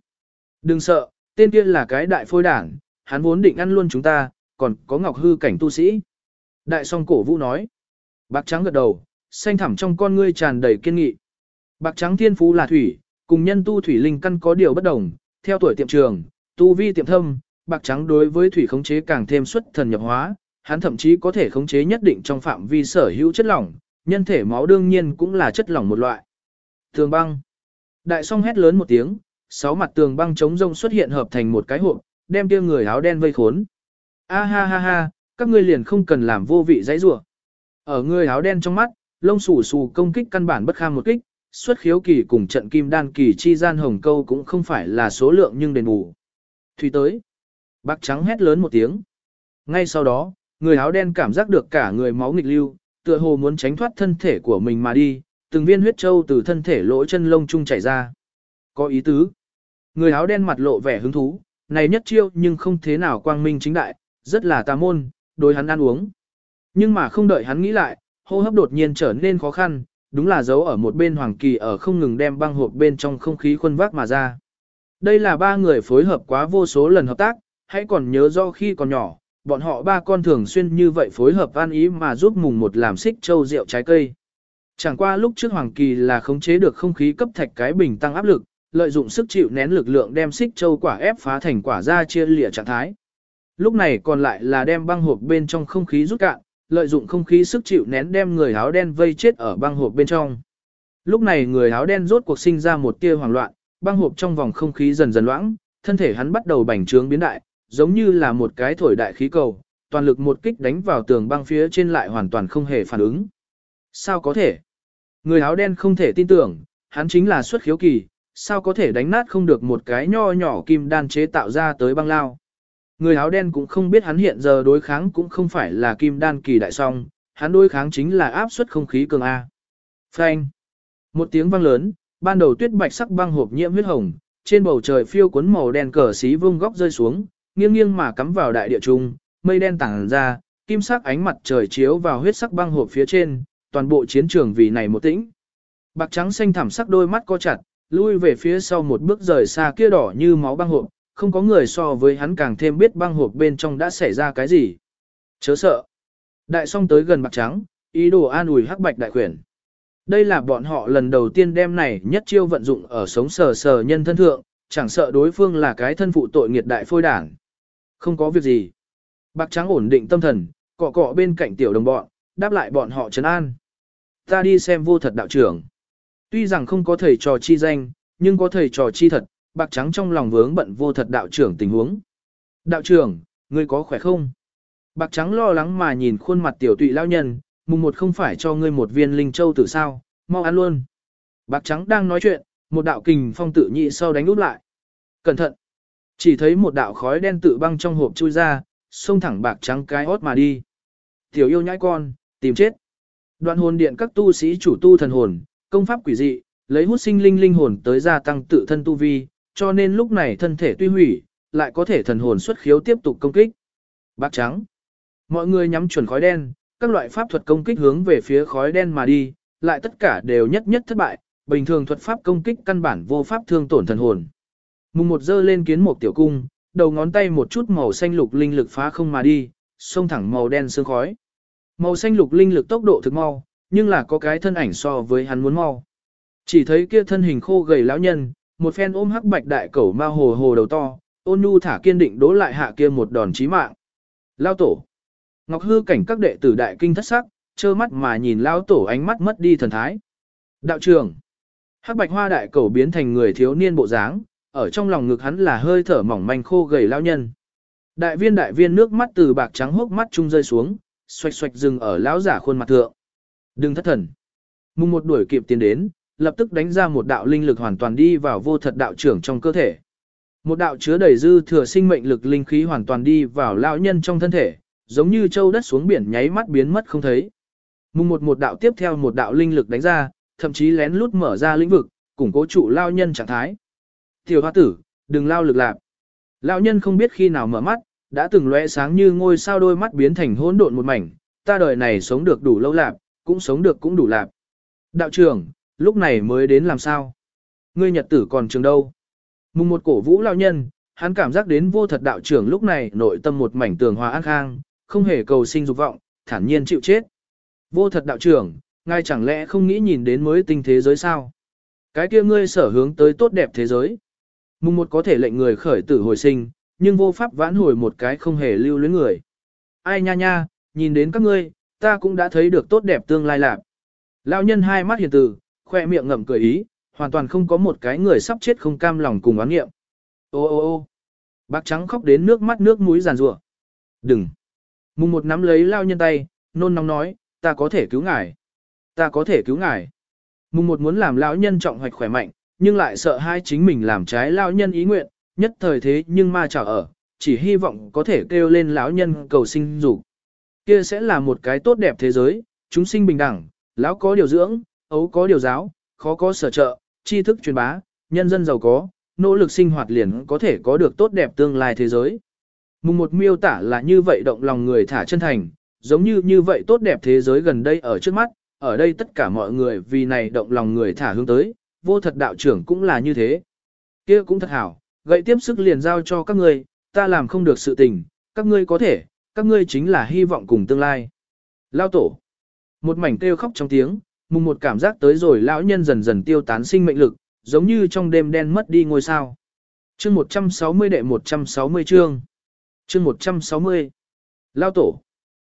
Đừng sợ, tên kia là cái đại phôi đảng, hắn vốn định ăn luôn chúng ta, còn có ngọc hư cảnh tu sĩ. Đại song cổ vũ nói. Bạc trắng gật đầu, xanh thẳm trong con ngươi tràn đầy kiên nghị. Bạc trắng thiên phú là thủy, cùng nhân tu thủy linh căn có điều bất đồng, theo tuổi tiệm trường, tu vi tiệm thâm, bạc trắng đối với thủy khống chế càng thêm xuất thần nhập hóa, hắn thậm chí có thể khống chế nhất định trong phạm vi sở hữu chất lỏng, nhân thể máu đương nhiên cũng là chất lỏng một loại. Tường băng. Đại song hét lớn một tiếng, sáu mặt tường băng chống rông xuất hiện hợp thành một cái hộp, đem kia người áo đen vây khốn. A ha ha ha, các ngươi liền không cần làm vô vị dãy rủa. Ở người áo đen trong mắt, lông xù xù công kích căn bản bất kham một kích, xuất khiếu kỳ cùng trận kim đan kỳ chi gian hồng câu cũng không phải là số lượng nhưng đền bù. Thủy tới. Bác trắng hét lớn một tiếng. Ngay sau đó, người áo đen cảm giác được cả người máu nghịch lưu, tựa hồ muốn tránh thoát thân thể của mình mà đi, từng viên huyết châu từ thân thể lỗ chân lông chung chảy ra. Có ý tứ. Người áo đen mặt lộ vẻ hứng thú, này nhất chiêu nhưng không thế nào quang minh chính đại, rất là tà môn, đối hắn ăn uống. Nhưng mà không đợi hắn nghĩ lại, hô hấp đột nhiên trở nên khó khăn, đúng là dấu ở một bên hoàng kỳ ở không ngừng đem băng hộp bên trong không khí khuân vác mà ra. Đây là ba người phối hợp quá vô số lần hợp tác, hãy còn nhớ do khi còn nhỏ, bọn họ ba con thường xuyên như vậy phối hợp an ý mà giúp mùng một làm xích châu rượu trái cây. Chẳng qua lúc trước Hoàng Kỳ là khống chế được không khí cấp thạch cái bình tăng áp lực, lợi dụng sức chịu nén lực lượng đem xích châu quả ép phá thành quả ra chia lịa trạng thái. Lúc này còn lại là đem băng hộp bên trong không khí rút cạn, lợi dụng không khí sức chịu nén đem người áo đen vây chết ở băng hộp bên trong. Lúc này người áo đen rốt cuộc sinh ra một tia hoảng loạn, băng hộp trong vòng không khí dần dần loãng, thân thể hắn bắt đầu bành trướng biến đại, giống như là một cái thổi đại khí cầu, toàn lực một kích đánh vào tường băng phía trên lại hoàn toàn không hề phản ứng. Sao có thể? Người áo đen không thể tin tưởng, hắn chính là xuất khiếu kỳ, sao có thể đánh nát không được một cái nho nhỏ kim đan chế tạo ra tới băng lao. Người áo đen cũng không biết hắn hiện giờ đối kháng cũng không phải là kim đan kỳ đại song, hắn đối kháng chính là áp suất không khí cường A. Phanh. Một tiếng vang lớn, ban đầu tuyết bạch sắc băng hộp nhiễm huyết hồng, trên bầu trời phiêu cuốn màu đen cờ xí vương góc rơi xuống, nghiêng nghiêng mà cắm vào đại địa trung, mây đen tảng ra, kim sắc ánh mặt trời chiếu vào huyết sắc băng hộp phía trên, toàn bộ chiến trường vì này một tĩnh. Bạc trắng xanh thảm sắc đôi mắt co chặt, lui về phía sau một bước rời xa kia đỏ như máu băng hộp, không có người so với hắn càng thêm biết băng hộp bên trong đã xảy ra cái gì. Chớ sợ. Đại song tới gần bạc trắng, ý đồ an ủi hắc bạch đại quyển. Đây là bọn họ lần đầu tiên đem này nhất chiêu vận dụng ở sống sờ sờ nhân thân thượng, chẳng sợ đối phương là cái thân phụ tội nghiệt đại phôi đảng. Không có việc gì. Bạc trắng ổn định tâm thần, cọ cọ bên cạnh tiểu đồng bọn, đáp lại bọn họ trấn an. Ta đi xem vô thật đạo trưởng. Tuy rằng không có thầy trò chi danh, nhưng có thầy trò chi thật, bạc trắng trong lòng vướng bận vô thật đạo trưởng tình huống. Đạo trưởng, ngươi có khỏe không? Bạc trắng lo lắng mà nhìn khuôn mặt tiểu tụy lao nhân, mùng một không phải cho ngươi một viên linh châu tử sao, mau ăn luôn. Bạc trắng đang nói chuyện, một đạo kình phong tự nhị sau đánh úp lại. Cẩn thận! Chỉ thấy một đạo khói đen tự băng trong hộp chui ra, xông thẳng bạc trắng cái hót mà đi. Tiểu yêu nhãi con, tìm chết. Đoạn hồn điện các tu sĩ chủ tu thần hồn, công pháp quỷ dị, lấy hút sinh linh linh hồn tới gia tăng tự thân tu vi, cho nên lúc này thân thể tuy hủy, lại có thể thần hồn xuất khiếu tiếp tục công kích. Bạc trắng. Mọi người nhắm chuẩn khói đen, các loại pháp thuật công kích hướng về phía khói đen mà đi, lại tất cả đều nhất nhất thất bại, bình thường thuật pháp công kích căn bản vô pháp thương tổn thần hồn. Mùng một dơ lên kiến một tiểu cung, đầu ngón tay một chút màu xanh lục linh lực phá không mà đi, xông thẳng màu đen sương khói. Màu xanh lục linh lực tốc độ thực mau, nhưng là có cái thân ảnh so với hắn muốn mau. Chỉ thấy kia thân hình khô gầy lão nhân, một phen ôm hắc bạch đại cẩu ma hồ hồ đầu to, ôn nhu thả kiên định đố lại hạ kia một đòn chí mạng. Lao tổ. Ngọc hư cảnh các đệ tử đại kinh thất sắc, trơ mắt mà nhìn lao tổ ánh mắt mất đi thần thái. Đạo trưởng. Hắc bạch hoa đại cẩu biến thành người thiếu niên bộ dáng, ở trong lòng ngực hắn là hơi thở mỏng manh khô gầy lao nhân. Đại viên đại viên nước mắt từ bạc trắng hốc mắt trung rơi xuống, xoạch xoạch dừng ở lão giả khuôn mặt thượng. Đừng thất thần. Mùng một đuổi kịp tiến đến, lập tức đánh ra một đạo linh lực hoàn toàn đi vào vô thật đạo trưởng trong cơ thể. Một đạo chứa đầy dư thừa sinh mệnh lực linh khí hoàn toàn đi vào lão nhân trong thân thể, giống như châu đất xuống biển nháy mắt biến mất không thấy. Mùng một một đạo tiếp theo một đạo linh lực đánh ra, thậm chí lén lút mở ra lĩnh vực, củng cố trụ lao nhân trạng thái. Tiểu hoa tử, đừng lao lực lạc. Lão nhân không biết khi nào mở mắt, đã từng lóe sáng như ngôi sao đôi mắt biến thành hỗn độn một mảnh, ta đời này sống được đủ lâu lạc, cũng sống được cũng đủ lạc. Đạo trưởng, lúc này mới đến làm sao? Ngươi nhật tử còn trường đâu? Mùng một cổ vũ lão nhân, hắn cảm giác đến vô thật đạo trưởng lúc này nội tâm một mảnh tường hòa an khang, không hề cầu sinh dục vọng, thản nhiên chịu chết. Vô thật đạo trưởng, ngài chẳng lẽ không nghĩ nhìn đến mới tinh thế giới sao? Cái kia ngươi sở hướng tới tốt đẹp thế giới. Mùng một có thể lệnh người khởi tử hồi sinh, nhưng vô pháp vãn hồi một cái không hề lưu luyến người. Ai nha nha, nhìn đến các ngươi, ta cũng đã thấy được tốt đẹp tương lai lạc. Lão nhân hai mắt hiền từ, khoe miệng ngậm cười ý, hoàn toàn không có một cái người sắp chết không cam lòng cùng oán nghiệm. Ô ô ô bác trắng khóc đến nước mắt nước mũi giàn rủa. Đừng. Mùng một nắm lấy lao nhân tay, nôn nóng nói, ta có thể cứu ngài. Ta có thể cứu ngài. Mùng một muốn làm lão nhân trọng hoạch khỏe mạnh, nhưng lại sợ hai chính mình làm trái lão nhân ý nguyện, nhất thời thế nhưng ma chảo ở, chỉ hy vọng có thể kêu lên lão nhân cầu sinh dục. Kia sẽ là một cái tốt đẹp thế giới, chúng sinh bình đẳng, lão có điều dưỡng, ấu có điều giáo, khó có sở trợ, tri thức truyền bá, nhân dân giàu có, nỗ lực sinh hoạt liền có thể có được tốt đẹp tương lai thế giới. Mùng một miêu tả là như vậy động lòng người thả chân thành, giống như như vậy tốt đẹp thế giới gần đây ở trước mắt, ở đây tất cả mọi người vì này động lòng người thả hướng tới, vô thật đạo trưởng cũng là như thế. kia cũng thật hảo, gậy tiếp sức liền giao cho các ngươi, ta làm không được sự tình, các ngươi có thể, các ngươi chính là hy vọng cùng tương lai. Lao tổ. Một mảnh kêu khóc trong tiếng, mùng một cảm giác tới rồi lão nhân dần dần tiêu tán sinh mệnh lực, giống như trong đêm đen mất đi ngôi sao. Chương 160 đệ 160 chương. Chương 160. Lao tổ.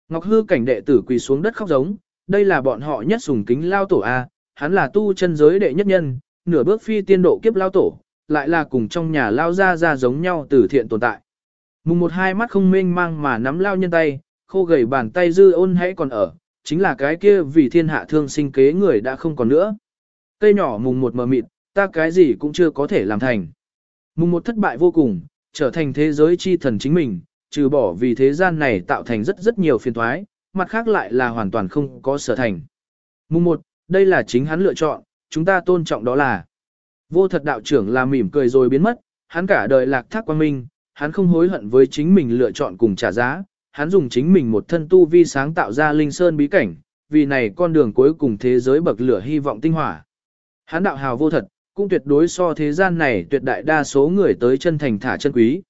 Ngọc hư cảnh đệ tử quỳ xuống đất khóc giống, đây là bọn họ nhất sùng kính Lao tổ A, hắn là tu chân giới đệ nhất nhân, nửa bước phi tiên độ kiếp Lao tổ, lại là cùng trong nhà Lao ra ra giống nhau từ thiện tồn tại. Mùng một hai mắt không mênh mang mà nắm Lao nhân tay, khô gầy bàn tay dư ôn hãy còn ở, chính là cái kia vì thiên hạ thương sinh kế người đã không còn nữa. Cây nhỏ mùng một mờ mịt, ta cái gì cũng chưa có thể làm thành. Mùng một thất bại vô cùng, trở thành thế giới chi thần chính mình, trừ bỏ vì thế gian này tạo thành rất rất nhiều phiền thoái, mặt khác lại là hoàn toàn không có sở thành. Mùng một, đây là chính hắn lựa chọn, chúng ta tôn trọng đó là. Vô thật đạo trưởng là mỉm cười rồi biến mất, hắn cả đời lạc thác quan minh, hắn không hối hận với chính mình lựa chọn cùng trả giá, hắn dùng chính mình một thân tu vi sáng tạo ra linh sơn bí cảnh, vì này con đường cuối cùng thế giới bậc lửa hy vọng tinh hỏa. Hắn đạo hào vô thật, cũng tuyệt đối so thế gian này tuyệt đại đa số người tới chân thành thả chân quý.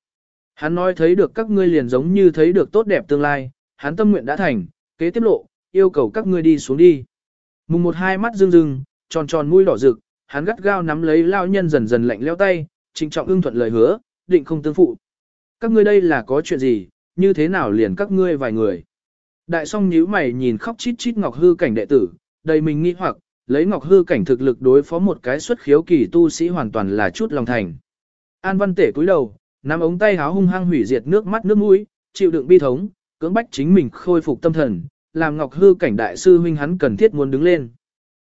Hắn nói thấy được các ngươi liền giống như thấy được tốt đẹp tương lai, hắn tâm nguyện đã thành, kế tiếp lộ, yêu cầu các ngươi đi xuống đi. Mùng một hai mắt rưng rưng, tròn tròn mũi đỏ rực, hắn gắt gao nắm lấy lao nhân dần dần lạnh leo tay, trịnh trọng ưng thuận lời hứa, định không tương phụ. Các ngươi đây là có chuyện gì, như thế nào liền các ngươi vài người. Đại song nhíu mày nhìn khóc chít chít Ngọc Hư cảnh đệ tử, đầy mình nghi hoặc, lấy Ngọc Hư cảnh thực lực đối phó một cái xuất khiếu kỳ tu sĩ hoàn toàn là chút lòng thành. An Văn Tể cúi đầu, nắm ống tay háo hung hăng hủy diệt nước mắt nước mũi, chịu đựng bi thống, cưỡng bách chính mình khôi phục tâm thần, làm Ngọc Hư cảnh đại sư huynh hắn cần thiết muốn đứng lên.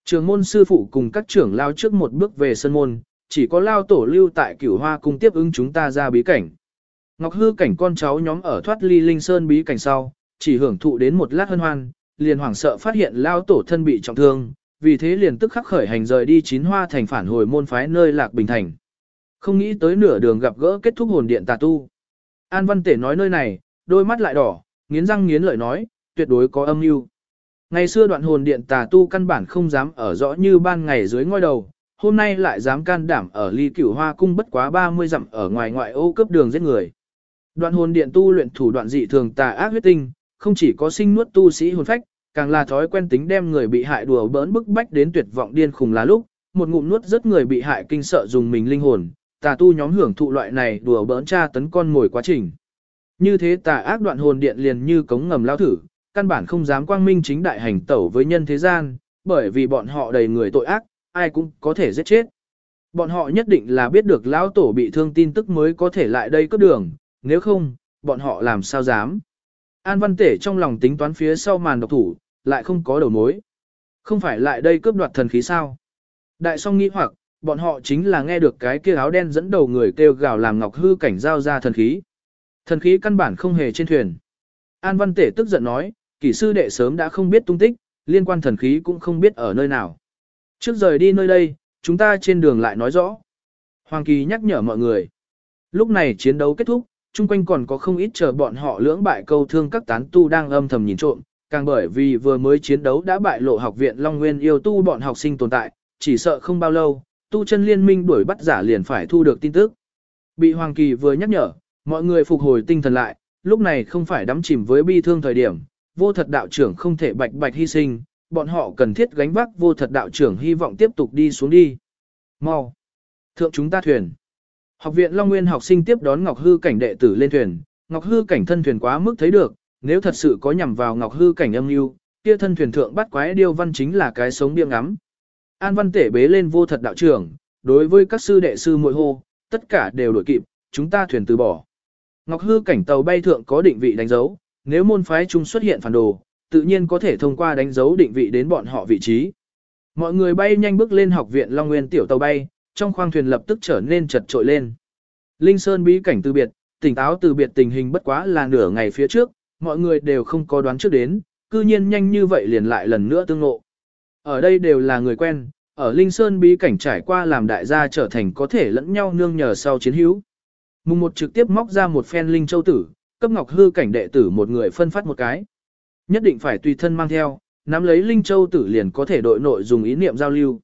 Trường môn sư phụ cùng các trưởng lao trước một bước về sân môn, chỉ có lao tổ lưu tại cửu hoa cung tiếp ứng chúng ta ra bí cảnh. Ngọc hư cảnh con cháu nhóm ở thoát ly linh sơn bí cảnh sau, chỉ hưởng thụ đến một lát hân hoan, liền hoảng sợ phát hiện lao tổ thân bị trọng thương, vì thế liền tức khắc khởi hành rời đi chín hoa thành phản hồi môn phái nơi lạc bình thành. Không nghĩ tới nửa đường gặp gỡ kết thúc hồn điện tà tu. An văn tể nói nơi này, đôi mắt lại đỏ, nghiến răng nghiến lợi nói, tuyệt đối có âm mưu. Ngày xưa đoạn hồn điện tà tu căn bản không dám ở rõ như ban ngày dưới ngôi đầu, hôm nay lại dám can đảm ở ly cửu hoa cung bất quá 30 dặm ở ngoài ngoại ô cấp đường giết người. Đoạn hồn điện tu luyện thủ đoạn dị thường tà ác huyết tinh, không chỉ có sinh nuốt tu sĩ hồn phách, càng là thói quen tính đem người bị hại đùa bỡn bức bách đến tuyệt vọng điên khùng là lúc, một ngụm nuốt rất người bị hại kinh sợ dùng mình linh hồn, tà tu nhóm hưởng thụ loại này đùa bỡn tra tấn con ngồi quá trình. Như thế tà ác đoạn hồn điện liền như cống ngầm lao thử, căn bản không dám quang minh chính đại hành tẩu với nhân thế gian, bởi vì bọn họ đầy người tội ác, ai cũng có thể giết chết. Bọn họ nhất định là biết được lão tổ bị thương tin tức mới có thể lại đây cướp đường, nếu không, bọn họ làm sao dám. An Văn Tể trong lòng tính toán phía sau màn độc thủ, lại không có đầu mối. Không phải lại đây cướp đoạt thần khí sao? Đại song nghĩ hoặc, bọn họ chính là nghe được cái kia áo đen dẫn đầu người kêu gào làm ngọc hư cảnh giao ra thần khí. Thần khí căn bản không hề trên thuyền. An Văn Tể tức giận nói, kỷ sư đệ sớm đã không biết tung tích, liên quan thần khí cũng không biết ở nơi nào. Trước rời đi nơi đây, chúng ta trên đường lại nói rõ. Hoàng Kỳ nhắc nhở mọi người. Lúc này chiến đấu kết thúc, chung quanh còn có không ít chờ bọn họ lưỡng bại câu thương các tán tu đang âm thầm nhìn trộm, càng bởi vì vừa mới chiến đấu đã bại lộ học viện Long Nguyên yêu tu bọn học sinh tồn tại, chỉ sợ không bao lâu, tu chân liên minh đuổi bắt giả liền phải thu được tin tức. Bị Hoàng Kỳ vừa nhắc nhở, mọi người phục hồi tinh thần lại, lúc này không phải đắm chìm với bi thương thời điểm, vô thật đạo trưởng không thể bạch bạch hy sinh, bọn họ cần thiết gánh vác vô thật đạo trưởng hy vọng tiếp tục đi xuống đi. Mau! Thượng chúng ta thuyền! Học viện Long Nguyên học sinh tiếp đón Ngọc Hư cảnh đệ tử lên thuyền, Ngọc Hư cảnh thân thuyền quá mức thấy được, nếu thật sự có nhằm vào Ngọc Hư cảnh âm mưu, kia thân thuyền thượng bắt quái điêu văn chính là cái sống biếng ngắm. An văn tể bế lên vô thật đạo trưởng, đối với các sư đệ sư muội hô, tất cả đều đổi kịp, chúng ta thuyền từ bỏ. Ngọc Hư cảnh tàu bay thượng có định vị đánh dấu, nếu môn phái chung xuất hiện phản đồ, tự nhiên có thể thông qua đánh dấu định vị đến bọn họ vị trí. Mọi người bay nhanh bước lên học viện Long Nguyên tiểu tàu bay, trong khoang thuyền lập tức trở nên chật trội lên. Linh Sơn bí cảnh từ biệt, tỉnh táo từ biệt tình hình bất quá là nửa ngày phía trước, mọi người đều không có đoán trước đến, cư nhiên nhanh như vậy liền lại lần nữa tương ngộ. Ở đây đều là người quen, ở Linh Sơn bí cảnh trải qua làm đại gia trở thành có thể lẫn nhau nương nhờ sau chiến hữu. Mùng một trực tiếp móc ra một phen linh châu tử, cấp ngọc hư cảnh đệ tử một người phân phát một cái. Nhất định phải tùy thân mang theo, nắm lấy linh châu tử liền có thể đội nội dùng ý niệm giao lưu.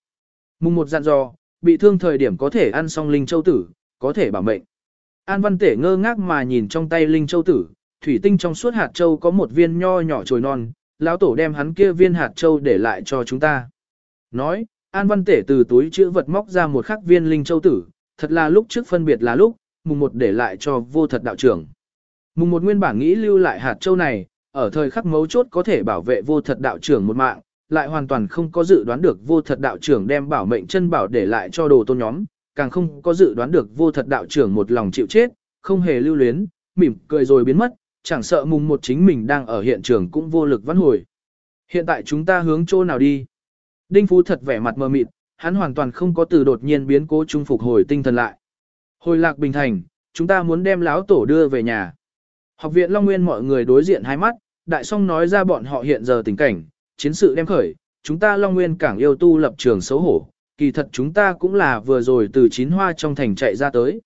Mùng một dặn dò, bị thương thời điểm có thể ăn xong linh châu tử, có thể bảo mệnh. An văn tể ngơ ngác mà nhìn trong tay linh châu tử, thủy tinh trong suốt hạt châu có một viên nho nhỏ trồi non, lão tổ đem hắn kia viên hạt châu để lại cho chúng ta. Nói, An văn tể từ túi chữ vật móc ra một khắc viên linh châu tử, thật là lúc trước phân biệt là lúc, mùng một để lại cho vô thật đạo trưởng. Mùng một nguyên bản nghĩ lưu lại hạt châu này, ở thời khắc mấu chốt có thể bảo vệ vô thật đạo trưởng một mạng, lại hoàn toàn không có dự đoán được vô thật đạo trưởng đem bảo mệnh chân bảo để lại cho đồ tôn nhóm, càng không có dự đoán được vô thật đạo trưởng một lòng chịu chết, không hề lưu luyến, mỉm cười rồi biến mất, chẳng sợ mùng một chính mình đang ở hiện trường cũng vô lực vãn hồi. Hiện tại chúng ta hướng chỗ nào đi? Đinh Phú thật vẻ mặt mờ mịt, hắn hoàn toàn không có từ đột nhiên biến cố trung phục hồi tinh thần lại. Hồi lạc bình thành, chúng ta muốn đem lão tổ đưa về nhà. Học viện Long Nguyên mọi người đối diện hai mắt, đại song nói ra bọn họ hiện giờ tình cảnh, chiến sự đem khởi, chúng ta Long Nguyên cảng yêu tu lập trường xấu hổ, kỳ thật chúng ta cũng là vừa rồi từ chín hoa trong thành chạy ra tới.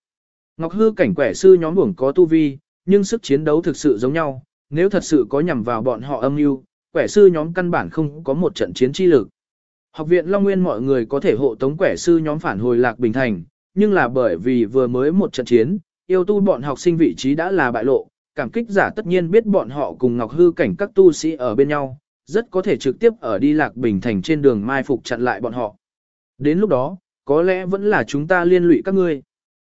Ngọc hư cảnh quẻ sư nhóm buồng có tu vi, nhưng sức chiến đấu thực sự giống nhau, nếu thật sự có nhằm vào bọn họ âm mưu, quẻ sư nhóm căn bản không có một trận chiến chi lực. Học viện Long Nguyên mọi người có thể hộ tống quẻ sư nhóm phản hồi lạc bình thành, nhưng là bởi vì vừa mới một trận chiến, yêu tu bọn học sinh vị trí đã là bại lộ, cảm kích giả tất nhiên biết bọn họ cùng Ngọc Hư cảnh các tu sĩ ở bên nhau, rất có thể trực tiếp ở đi lạc bình thành trên đường mai phục chặn lại bọn họ. Đến lúc đó, có lẽ vẫn là chúng ta liên lụy các ngươi.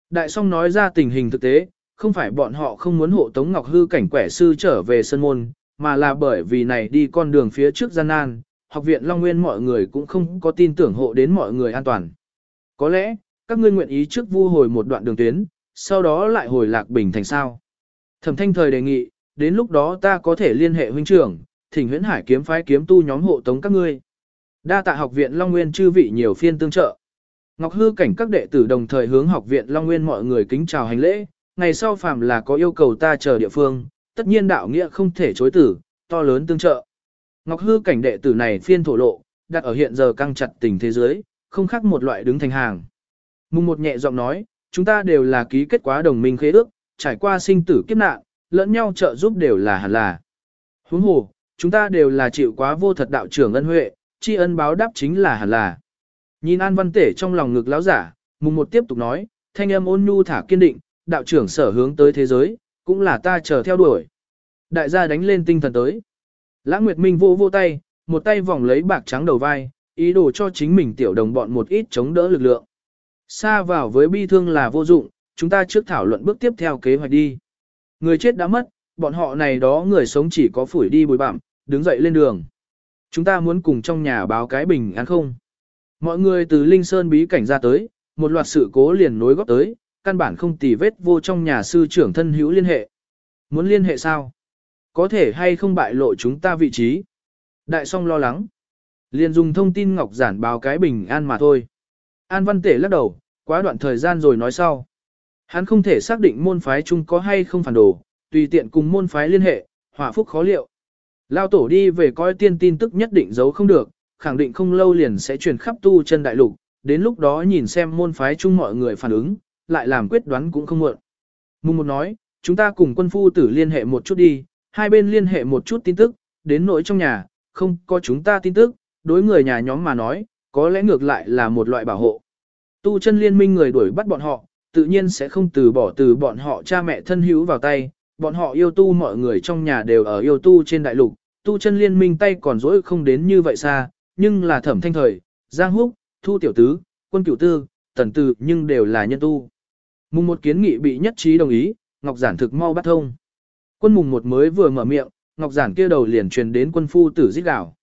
Đại song nói ra tình hình thực tế, không phải bọn họ không muốn hộ tống Ngọc Hư cảnh quẻ sư trở về sân môn, mà là bởi vì này đi con đường phía trước gian nan, học viện Long Nguyên mọi người cũng không có tin tưởng hộ đến mọi người an toàn. Có lẽ, các ngươi nguyện ý trước vu hồi một đoạn đường tuyến, sau đó lại hồi lạc bình thành sao. Thẩm thanh thời đề nghị, đến lúc đó ta có thể liên hệ huynh trưởng, thỉnh huyễn hải kiếm phái kiếm tu nhóm hộ tống các ngươi. Đa tạ học viện Long Nguyên chư vị nhiều phiên tương trợ. Ngọc hư cảnh các đệ tử đồng thời hướng học viện Long Nguyên mọi người kính chào hành lễ, ngày sau phàm là có yêu cầu ta chờ địa phương, tất nhiên đạo nghĩa không thể chối tử, to lớn tương trợ. Ngọc hư cảnh đệ tử này phiên thổ lộ, đặt ở hiện giờ căng chặt tình thế giới, không khác một loại đứng thành hàng. Mùng một nhẹ giọng nói, chúng ta đều là ký kết quá đồng minh khế ước, trải qua sinh tử kiếp nạn, lẫn nhau trợ giúp đều là hẳn là. Huống hồ, chúng ta đều là chịu quá vô thật đạo trưởng ân huệ, tri ân báo đáp chính là hẳn là. Nhìn An Văn Tể trong lòng ngực lão giả, mùng một tiếp tục nói, thanh âm ôn nhu thả kiên định, đạo trưởng sở hướng tới thế giới, cũng là ta chờ theo đuổi. Đại gia đánh lên tinh thần tới. Lãng Nguyệt Minh vô vô tay, một tay vòng lấy bạc trắng đầu vai, ý đồ cho chính mình tiểu đồng bọn một ít chống đỡ lực lượng. Xa vào với bi thương là vô dụng, chúng ta trước thảo luận bước tiếp theo kế hoạch đi. Người chết đã mất, bọn họ này đó người sống chỉ có phủi đi bụi bặm, đứng dậy lên đường. Chúng ta muốn cùng trong nhà báo cái bình an không? Mọi người từ Linh Sơn bí cảnh ra tới, một loạt sự cố liền nối góp tới, căn bản không tì vết vô trong nhà sư trưởng thân hữu liên hệ. Muốn liên hệ sao? Có thể hay không bại lộ chúng ta vị trí? Đại song lo lắng. Liền dùng thông tin ngọc giản báo cái bình an mà thôi. An văn tể lắc đầu, quá đoạn thời gian rồi nói sau. Hắn không thể xác định môn phái chung có hay không phản đồ, tùy tiện cùng môn phái liên hệ, hỏa phúc khó liệu. Lao tổ đi về coi tiên tin tức nhất định giấu không được, khẳng định không lâu liền sẽ truyền khắp tu chân đại lục, đến lúc đó nhìn xem môn phái chung mọi người phản ứng, lại làm quyết đoán cũng không muộn. Mùng một nói, chúng ta cùng quân phu tử liên hệ một chút đi, hai bên liên hệ một chút tin tức, đến nỗi trong nhà, không có chúng ta tin tức, đối người nhà nhóm mà nói, có lẽ ngược lại là một loại bảo hộ. Tu chân liên minh người đuổi bắt bọn họ, tự nhiên sẽ không từ bỏ từ bọn họ cha mẹ thân hữu vào tay, bọn họ yêu tu mọi người trong nhà đều ở yêu tu trên đại lục, tu chân liên minh tay còn dỗi không đến như vậy xa, nhưng là thẩm thanh thời, giang húc, thu tiểu tứ, quân cửu tư, tần tư nhưng đều là nhân tu. Mùng một kiến nghị bị nhất trí đồng ý, Ngọc Giản thực mau bắt thông. Quân mùng một mới vừa mở miệng, Ngọc Giản kia đầu liền truyền đến quân phu tử giết đảo.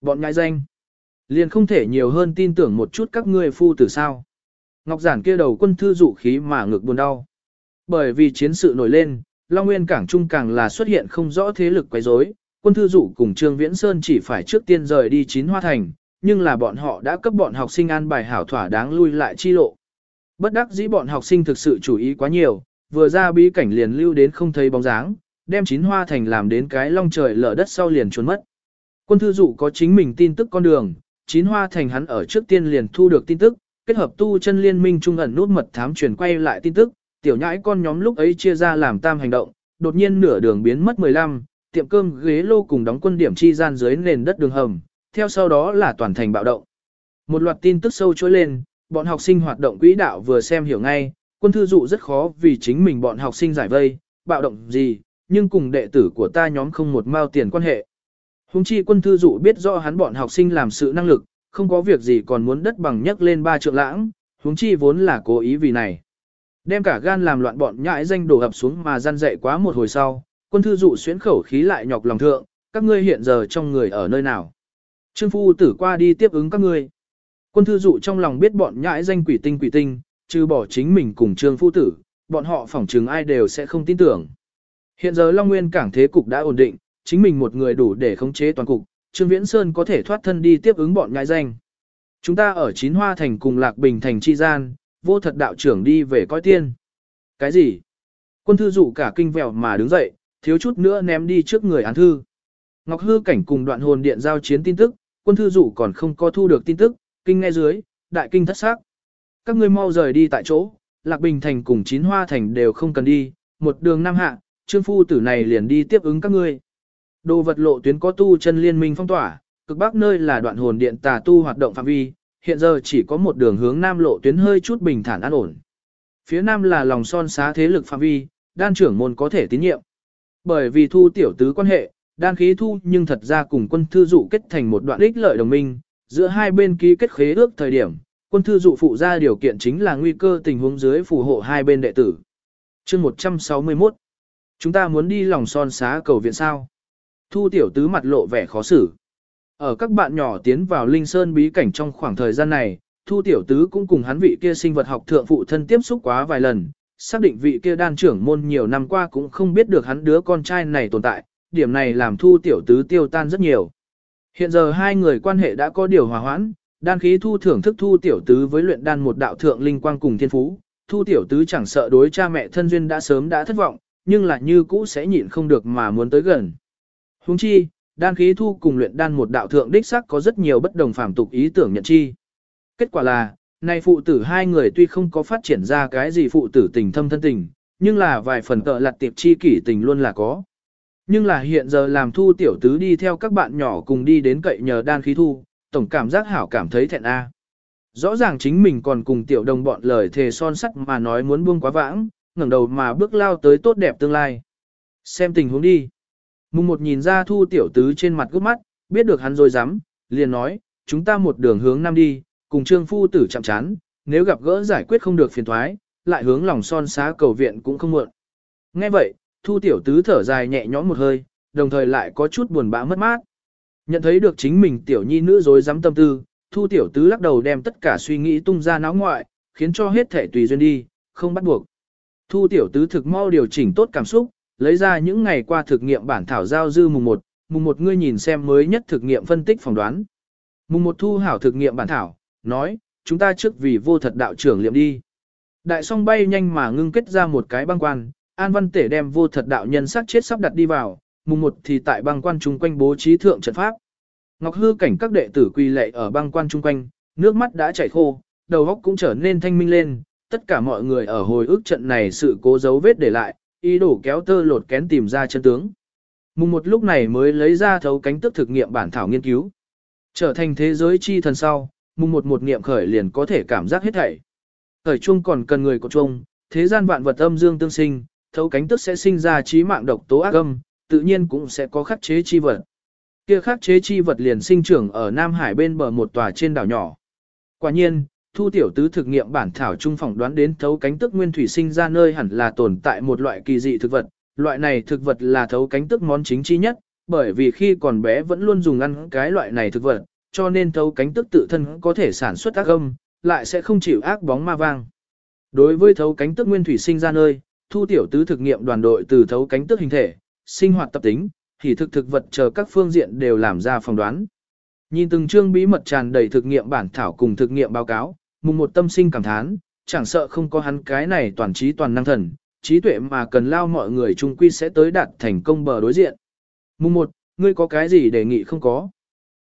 Bọn ngại danh. Liền không thể nhiều hơn tin tưởng một chút các ngươi phu tử sao. Ngọc Giản kia đầu quân thư dụ khí mà ngực buồn đau. Bởi vì chiến sự nổi lên, Long Nguyên Cảng Trung càng là xuất hiện không rõ thế lực quấy rối, quân thư dụ cùng Trương Viễn Sơn chỉ phải trước tiên rời đi chín hoa thành, nhưng là bọn họ đã cấp bọn học sinh an bài hảo thỏa đáng lui lại chi lộ. Bất đắc dĩ bọn học sinh thực sự chú ý quá nhiều, vừa ra bí cảnh liền lưu đến không thấy bóng dáng, đem chín hoa thành làm đến cái long trời lở đất sau liền trốn mất. Quân thư dụ có chính mình tin tức con đường, chín hoa thành hắn ở trước tiên liền thu được tin tức, kết hợp tu chân liên minh trung ẩn nút mật thám truyền quay lại tin tức, tiểu nhãi con nhóm lúc ấy chia ra làm tam hành động, đột nhiên nửa đường biến mất 15, tiệm cơm ghế lô cùng đóng quân điểm chi gian dưới nền đất đường hầm, theo sau đó là toàn thành bạo động. Một loạt tin tức sâu trỗi lên, bọn học sinh hoạt động quỹ đạo vừa xem hiểu ngay, quân thư dụ rất khó vì chính mình bọn học sinh giải vây, bạo động gì, nhưng cùng đệ tử của ta nhóm không một mao tiền quan hệ. Hùng chi quân thư dụ biết rõ hắn bọn học sinh làm sự năng lực, không có việc gì còn muốn đất bằng nhấc lên ba trượng lãng, huống chi vốn là cố ý vì này. Đem cả gan làm loạn bọn nhãi danh đổ ập xuống mà gian dậy quá một hồi sau, quân thư dụ xuyến khẩu khí lại nhọc lòng thượng, các ngươi hiện giờ trong người ở nơi nào. Trương phu tử qua đi tiếp ứng các ngươi. Quân thư dụ trong lòng biết bọn nhãi danh quỷ tinh quỷ tinh, trừ bỏ chính mình cùng trương phu tử, bọn họ phỏng chừng ai đều sẽ không tin tưởng. Hiện giờ Long Nguyên cảng thế cục đã ổn định, chính mình một người đủ để khống chế toàn cục, Trương Viễn Sơn có thể thoát thân đi tiếp ứng bọn nhãi danh. Chúng ta ở Chín Hoa Thành cùng Lạc Bình Thành chi gian, vô thật đạo trưởng đi về coi tiên. Cái gì? Quân thư dụ cả kinh vẹo mà đứng dậy, thiếu chút nữa ném đi trước người án thư. Ngọc Hư Cảnh cùng đoạn hồn điện giao chiến tin tức, quân thư dụ còn không có thu được tin tức, kinh nghe dưới, đại kinh thất xác. Các ngươi mau rời đi tại chỗ, Lạc Bình Thành cùng Chín Hoa Thành đều không cần đi, một đường nam hạ, trương phu tử này liền đi tiếp ứng các ngươi. Đồ vật lộ tuyến có tu chân liên minh phong tỏa, cực bắc nơi là đoạn hồn điện tà tu hoạt động phạm vi, hiện giờ chỉ có một đường hướng nam lộ tuyến hơi chút bình thản an ổn. Phía nam là lòng son xá thế lực phạm vi, đan trưởng môn có thể tín nhiệm. Bởi vì thu tiểu tứ quan hệ, đan khí thu nhưng thật ra cùng quân thư dụ kết thành một đoạn ích lợi đồng minh, giữa hai bên ký kết khế ước thời điểm, quân thư dụ phụ ra điều kiện chính là nguy cơ tình huống dưới phù hộ hai bên đệ tử. chương 161 Chúng ta muốn đi lòng son xá cầu viện sao? Thu tiểu tứ mặt lộ vẻ khó xử. Ở các bạn nhỏ tiến vào Linh Sơn bí cảnh trong khoảng thời gian này, Thu tiểu tứ cũng cùng hắn vị kia sinh vật học thượng phụ thân tiếp xúc quá vài lần, xác định vị kia đan trưởng môn nhiều năm qua cũng không biết được hắn đứa con trai này tồn tại, điểm này làm Thu tiểu tứ tiêu tan rất nhiều. Hiện giờ hai người quan hệ đã có điều hòa hoãn, đan khí thu thưởng thức Thu tiểu tứ với luyện đan một đạo thượng linh quang cùng thiên phú, Thu tiểu tứ chẳng sợ đối cha mẹ thân duyên đã sớm đã thất vọng, nhưng lại như cũ sẽ nhịn không được mà muốn tới gần. Huống chi, đan khí thu cùng luyện đan một đạo thượng đích sắc có rất nhiều bất đồng phàm tục ý tưởng nhận chi. Kết quả là, nay phụ tử hai người tuy không có phát triển ra cái gì phụ tử tình thâm thân tình, nhưng là vài phần cỡ lặt tiệp chi kỷ tình luôn là có. Nhưng là hiện giờ làm thu tiểu tứ đi theo các bạn nhỏ cùng đi đến cậy nhờ đan khí thu, tổng cảm giác hảo cảm thấy thẹn a. Rõ ràng chính mình còn cùng tiểu đồng bọn lời thề son sắt mà nói muốn buông quá vãng, ngẩng đầu mà bước lao tới tốt đẹp tương lai. Xem tình huống đi. Mùng một nhìn ra thu tiểu tứ trên mặt gốc mắt, biết được hắn rồi dám, liền nói, chúng ta một đường hướng nam đi, cùng trương phu tử chạm chán, nếu gặp gỡ giải quyết không được phiền thoái, lại hướng lòng son xá cầu viện cũng không muộn. Nghe vậy, thu tiểu tứ thở dài nhẹ nhõm một hơi, đồng thời lại có chút buồn bã mất mát. Nhận thấy được chính mình tiểu nhi nữ dối dám tâm tư, thu tiểu tứ lắc đầu đem tất cả suy nghĩ tung ra náo ngoại, khiến cho hết thể tùy duyên đi, không bắt buộc. Thu tiểu tứ thực mau điều chỉnh tốt cảm xúc, lấy ra những ngày qua thực nghiệm bản thảo giao dư mùng 1, mùng 1 ngươi nhìn xem mới nhất thực nghiệm phân tích phỏng đoán. Mùng 1 thu hảo thực nghiệm bản thảo, nói, chúng ta trước vì vô thật đạo trưởng liệm đi. Đại song bay nhanh mà ngưng kết ra một cái băng quan, An Văn Tể đem vô thật đạo nhân sát chết sắp đặt đi vào, mùng 1 thì tại băng quan chung quanh bố trí thượng trận pháp. Ngọc hư cảnh các đệ tử quỳ lệ ở băng quan chung quanh, nước mắt đã chảy khô, đầu óc cũng trở nên thanh minh lên, tất cả mọi người ở hồi ức trận này sự cố dấu vết để lại, ý đồ kéo tơ lột kén tìm ra chân tướng. Mùng một lúc này mới lấy ra thấu cánh tức thực nghiệm bản thảo nghiên cứu. Trở thành thế giới chi thần sau, mùng một một niệm khởi liền có thể cảm giác hết thảy. Khởi chung còn cần người của chung, thế gian vạn vật âm dương tương sinh, thấu cánh tức sẽ sinh ra trí mạng độc tố ác âm, tự nhiên cũng sẽ có khắc chế chi vật. Kia khắc chế chi vật liền sinh trưởng ở Nam Hải bên bờ một tòa trên đảo nhỏ. Quả nhiên, thu tiểu tứ thực nghiệm bản thảo trung phỏng đoán đến thấu cánh tức nguyên thủy sinh ra nơi hẳn là tồn tại một loại kỳ dị thực vật, loại này thực vật là thấu cánh tức món chính chi nhất, bởi vì khi còn bé vẫn luôn dùng ăn cái loại này thực vật, cho nên thấu cánh tức tự thân có thể sản xuất ác âm, lại sẽ không chịu ác bóng ma vang. Đối với thấu cánh tức nguyên thủy sinh ra nơi, thu tiểu tứ thực nghiệm đoàn đội từ thấu cánh tức hình thể, sinh hoạt tập tính, thì thực thực vật chờ các phương diện đều làm ra phỏng đoán. Nhìn từng chương bí mật tràn đầy thực nghiệm bản thảo cùng thực nghiệm báo cáo, mùng một tâm sinh cảm thán, chẳng sợ không có hắn cái này toàn trí toàn năng thần, trí tuệ mà cần lao mọi người chung quy sẽ tới đạt thành công bờ đối diện. Mùng một, ngươi có cái gì đề nghị không có?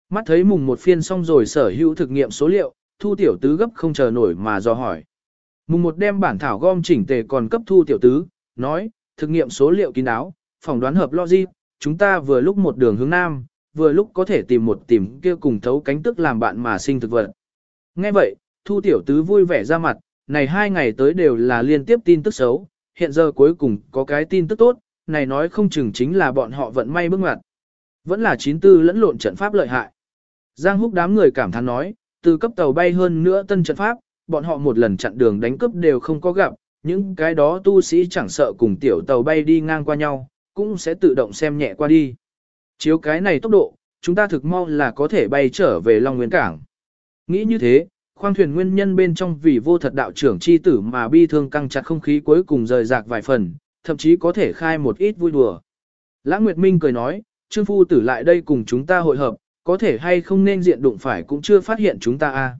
Mắt thấy mùng một phiên xong rồi sở hữu thực nghiệm số liệu, thu tiểu tứ gấp không chờ nổi mà do hỏi. Mùng một đem bản thảo gom chỉnh tề còn cấp thu tiểu tứ, nói, thực nghiệm số liệu kín đáo, phỏng đoán hợp logic, chúng ta vừa lúc một đường hướng nam, vừa lúc có thể tìm một tìm kia cùng thấu cánh tức làm bạn mà sinh thực vật. Nghe vậy, Thu Tiểu Tứ vui vẻ ra mặt, này hai ngày tới đều là liên tiếp tin tức xấu, hiện giờ cuối cùng có cái tin tức tốt, này nói không chừng chính là bọn họ vận may bước ngoặt. Vẫn là chín tư lẫn lộn trận pháp lợi hại. Giang húc đám người cảm thán nói, từ cấp tàu bay hơn nữa tân trận pháp, bọn họ một lần chặn đường đánh cướp đều không có gặp, những cái đó tu sĩ chẳng sợ cùng tiểu tàu bay đi ngang qua nhau, cũng sẽ tự động xem nhẹ qua đi. Chiếu cái này tốc độ, chúng ta thực mong là có thể bay trở về Long Nguyên Cảng. Nghĩ như thế, khoang thuyền nguyên nhân bên trong vì vô thật đạo trưởng chi tử mà bi thương căng chặt không khí cuối cùng rời rạc vài phần, thậm chí có thể khai một ít vui đùa. Lãng Nguyệt Minh cười nói, Trương Phu tử lại đây cùng chúng ta hội hợp, có thể hay không nên diện đụng phải cũng chưa phát hiện chúng ta a. À.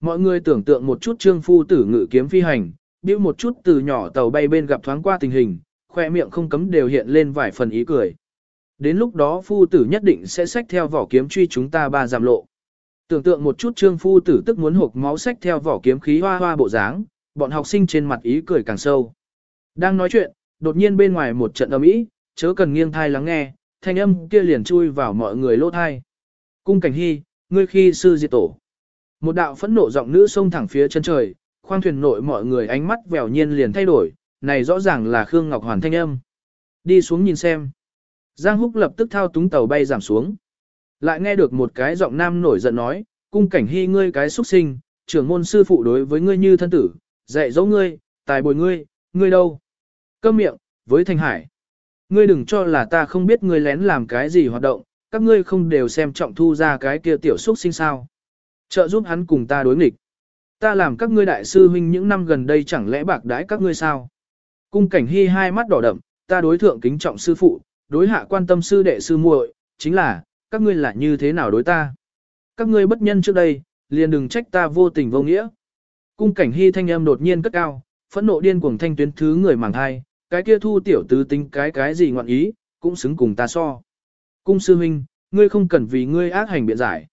Mọi người tưởng tượng một chút Trương Phu tử ngự kiếm phi hành, biểu một chút từ nhỏ tàu bay bên gặp thoáng qua tình hình, khoe miệng không cấm đều hiện lên vài phần ý cười. Đến lúc đó phu tử nhất định sẽ xách theo vỏ kiếm truy chúng ta ba giảm lộ. Tưởng tượng một chút trương phu tử tức muốn hộp máu sách theo vỏ kiếm khí hoa hoa bộ dáng, bọn học sinh trên mặt ý cười càng sâu. Đang nói chuyện, đột nhiên bên ngoài một trận âm ý, chớ cần nghiêng thai lắng nghe, thanh âm kia liền chui vào mọi người lỗ thai. Cung cảnh hy, ngươi khi sư diệt tổ. Một đạo phẫn nộ giọng nữ xông thẳng phía chân trời, khoang thuyền nội mọi người ánh mắt vẻo nhiên liền thay đổi, này rõ ràng là Khương Ngọc Hoàn thanh âm. Đi xuống nhìn xem. Giang Húc lập tức thao túng tàu bay giảm xuống. Lại nghe được một cái giọng nam nổi giận nói, cung cảnh hy ngươi cái xuất sinh, trưởng môn sư phụ đối với ngươi như thân tử, dạy dỗ ngươi, tài bồi ngươi, ngươi đâu? Câm miệng, với Thanh Hải. Ngươi đừng cho là ta không biết ngươi lén làm cái gì hoạt động, các ngươi không đều xem trọng thu ra cái kia tiểu xuất sinh sao. Trợ giúp hắn cùng ta đối nghịch. Ta làm các ngươi đại sư huynh những năm gần đây chẳng lẽ bạc đãi các ngươi sao? Cung cảnh hy hai mắt đỏ đậm, ta đối thượng kính trọng sư phụ, đối hạ quan tâm sư đệ sư muội, chính là, các ngươi là như thế nào đối ta? Các ngươi bất nhân trước đây, liền đừng trách ta vô tình vô nghĩa. Cung cảnh hy thanh âm đột nhiên cất cao, phẫn nộ điên cuồng thanh tuyến thứ người màng hai, cái kia thu tiểu tứ tính cái cái gì ngoạn ý, cũng xứng cùng ta so. Cung sư huynh, ngươi không cần vì ngươi ác hành biện giải.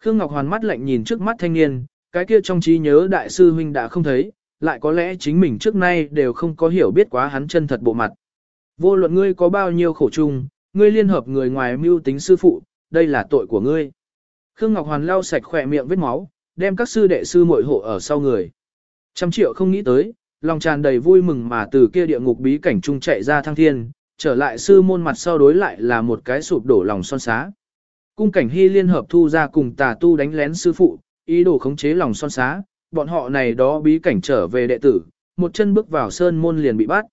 Khương Ngọc Hoàn mắt lạnh nhìn trước mắt thanh niên, cái kia trong trí nhớ đại sư huynh đã không thấy, lại có lẽ chính mình trước nay đều không có hiểu biết quá hắn chân thật bộ mặt. Vô luận ngươi có bao nhiêu khổ chung, ngươi liên hợp người ngoài mưu tính sư phụ, đây là tội của ngươi. Khương Ngọc Hoàn lau sạch khỏe miệng vết máu, đem các sư đệ sư muội hộ ở sau người. Trăm triệu không nghĩ tới, lòng tràn đầy vui mừng mà từ kia địa ngục bí cảnh trung chạy ra thăng thiên, trở lại sư môn mặt sau đối lại là một cái sụp đổ lòng son xá. Cung cảnh hy liên hợp thu ra cùng tà tu đánh lén sư phụ, ý đồ khống chế lòng son xá, bọn họ này đó bí cảnh trở về đệ tử, một chân bước vào sơn môn liền bị bắt.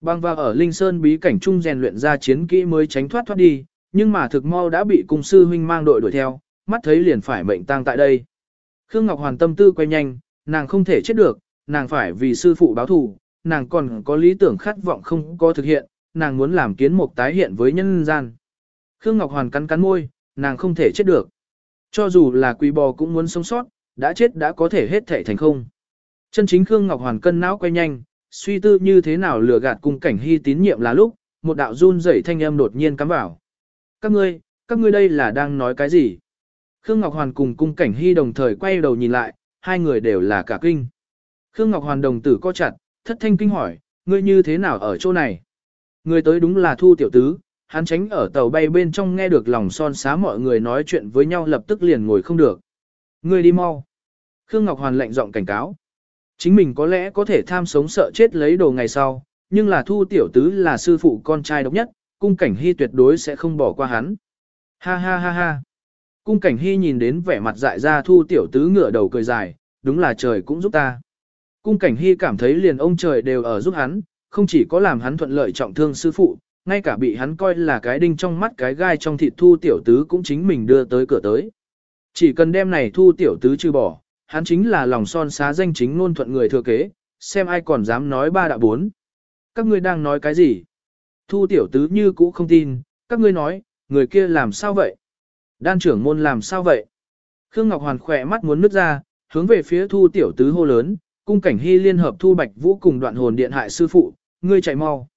Bang vào ở Linh Sơn bí cảnh trung rèn luyện ra chiến kỹ mới tránh thoát thoát đi, nhưng mà thực mau đã bị cung sư huynh mang đội đuổi theo, mắt thấy liền phải mệnh tang tại đây. Khương Ngọc Hoàn tâm tư quay nhanh, nàng không thể chết được, nàng phải vì sư phụ báo thù, nàng còn có lý tưởng khát vọng không có thực hiện, nàng muốn làm kiến mục tái hiện với nhân gian. Khương Ngọc Hoàn cắn cắn môi, nàng không thể chết được. Cho dù là quỷ bò cũng muốn sống sót, đã chết đã có thể hết thể thành không. Chân chính Khương Ngọc Hoàn cân não quay nhanh, suy tư như thế nào lừa gạt cung cảnh hy tín nhiệm là lúc, một đạo run rẩy thanh âm đột nhiên cắm vào. Các ngươi, các ngươi đây là đang nói cái gì? Khương Ngọc Hoàn cùng cung cảnh hy đồng thời quay đầu nhìn lại, hai người đều là cả kinh. Khương Ngọc Hoàn đồng tử co chặt, thất thanh kinh hỏi, ngươi như thế nào ở chỗ này? Người tới đúng là Thu Tiểu Tứ, hắn tránh ở tàu bay bên trong nghe được lòng son xá mọi người nói chuyện với nhau lập tức liền ngồi không được. Ngươi đi mau. Khương Ngọc Hoàn lạnh giọng cảnh cáo. Chính mình có lẽ có thể tham sống sợ chết lấy đồ ngày sau, nhưng là Thu Tiểu Tứ là sư phụ con trai độc nhất, cung cảnh hy tuyệt đối sẽ không bỏ qua hắn. Ha ha ha ha. Cung cảnh hy nhìn đến vẻ mặt dại ra Thu Tiểu Tứ ngửa đầu cười dài, đúng là trời cũng giúp ta. Cung cảnh hy cảm thấy liền ông trời đều ở giúp hắn, không chỉ có làm hắn thuận lợi trọng thương sư phụ, ngay cả bị hắn coi là cái đinh trong mắt cái gai trong thịt thu tiểu tứ cũng chính mình đưa tới cửa tới. Chỉ cần đem này thu tiểu tứ trừ bỏ, hắn chính là lòng son xá danh chính ngôn thuận người thừa kế, xem ai còn dám nói ba đạo bốn. Các ngươi đang nói cái gì? Thu tiểu tứ như cũ không tin, các ngươi nói, người kia làm sao vậy? Đan trưởng môn làm sao vậy? Khương Ngọc Hoàn khỏe mắt muốn nứt ra, hướng về phía thu tiểu tứ hô lớn, cung cảnh hy liên hợp thu bạch vũ cùng đoạn hồn điện hại sư phụ, ngươi chạy mau.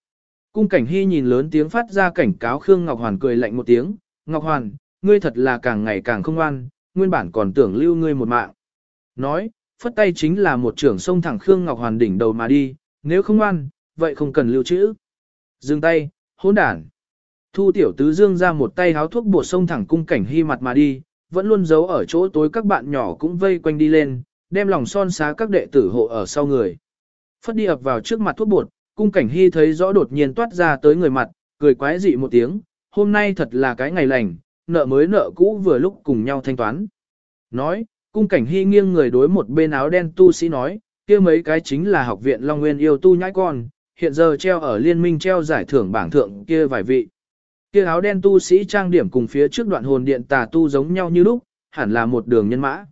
Cung cảnh hy nhìn lớn tiếng phát ra cảnh cáo Khương Ngọc Hoàn cười lạnh một tiếng, Ngọc Hoàn, ngươi thật là càng ngày càng không ngoan, nguyên bản còn tưởng lưu ngươi một mạng. Nói, phất tay chính là một trưởng sông thẳng Khương Ngọc Hoàn đỉnh đầu mà đi, nếu không ngoan, vậy không cần lưu trữ. Dừng tay, hỗn đản. Thu tiểu tứ dương ra một tay háo thuốc bột sông thẳng cung cảnh hy mặt mà đi, vẫn luôn giấu ở chỗ tối các bạn nhỏ cũng vây quanh đi lên, đem lòng son xá các đệ tử hộ ở sau người. Phất đi ập vào trước mặt thuốc bột, cung cảnh hy thấy rõ đột nhiên toát ra tới người mặt, cười quái dị một tiếng, hôm nay thật là cái ngày lành, nợ mới nợ cũ vừa lúc cùng nhau thanh toán. Nói, cung cảnh hy nghiêng người đối một bên áo đen tu sĩ nói, kia mấy cái chính là học viện Long Nguyên yêu tu nhãi con, hiện giờ treo ở liên minh treo giải thưởng bảng thượng kia vài vị. Kia áo đen tu sĩ trang điểm cùng phía trước đoạn hồn điện tà tu giống nhau như lúc, hẳn là một đường nhân mã.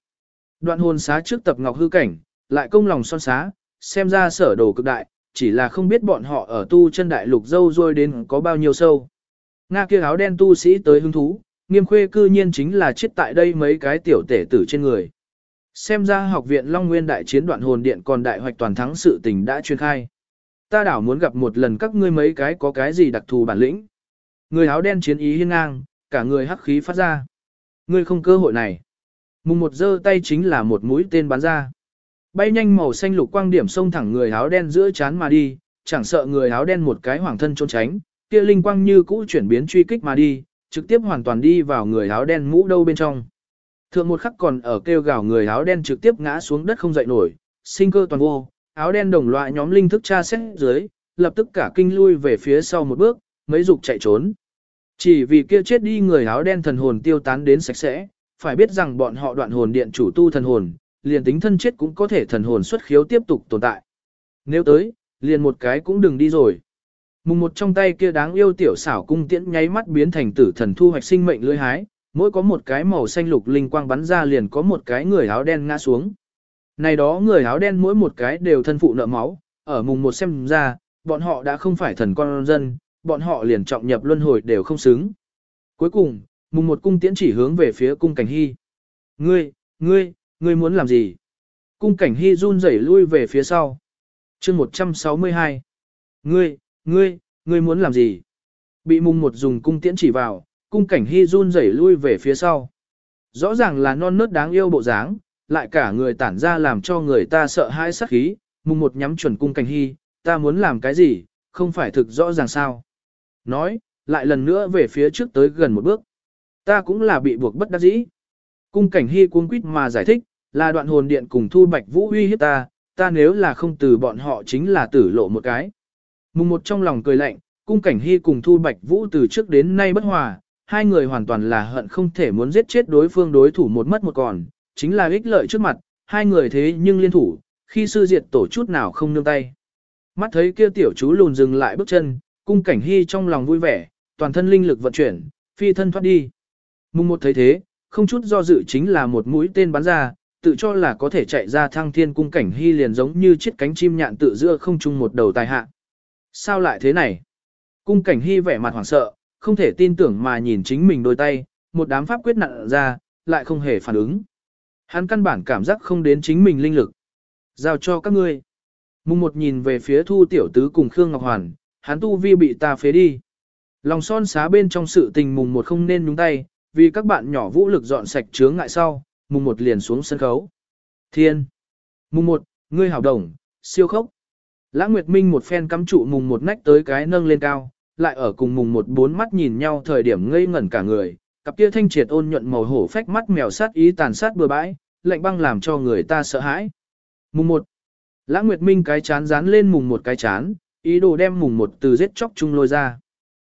Đoạn hồn xá trước tập ngọc hư cảnh, lại công lòng son xá, xem ra sở đồ cực đại, chỉ là không biết bọn họ ở tu chân đại lục dâu rồi đến có bao nhiêu sâu. Nga kia áo đen tu sĩ tới hứng thú, nghiêm khuê cư nhiên chính là chết tại đây mấy cái tiểu tể tử trên người. Xem ra học viện Long Nguyên đại chiến đoạn hồn điện còn đại hoạch toàn thắng sự tình đã truyền khai. Ta đảo muốn gặp một lần các ngươi mấy cái có cái gì đặc thù bản lĩnh. Người áo đen chiến ý hiên ngang, cả người hắc khí phát ra. Ngươi không cơ hội này. mùng một giơ tay chính là một mũi tên bắn ra. Bay nhanh màu xanh lục quang điểm xông thẳng người áo đen giữa chán mà đi, chẳng sợ người áo đen một cái hoàng thân trốn tránh, kia linh quang như cũ chuyển biến truy kích mà đi, trực tiếp hoàn toàn đi vào người áo đen mũ đâu bên trong. Thượng một khắc còn ở kêu gào người áo đen trực tiếp ngã xuống đất không dậy nổi, sinh cơ toàn vô, áo đen đồng loại nhóm linh thức tra xét dưới, lập tức cả kinh lui về phía sau một bước, mấy dục chạy trốn. Chỉ vì kia chết đi người áo đen thần hồn tiêu tán đến sạch sẽ, phải biết rằng bọn họ đoạn hồn điện chủ tu thần hồn, liền tính thân chết cũng có thể thần hồn xuất khiếu tiếp tục tồn tại. Nếu tới, liền một cái cũng đừng đi rồi. Mùng một trong tay kia đáng yêu tiểu xảo cung tiễn nháy mắt biến thành tử thần thu hoạch sinh mệnh lưới hái, mỗi có một cái màu xanh lục linh quang bắn ra liền có một cái người áo đen ngã xuống. Này đó người áo đen mỗi một cái đều thân phụ nợ máu, ở mùng một xem ra, bọn họ đã không phải thần con dân, bọn họ liền trọng nhập luân hồi đều không xứng. Cuối cùng, mùng một cung tiễn chỉ hướng về phía cung cảnh hy. Ngươi, ngươi, ngươi muốn làm gì? Cung cảnh hy run rẩy lui về phía sau. chương 162. Ngươi, ngươi, ngươi muốn làm gì? Bị mùng một dùng cung tiễn chỉ vào, cung cảnh hy run rẩy lui về phía sau. Rõ ràng là non nớt đáng yêu bộ dáng, lại cả người tản ra làm cho người ta sợ hãi sắc khí, mùng một nhắm chuẩn cung cảnh hy, ta muốn làm cái gì, không phải thực rõ ràng sao. Nói, lại lần nữa về phía trước tới gần một bước. Ta cũng là bị buộc bất đắc dĩ. Cung cảnh hy cuống quýt mà giải thích, là đoạn hồn điện cùng thu bạch vũ uy hiếp ta, ta nếu là không từ bọn họ chính là tử lộ một cái. Mùng một trong lòng cười lạnh, cung cảnh hy cùng thu bạch vũ từ trước đến nay bất hòa, hai người hoàn toàn là hận không thể muốn giết chết đối phương đối thủ một mất một còn, chính là ích lợi trước mặt, hai người thế nhưng liên thủ, khi sư diệt tổ chút nào không nương tay. Mắt thấy kia tiểu chú lùn dừng lại bước chân, cung cảnh hy trong lòng vui vẻ, toàn thân linh lực vận chuyển, phi thân thoát đi. Mùng một thấy thế, không chút do dự chính là một mũi tên bắn ra, tự cho là có thể chạy ra thăng thiên cung cảnh hy liền giống như chiếc cánh chim nhạn tự giữa không chung một đầu tài hạ. Sao lại thế này? Cung cảnh hy vẻ mặt hoảng sợ, không thể tin tưởng mà nhìn chính mình đôi tay, một đám pháp quyết nặng ra, lại không hề phản ứng. Hắn căn bản cảm giác không đến chính mình linh lực. Giao cho các ngươi. Mùng một nhìn về phía thu tiểu tứ cùng Khương Ngọc Hoàn, hắn tu vi bị ta phế đi. Lòng son xá bên trong sự tình mùng một không nên nhúng tay, vì các bạn nhỏ vũ lực dọn sạch chướng ngại sau, mùng một liền xuống sân khấu. Thiên. Mùng một, ngươi hảo đồng, siêu khốc. Lã Nguyệt Minh một phen cắm trụ mùng một nách tới cái nâng lên cao, lại ở cùng mùng một bốn mắt nhìn nhau thời điểm ngây ngẩn cả người, cặp kia thanh triệt ôn nhuận màu hổ phách mắt mèo sát ý tàn sát bừa bãi, lạnh băng làm cho người ta sợ hãi. Mùng một. lãng Nguyệt Minh cái chán dán lên mùng một cái chán, ý đồ đem mùng một từ giết chóc chung lôi ra.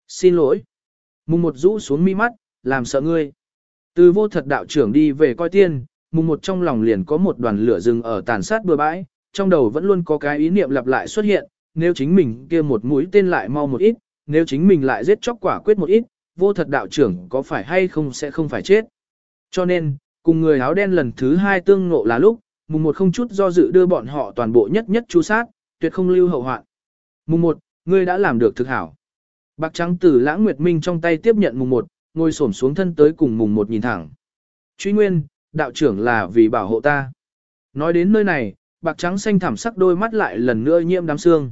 Xin lỗi. Mùng một rũ xuống mi mắt, làm sợ ngươi. Từ vô thật đạo trưởng đi về coi tiên, mùng một trong lòng liền có một đoàn lửa rừng ở tàn sát bừa bãi, trong đầu vẫn luôn có cái ý niệm lặp lại xuất hiện, nếu chính mình kia một mũi tên lại mau một ít, nếu chính mình lại giết chóc quả quyết một ít, vô thật đạo trưởng có phải hay không sẽ không phải chết. Cho nên, cùng người áo đen lần thứ hai tương ngộ là lúc, mùng một không chút do dự đưa bọn họ toàn bộ nhất nhất chú sát, tuyệt không lưu hậu hoạn. Mùng một, ngươi đã làm được thực hảo. Bạc trắng từ lãng nguyệt minh trong tay tiếp nhận mùng một, ngồi xổm xuống thân tới cùng mùng một nhìn thẳng. Truy nguyên, đạo trưởng là vì bảo hộ ta. Nói đến nơi này, bạc trắng xanh thảm sắc đôi mắt lại lần nữa nhiễm đám xương.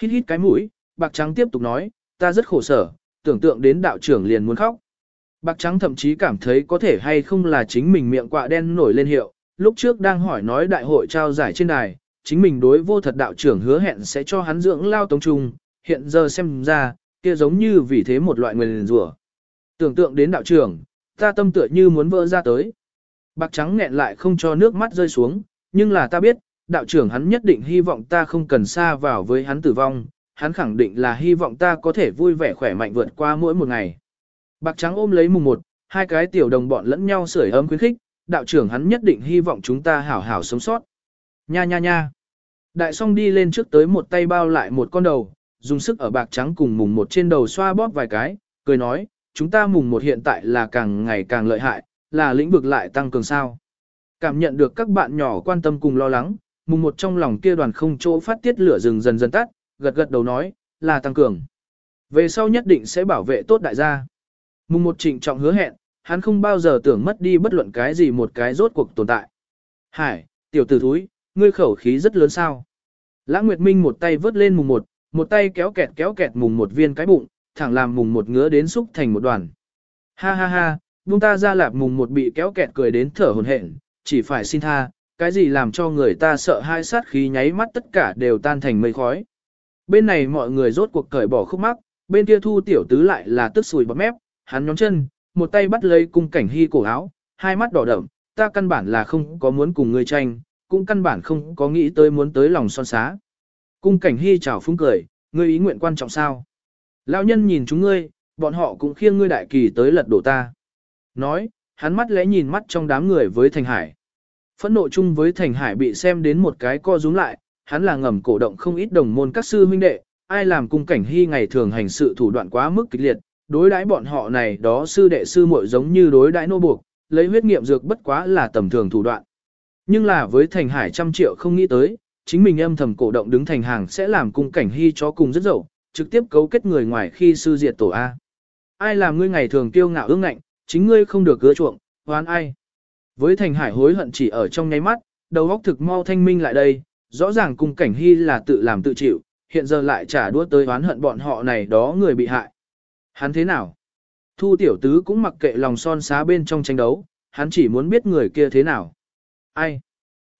Hít hít cái mũi, bạc trắng tiếp tục nói, ta rất khổ sở, tưởng tượng đến đạo trưởng liền muốn khóc. Bạc trắng thậm chí cảm thấy có thể hay không là chính mình miệng quạ đen nổi lên hiệu, lúc trước đang hỏi nói đại hội trao giải trên đài, chính mình đối vô thật đạo trưởng hứa hẹn sẽ cho hắn dưỡng lao tống trung, hiện giờ xem ra, kia giống như vì thế một loại nguyền rủa. Tưởng tượng đến đạo trưởng, ta tâm tựa như muốn vỡ ra tới. Bạc trắng nghẹn lại không cho nước mắt rơi xuống, nhưng là ta biết, đạo trưởng hắn nhất định hy vọng ta không cần xa vào với hắn tử vong, hắn khẳng định là hy vọng ta có thể vui vẻ khỏe mạnh vượt qua mỗi một ngày. Bạc trắng ôm lấy mùng một, hai cái tiểu đồng bọn lẫn nhau sưởi ấm khuyến khích, đạo trưởng hắn nhất định hy vọng chúng ta hảo hảo sống sót. Nha nha nha. Đại song đi lên trước tới một tay bao lại một con đầu, dùng sức ở bạc trắng cùng mùng một trên đầu xoa bóp vài cái, cười nói, chúng ta mùng một hiện tại là càng ngày càng lợi hại, là lĩnh vực lại tăng cường sao. Cảm nhận được các bạn nhỏ quan tâm cùng lo lắng, mùng một trong lòng kia đoàn không chỗ phát tiết lửa rừng dần dần tắt, gật gật đầu nói, là tăng cường. Về sau nhất định sẽ bảo vệ tốt đại gia. Mùng một trịnh trọng hứa hẹn, hắn không bao giờ tưởng mất đi bất luận cái gì một cái rốt cuộc tồn tại. Hải, tiểu tử thúi, ngươi khẩu khí rất lớn sao. Lã Nguyệt Minh một tay vớt lên mùng một, một tay kéo kẹt kéo kẹt mùng một viên cái bụng, thẳng làm mùng một ngứa đến xúc thành một đoàn. Ha ha ha, Vung ta ra lạp mùng một bị kéo kẹt cười đến thở hồn hển, chỉ phải xin tha, cái gì làm cho người ta sợ hai sát khí nháy mắt tất cả đều tan thành mây khói. Bên này mọi người rốt cuộc cởi bỏ khúc mắc, bên kia thu tiểu tứ lại là tức sùi bọt mép, hắn nhóm chân, một tay bắt lấy cung cảnh hy cổ áo, hai mắt đỏ đậm, ta căn bản là không có muốn cùng ngươi tranh, cũng căn bản không có nghĩ tới muốn tới lòng son xá. Cung cảnh hy chào phúng cười, ngươi ý nguyện quan trọng sao? Lão nhân nhìn chúng ngươi, bọn họ cũng khiêng ngươi đại kỳ tới lật đổ ta. Nói, hắn mắt lẽ nhìn mắt trong đám người với Thành Hải. Phẫn nộ chung với Thành Hải bị xem đến một cái co rúm lại, hắn là ngầm cổ động không ít đồng môn các sư huynh đệ, ai làm cung cảnh hy ngày thường hành sự thủ đoạn quá mức kịch liệt, đối đãi bọn họ này đó sư đệ sư muội giống như đối đãi nô buộc, lấy huyết nghiệm dược bất quá là tầm thường thủ đoạn. Nhưng là với Thành Hải trăm triệu không nghĩ tới, chính mình âm thầm cổ động đứng thành hàng sẽ làm cung cảnh hy cho cùng rất dậu, trực tiếp cấu kết người ngoài khi sư diệt tổ A. Ai làm ngươi ngày thường kiêu ngạo ương ngạnh, chính ngươi không được gỡ chuộng, hoán ai. Với thành hải hối hận chỉ ở trong nháy mắt, đầu óc thực mau thanh minh lại đây, rõ ràng cung cảnh hy là tự làm tự chịu, hiện giờ lại trả đũa tới oán hận bọn họ này đó người bị hại. Hắn thế nào? Thu tiểu tứ cũng mặc kệ lòng son xá bên trong tranh đấu, hắn chỉ muốn biết người kia thế nào. Ai?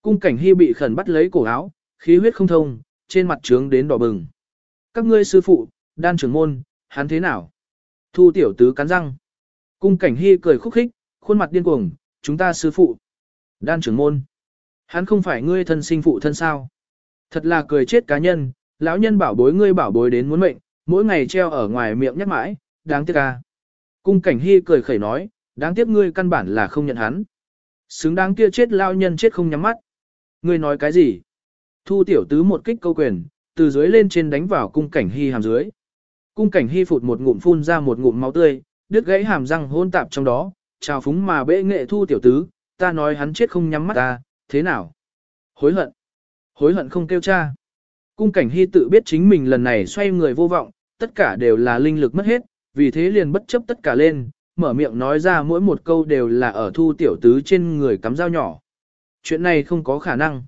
Cung cảnh hy bị khẩn bắt lấy cổ áo, khí huyết không thông, trên mặt trướng đến đỏ bừng. Các ngươi sư phụ, đan trưởng môn, hắn thế nào? Thu tiểu tứ cắn răng. Cung cảnh hy cười khúc khích, khuôn mặt điên cuồng, chúng ta sư phụ. Đan trưởng môn. Hắn không phải ngươi thân sinh phụ thân sao. Thật là cười chết cá nhân, lão nhân bảo bối ngươi bảo bối đến muốn mệnh, mỗi ngày treo ở ngoài miệng nhắc mãi, đáng tiếc ca. Cung cảnh hy cười khẩy nói, đáng tiếc ngươi căn bản là không nhận hắn. Xứng đáng kia chết lao nhân chết không nhắm mắt. Ngươi nói cái gì? Thu tiểu tứ một kích câu quyền, từ dưới lên trên đánh vào cung cảnh hy hàm dưới. Cung cảnh hy phụt một ngụm phun ra một ngụm máu tươi, đứt gãy hàm răng hôn tạp trong đó, chào phúng mà bệ nghệ thu tiểu tứ, ta nói hắn chết không nhắm mắt ta, thế nào? Hối hận. Hối hận không kêu cha. Cung cảnh hy tự biết chính mình lần này xoay người vô vọng, tất cả đều là linh lực mất hết, vì thế liền bất chấp tất cả lên, mở miệng nói ra mỗi một câu đều là ở thu tiểu tứ trên người cắm dao nhỏ. Chuyện này không có khả năng.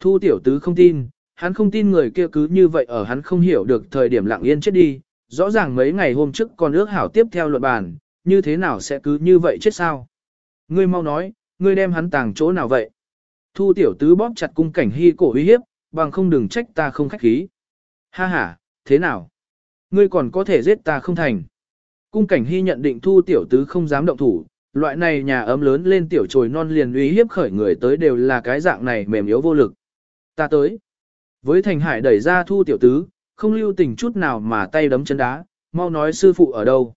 Thu tiểu tứ không tin, hắn không tin người kia cứ như vậy ở hắn không hiểu được thời điểm lặng yên chết đi, rõ ràng mấy ngày hôm trước còn ước hảo tiếp theo luận bàn, như thế nào sẽ cứ như vậy chết sao? Ngươi mau nói, ngươi đem hắn tàng chỗ nào vậy? Thu tiểu tứ bóp chặt cung cảnh hy cổ uy hiếp, bằng không đừng trách ta không khách khí. Ha ha, thế nào? Ngươi còn có thể giết ta không thành. Cung cảnh hy nhận định thu tiểu tứ không dám động thủ, loại này nhà ấm lớn lên tiểu trồi non liền uy hiếp khởi người tới đều là cái dạng này mềm yếu vô lực. Ta tới. Với thành hải đẩy ra thu tiểu tứ, không lưu tình chút nào mà tay đấm chân đá, mau nói sư phụ ở đâu.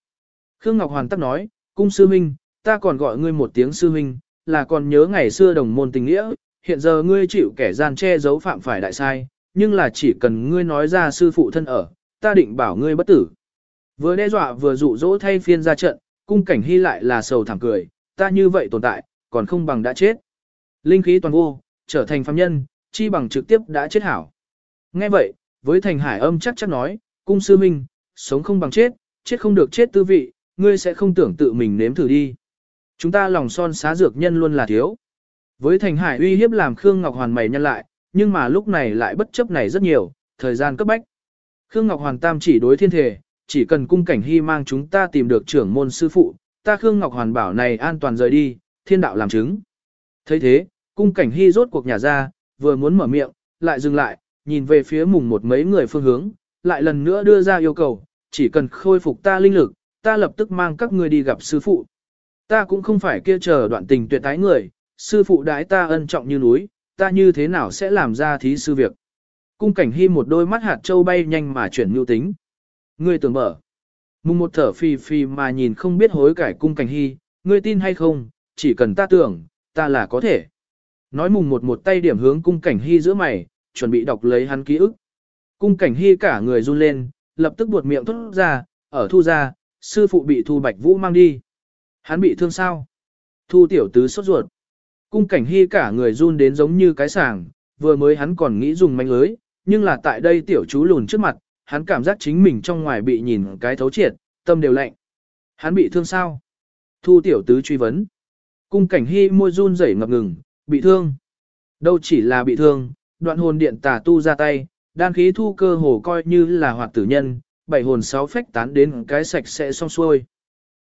Khương Ngọc Hoàn tắc nói, cung sư huynh, ta còn gọi ngươi một tiếng sư huynh, là còn nhớ ngày xưa đồng môn tình nghĩa, hiện giờ ngươi chịu kẻ gian che giấu phạm phải đại sai, nhưng là chỉ cần ngươi nói ra sư phụ thân ở, ta định bảo ngươi bất tử. Vừa đe dọa vừa dụ dỗ thay phiên ra trận, cung cảnh hy lại là sầu thảm cười, ta như vậy tồn tại, còn không bằng đã chết. Linh khí toàn vô, trở thành phàm nhân, chi bằng trực tiếp đã chết hảo. Nghe vậy, với thành hải âm chắc chắc nói, cung sư minh, sống không bằng chết, chết không được chết tư vị, ngươi sẽ không tưởng tự mình nếm thử đi. Chúng ta lòng son xá dược nhân luôn là thiếu. Với thành hải uy hiếp làm Khương Ngọc Hoàn mày nhân lại, nhưng mà lúc này lại bất chấp này rất nhiều, thời gian cấp bách. Khương Ngọc Hoàn tam chỉ đối thiên thể, chỉ cần cung cảnh hy mang chúng ta tìm được trưởng môn sư phụ, ta Khương Ngọc Hoàn bảo này an toàn rời đi, thiên đạo làm chứng. thấy thế, cung cảnh hy rốt cuộc nhà ra, vừa muốn mở miệng, lại dừng lại, nhìn về phía mùng một mấy người phương hướng, lại lần nữa đưa ra yêu cầu, chỉ cần khôi phục ta linh lực, ta lập tức mang các ngươi đi gặp sư phụ. Ta cũng không phải kia chờ đoạn tình tuyệt tái người, sư phụ đái ta ân trọng như núi, ta như thế nào sẽ làm ra thí sư việc. Cung cảnh hy một đôi mắt hạt châu bay nhanh mà chuyển nhu tính. Ngươi tưởng mở. Mùng một thở phì phì mà nhìn không biết hối cải cung cảnh hy, ngươi tin hay không, chỉ cần ta tưởng, ta là có thể. Nói mùng một một tay điểm hướng cung cảnh hy giữa mày, chuẩn bị đọc lấy hắn ký ức. Cung cảnh hy cả người run lên, lập tức buột miệng thốt ra, ở thu ra, sư phụ bị thu bạch vũ mang đi. Hắn bị thương sao? Thu tiểu tứ sốt ruột. Cung cảnh hy cả người run đến giống như cái sàng, vừa mới hắn còn nghĩ dùng manh lưới, nhưng là tại đây tiểu chú lùn trước mặt, hắn cảm giác chính mình trong ngoài bị nhìn cái thấu triệt, tâm đều lạnh. Hắn bị thương sao? Thu tiểu tứ truy vấn. Cung cảnh hy môi run rẩy ngập ngừng, bị thương. Đâu chỉ là bị thương, đoạn hồn điện tà tu ra tay, đan khí thu cơ hồ coi như là hoạt tử nhân, bảy hồn sáu phách tán đến cái sạch sẽ xong xuôi.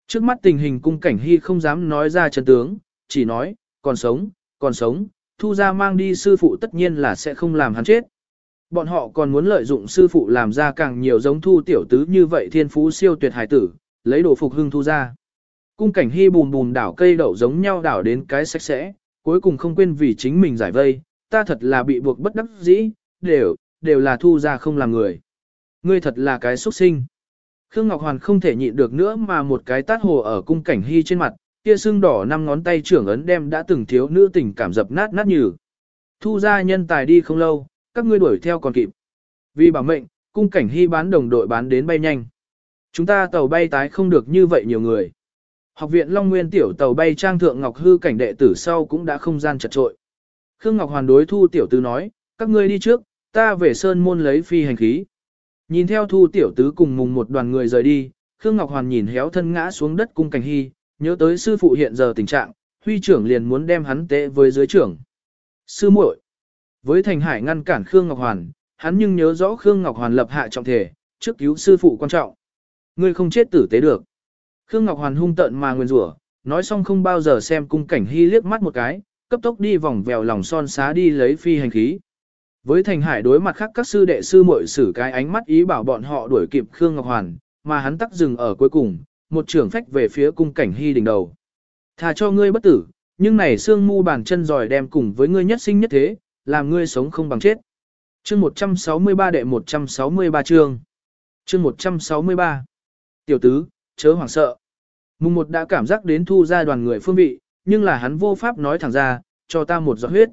Trước mắt tình hình cung cảnh hy không dám nói ra chân tướng, chỉ nói, còn sống, còn sống, thu ra mang đi sư phụ tất nhiên là sẽ không làm hắn chết. Bọn họ còn muốn lợi dụng sư phụ làm ra càng nhiều giống thu tiểu tứ như vậy thiên phú siêu tuyệt hải tử, lấy đồ phục hưng thu ra. Cung cảnh hy bùn bùn đảo cây đậu giống nhau đảo đến cái sạch sẽ, cuối cùng không quên vì chính mình giải vây, ta thật là bị buộc bất đắc dĩ, đều, đều là thu ra không làm người. Ngươi thật là cái xuất sinh. Khương Ngọc Hoàn không thể nhịn được nữa mà một cái tát hồ ở cung cảnh hy trên mặt, kia sưng đỏ năm ngón tay trưởng ấn đem đã từng thiếu nữ tình cảm dập nát nát như. Thu ra nhân tài đi không lâu, các ngươi đuổi theo còn kịp. Vì bảo mệnh, cung cảnh hy bán đồng đội bán đến bay nhanh. Chúng ta tàu bay tái không được như vậy nhiều người. Học viện Long Nguyên tiểu tàu bay trang thượng Ngọc Hư cảnh đệ tử sau cũng đã không gian chật trội. Khương Ngọc Hoàn đối thu tiểu tứ nói, các ngươi đi trước, ta về sơn môn lấy phi hành khí. Nhìn theo thu tiểu tứ cùng mùng một đoàn người rời đi, Khương Ngọc Hoàn nhìn héo thân ngã xuống đất cung cảnh hy, nhớ tới sư phụ hiện giờ tình trạng, huy trưởng liền muốn đem hắn tế với dưới trưởng. Sư muội, với Thành Hải ngăn cản Khương Ngọc Hoàn, hắn nhưng nhớ rõ Khương Ngọc Hoàn lập hạ trọng thể, trước cứu sư phụ quan trọng. Ngươi không chết tử tế được. Khương Ngọc Hoàn hung tợn mà nguyên rủa, nói xong không bao giờ xem cung cảnh hy liếc mắt một cái, cấp tốc đi vòng vèo lòng son xá đi lấy phi hành khí. Với Thành Hải đối mặt khác các sư đệ sư muội sử cái ánh mắt ý bảo bọn họ đuổi kịp Khương Ngọc Hoàn, mà hắn tắc dừng ở cuối cùng, một trưởng phách về phía cung cảnh hy đỉnh đầu. Thà cho ngươi bất tử, nhưng này xương mu bàn chân giỏi đem cùng với ngươi nhất sinh nhất thế, làm ngươi sống không bằng chết. Chương 163 đệ 163 chương. Chương 163. Tiểu tứ, chớ hoảng sợ. Mùng một đã cảm giác đến thu ra đoàn người phương vị, nhưng là hắn vô pháp nói thẳng ra, cho ta một giọt huyết.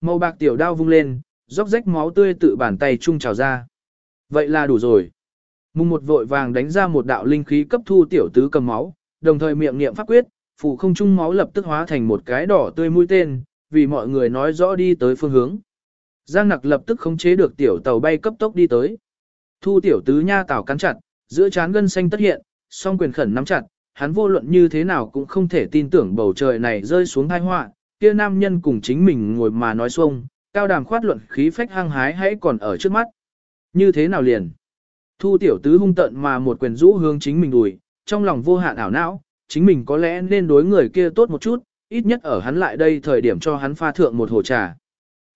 Màu bạc tiểu đao vung lên, róc rách máu tươi tự bàn tay trung trào ra. Vậy là đủ rồi. Mùng một vội vàng đánh ra một đạo linh khí cấp thu tiểu tứ cầm máu, đồng thời miệng niệm pháp quyết, phủ không trung máu lập tức hóa thành một cái đỏ tươi mũi tên, vì mọi người nói rõ đi tới phương hướng. Giang nặc lập tức khống chế được tiểu tàu bay cấp tốc đi tới. Thu tiểu tứ nha tảo cắn chặt, giữa trán gân xanh tất hiện, song quyền khẩn nắm chặt, hắn vô luận như thế nào cũng không thể tin tưởng bầu trời này rơi xuống tai họa, kia nam nhân cùng chính mình ngồi mà nói xuông, cao đàm khoát luận khí phách hăng hái hãy còn ở trước mắt. Như thế nào liền? Thu tiểu tứ hung tận mà một quyền rũ hướng chính mình đùi, trong lòng vô hạn ảo não, chính mình có lẽ nên đối người kia tốt một chút, ít nhất ở hắn lại đây thời điểm cho hắn pha thượng một hồ trà.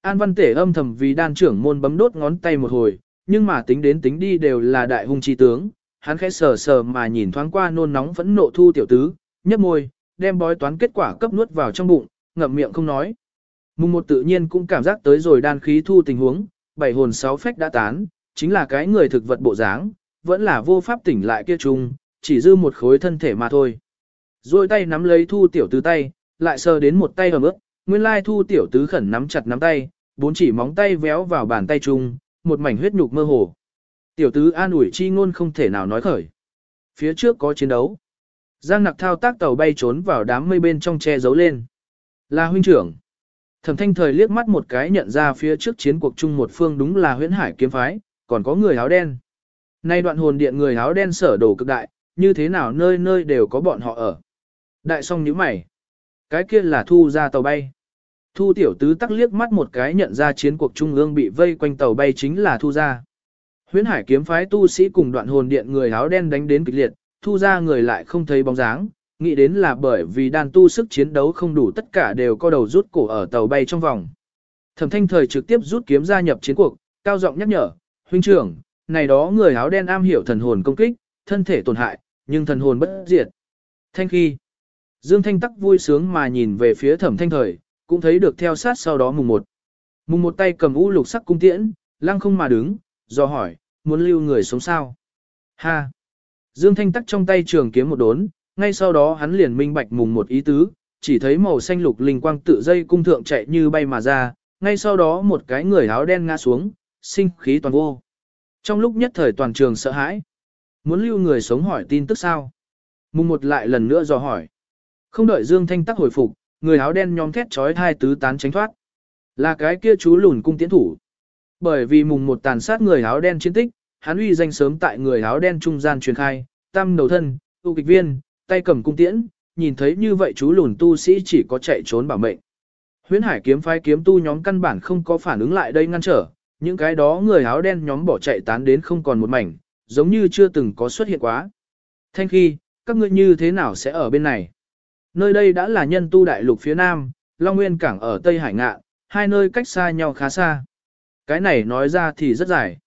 An văn tể âm thầm vì đan trưởng môn bấm đốt ngón tay một hồi, nhưng mà tính đến tính đi đều là đại hung chi tướng, hắn khẽ sờ sờ mà nhìn thoáng qua nôn nóng phẫn nộ thu tiểu tứ, nhấp môi, đem bói toán kết quả cấp nuốt vào trong bụng, ngậm miệng không nói. Mùng một tự nhiên cũng cảm giác tới rồi đan khí thu tình huống, bảy hồn sáu phách đã tán, chính là cái người thực vật bộ dáng, vẫn là vô pháp tỉnh lại kia chung, chỉ dư một khối thân thể mà thôi. Rồi tay nắm lấy thu tiểu tứ tay, lại sờ đến một tay ẩm ướt, nguyên lai thu tiểu tứ khẩn nắm chặt nắm tay, bốn chỉ móng tay véo vào bàn tay chung, một mảnh huyết nhục mơ hồ. Tiểu tứ an ủi chi ngôn không thể nào nói khởi. Phía trước có chiến đấu. Giang nặc thao tác tàu bay trốn vào đám mây bên trong che giấu lên. Là huynh trưởng. Thẩm thanh thời liếc mắt một cái nhận ra phía trước chiến cuộc chung một phương đúng là huyễn hải kiếm phái, còn có người áo đen. Nay đoạn hồn điện người áo đen sở đồ cực đại, như thế nào nơi nơi đều có bọn họ ở. Đại song nhíu mày. Cái kia là thu ra tàu bay. Thu tiểu tứ tắc liếc mắt một cái nhận ra chiến cuộc trung ương bị vây quanh tàu bay chính là thu ra. Huyễn hải kiếm phái tu sĩ cùng đoạn hồn điện người áo đen đánh đến kịch liệt, thu ra người lại không thấy bóng dáng, nghĩ đến là bởi vì đàn tu sức chiến đấu không đủ tất cả đều co đầu rút cổ ở tàu bay trong vòng. Thẩm thanh thời trực tiếp rút kiếm gia nhập chiến cuộc, cao giọng nhắc nhở, huynh trưởng, này đó người áo đen am hiểu thần hồn công kích, thân thể tổn hại, nhưng thần hồn bất diệt. Thanh khi, Dương Thanh tắc vui sướng mà nhìn về phía thẩm thanh thời, cũng thấy được theo sát sau đó mùng một. Mùng một tay cầm u lục sắc cung tiễn, lăng không mà đứng, do hỏi, muốn lưu người sống sao? Ha! Dương Thanh tắc trong tay trường kiếm một đốn, ngay sau đó hắn liền minh bạch mùng một ý tứ, chỉ thấy màu xanh lục linh quang tự dây cung thượng chạy như bay mà ra, ngay sau đó một cái người áo đen ngã xuống, sinh khí toàn vô. Trong lúc nhất thời toàn trường sợ hãi, muốn lưu người sống hỏi tin tức sao? Mùng một lại lần nữa dò hỏi. Không đợi Dương Thanh tắc hồi phục, người áo đen nhóm thét trói hai tứ tán tránh thoát. Là cái kia chú lùn cung tiến thủ. Bởi vì mùng một tàn sát người áo đen chiến tích, hắn uy danh sớm tại người áo đen trung gian truyền khai, tam đầu thân, tu kịch viên, tay cầm cung tiễn, nhìn thấy như vậy chú lùn tu sĩ chỉ có chạy trốn bảo mệnh. Huyễn Hải kiếm phái kiếm tu nhóm căn bản không có phản ứng lại đây ngăn trở, những cái đó người áo đen nhóm bỏ chạy tán đến không còn một mảnh, giống như chưa từng có xuất hiện quá. Thanh khi, các ngươi như thế nào sẽ ở bên này? Nơi đây đã là nhân tu đại lục phía nam, Long Nguyên Cảng ở Tây Hải Ngạn, hai nơi cách xa nhau khá xa. Cái này nói ra thì rất dài.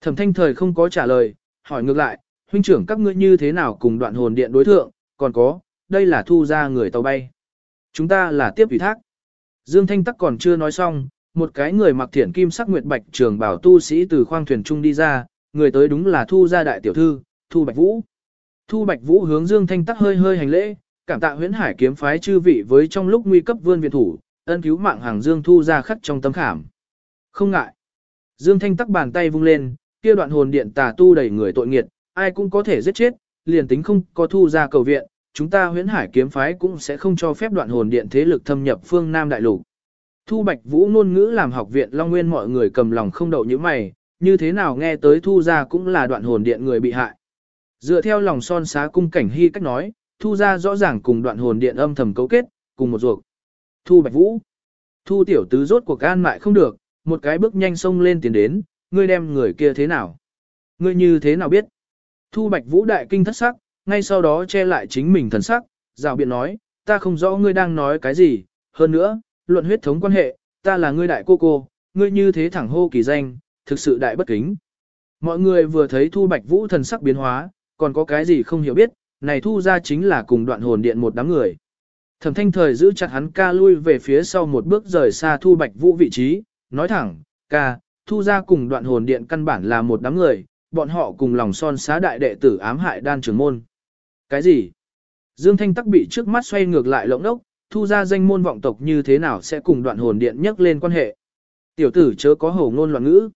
Thẩm thanh thời không có trả lời, hỏi ngược lại, huynh trưởng các ngươi như thế nào cùng đoạn hồn điện đối thượng, còn có, đây là thu ra người tàu bay. Chúng ta là tiếp ủy thác. Dương Thanh Tắc còn chưa nói xong, một cái người mặc thiển kim sắc nguyệt bạch trường bảo tu sĩ từ khoang thuyền trung đi ra, người tới đúng là thu gia đại tiểu thư, thu bạch vũ. Thu bạch vũ hướng Dương Thanh Tắc hơi hơi hành lễ, cảm tạ huyễn hải kiếm phái chư vị với trong lúc nguy cấp vươn viện thủ, ân cứu mạng hàng Dương thu ra khắc trong tấm khảm. Không ngại. Dương Thanh Tắc bàn tay vung lên, kia đoạn hồn điện tà tu đầy người tội nghiệt, ai cũng có thể giết chết, liền tính không có thu ra cầu viện, chúng ta huyễn hải kiếm phái cũng sẽ không cho phép đoạn hồn điện thế lực thâm nhập phương Nam Đại Lục. Thu Bạch Vũ ngôn ngữ làm học viện Long Nguyên mọi người cầm lòng không đậu như mày, như thế nào nghe tới thu ra cũng là đoạn hồn điện người bị hại. Dựa theo lòng son xá cung cảnh hy cách nói, thu ra rõ ràng cùng đoạn hồn điện âm thầm cấu kết, cùng một ruột. Thu Bạch Vũ. Thu tiểu tứ rốt cuộc an mại không được, một cái bước nhanh xông lên tiến đến, ngươi đem người kia thế nào? Ngươi như thế nào biết? Thu Bạch Vũ đại kinh thất sắc, ngay sau đó che lại chính mình thần sắc, rào biện nói, ta không rõ ngươi đang nói cái gì, hơn nữa, luận huyết thống quan hệ, ta là ngươi đại cô cô, ngươi như thế thẳng hô kỳ danh, thực sự đại bất kính. Mọi người vừa thấy Thu Bạch Vũ thần sắc biến hóa, còn có cái gì không hiểu biết, này Thu ra chính là cùng đoạn hồn điện một đám người. Thẩm thanh thời giữ chặt hắn ca lui về phía sau một bước rời xa Thu Bạch Vũ vị trí, nói thẳng, ca, Thu ra cùng đoạn hồn điện căn bản là một đám người, bọn họ cùng lòng son xá đại đệ tử ám hại đan trưởng môn. Cái gì? Dương Thanh Tắc bị trước mắt xoay ngược lại lỗng đốc, thu ra danh môn vọng tộc như thế nào sẽ cùng đoạn hồn điện nhắc lên quan hệ. Tiểu tử chớ có hổ ngôn loạn ngữ.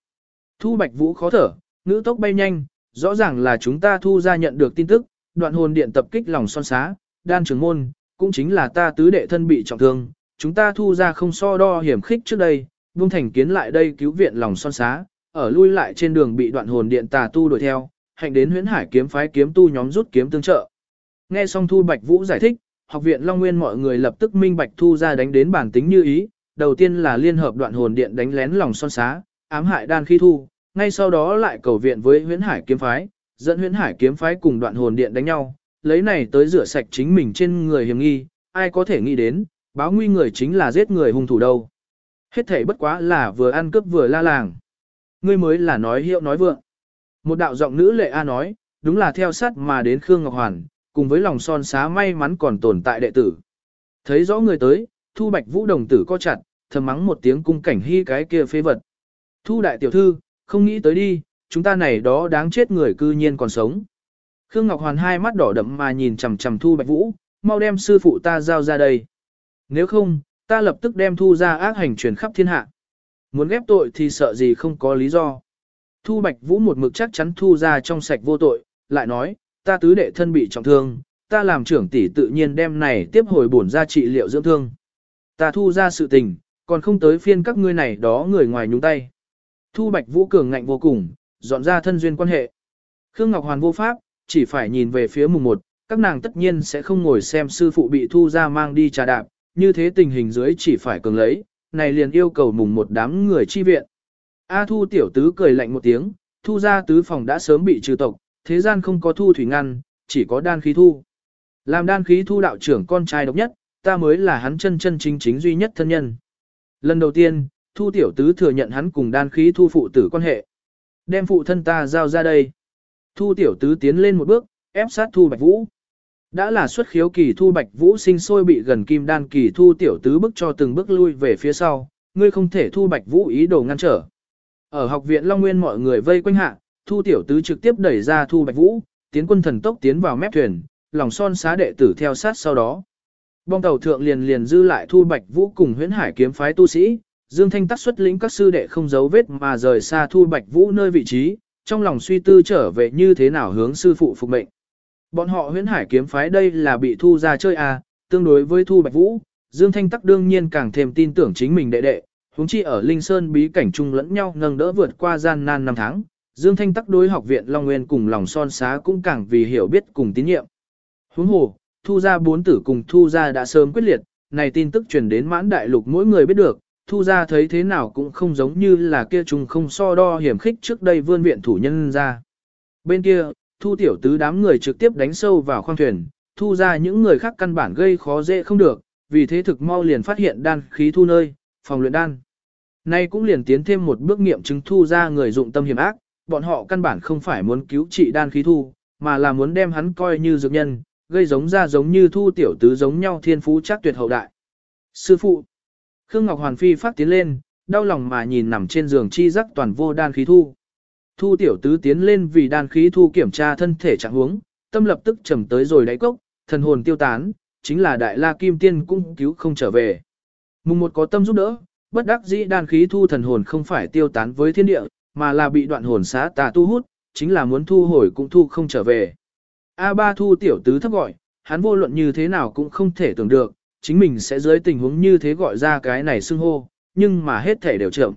Thu Bạch Vũ khó thở, ngữ tốc bay nhanh, rõ ràng là chúng ta thu ra nhận được tin tức, đoạn hồn điện tập kích lòng son xá, đan trưởng môn, cũng chính là ta tứ đệ thân bị trọng thương, chúng ta thu ra không so đo hiểm khích trước đây, vung thành kiến lại đây cứu viện lòng son xá, ở lui lại trên đường bị đoạn hồn điện tà tu đuổi theo, hành đến huyễn hải kiếm phái kiếm tu nhóm rút kiếm tương trợ. Nghe xong Thu Bạch Vũ giải thích, học viện Long Nguyên mọi người lập tức minh bạch thu ra đánh đến bản tính như ý, đầu tiên là liên hợp đoạn hồn điện đánh lén lòng son xá, ám hại đan khi thu, ngay sau đó lại cầu viện với huyễn hải kiếm phái, dẫn huyễn hải kiếm phái cùng đoạn hồn điện đánh nhau, lấy này tới rửa sạch chính mình trên người hiểm nghi, ai có thể nghĩ đến, báo nguy người chính là giết người hung thủ đâu. Hết thể bất quá là vừa ăn cướp vừa la làng. Ngươi mới là nói hiệu nói vượng. Một đạo giọng nữ lệ A nói, đúng là theo sát mà đến Khương Ngọc Hoàn, cùng với lòng son xá may mắn còn tồn tại đệ tử. Thấy rõ người tới, Thu Bạch Vũ đồng tử co chặt, thầm mắng một tiếng cung cảnh hy cái kia phế vật. Thu đại tiểu thư, không nghĩ tới đi, chúng ta này đó đáng chết người cư nhiên còn sống. Khương Ngọc Hoàn hai mắt đỏ đậm mà nhìn chằm chằm Thu Bạch Vũ, mau đem sư phụ ta giao ra đây. Nếu không, ta lập tức đem Thu ra ác hành truyền khắp thiên hạ. Muốn ghép tội thì sợ gì không có lý do. Thu Bạch Vũ một mực chắc chắn Thu ra trong sạch vô tội, lại nói, ta tứ đệ thân bị trọng thương, ta làm trưởng tỷ tự nhiên đem này tiếp hồi bổn ra trị liệu dưỡng thương. Ta thu ra sự tình, còn không tới phiên các ngươi này đó người ngoài nhúng tay. Thu Bạch Vũ cường ngạnh vô cùng, dọn ra thân duyên quan hệ. Khương Ngọc Hoàn vô pháp, chỉ phải nhìn về phía mùng một, các nàng tất nhiên sẽ không ngồi xem sư phụ bị thu ra mang đi trà đạp, như thế tình hình dưới chỉ phải cường lấy, này liền yêu cầu mùng một đám người chi viện. A Thu tiểu tứ cười lạnh một tiếng, thu ra tứ phòng đã sớm bị trừ tộc, thế gian không có thu thủy ngăn, chỉ có đan khí thu. Làm đan khí thu đạo trưởng con trai độc nhất, ta mới là hắn chân chân chính chính duy nhất thân nhân. Lần đầu tiên, thu tiểu tứ thừa nhận hắn cùng đan khí thu phụ tử quan hệ. Đem phụ thân ta giao ra đây. Thu tiểu tứ tiến lên một bước, ép sát thu bạch vũ. Đã là xuất khiếu kỳ thu bạch vũ sinh sôi bị gần kim đan kỳ thu tiểu tứ bước cho từng bước lui về phía sau, ngươi không thể thu bạch vũ ý đồ ngăn trở. Ở học viện Long Nguyên mọi người vây quanh hạ, Thu tiểu tứ trực tiếp đẩy ra Thu Bạch Vũ, tiến quân thần tốc tiến vào mép thuyền, lòng son xá đệ tử theo sát sau đó. Bong tàu thượng liền liền dư lại Thu Bạch Vũ cùng huyễn hải kiếm phái tu sĩ, Dương Thanh tắc xuất lĩnh các sư đệ không giấu vết mà rời xa Thu Bạch Vũ nơi vị trí, trong lòng suy tư trở về như thế nào hướng sư phụ phục mệnh. Bọn họ huyễn hải kiếm phái đây là bị thu ra chơi à, tương đối với Thu Bạch Vũ, Dương Thanh tắc đương nhiên càng thêm tin tưởng chính mình đệ đệ, huống chi ở Linh Sơn bí cảnh chung lẫn nhau nâng đỡ vượt qua gian nan năm tháng, Dương Thanh tắc đối học viện Long Nguyên cùng lòng son xá cũng càng vì hiểu biết cùng tín nhiệm. Huống hồ, thu ra bốn tử cùng thu ra đã sớm quyết liệt, này tin tức truyền đến mãn đại lục mỗi người biết được, thu ra thấy thế nào cũng không giống như là kia trùng không so đo hiểm khích trước đây vươn viện thủ nhân ra. Bên kia, thu tiểu tứ đám người trực tiếp đánh sâu vào khoang thuyền, thu ra những người khác căn bản gây khó dễ không được, vì thế thực mau liền phát hiện đan khí thu nơi, phòng luyện đan. Nay cũng liền tiến thêm một bước nghiệm chứng thu ra người dụng tâm hiểm ác, bọn họ căn bản không phải muốn cứu trị đan khí thu, mà là muốn đem hắn coi như dược nhân, gây giống ra giống như thu tiểu tứ giống nhau thiên phú chắc tuyệt hậu đại. Sư phụ, Khương Ngọc Hoàn Phi phát tiến lên, đau lòng mà nhìn nằm trên giường chi Giác toàn vô đan khí thu. Thu tiểu tứ tiến lên vì đan khí thu kiểm tra thân thể trạng huống, tâm lập tức trầm tới rồi đáy cốc, thần hồn tiêu tán, chính là đại la kim tiên cũng cứu không trở về. Mùng một có tâm giúp đỡ, bất đắc dĩ đan khí thu thần hồn không phải tiêu tán với thiên địa, mà là bị đoạn hồn xá tà tu hút, chính là muốn thu hồi cũng thu không trở về. A Ba thu tiểu tứ thấp gọi, hắn vô luận như thế nào cũng không thể tưởng được, chính mình sẽ dưới tình huống như thế gọi ra cái này xưng hô, nhưng mà hết thể đều chậm.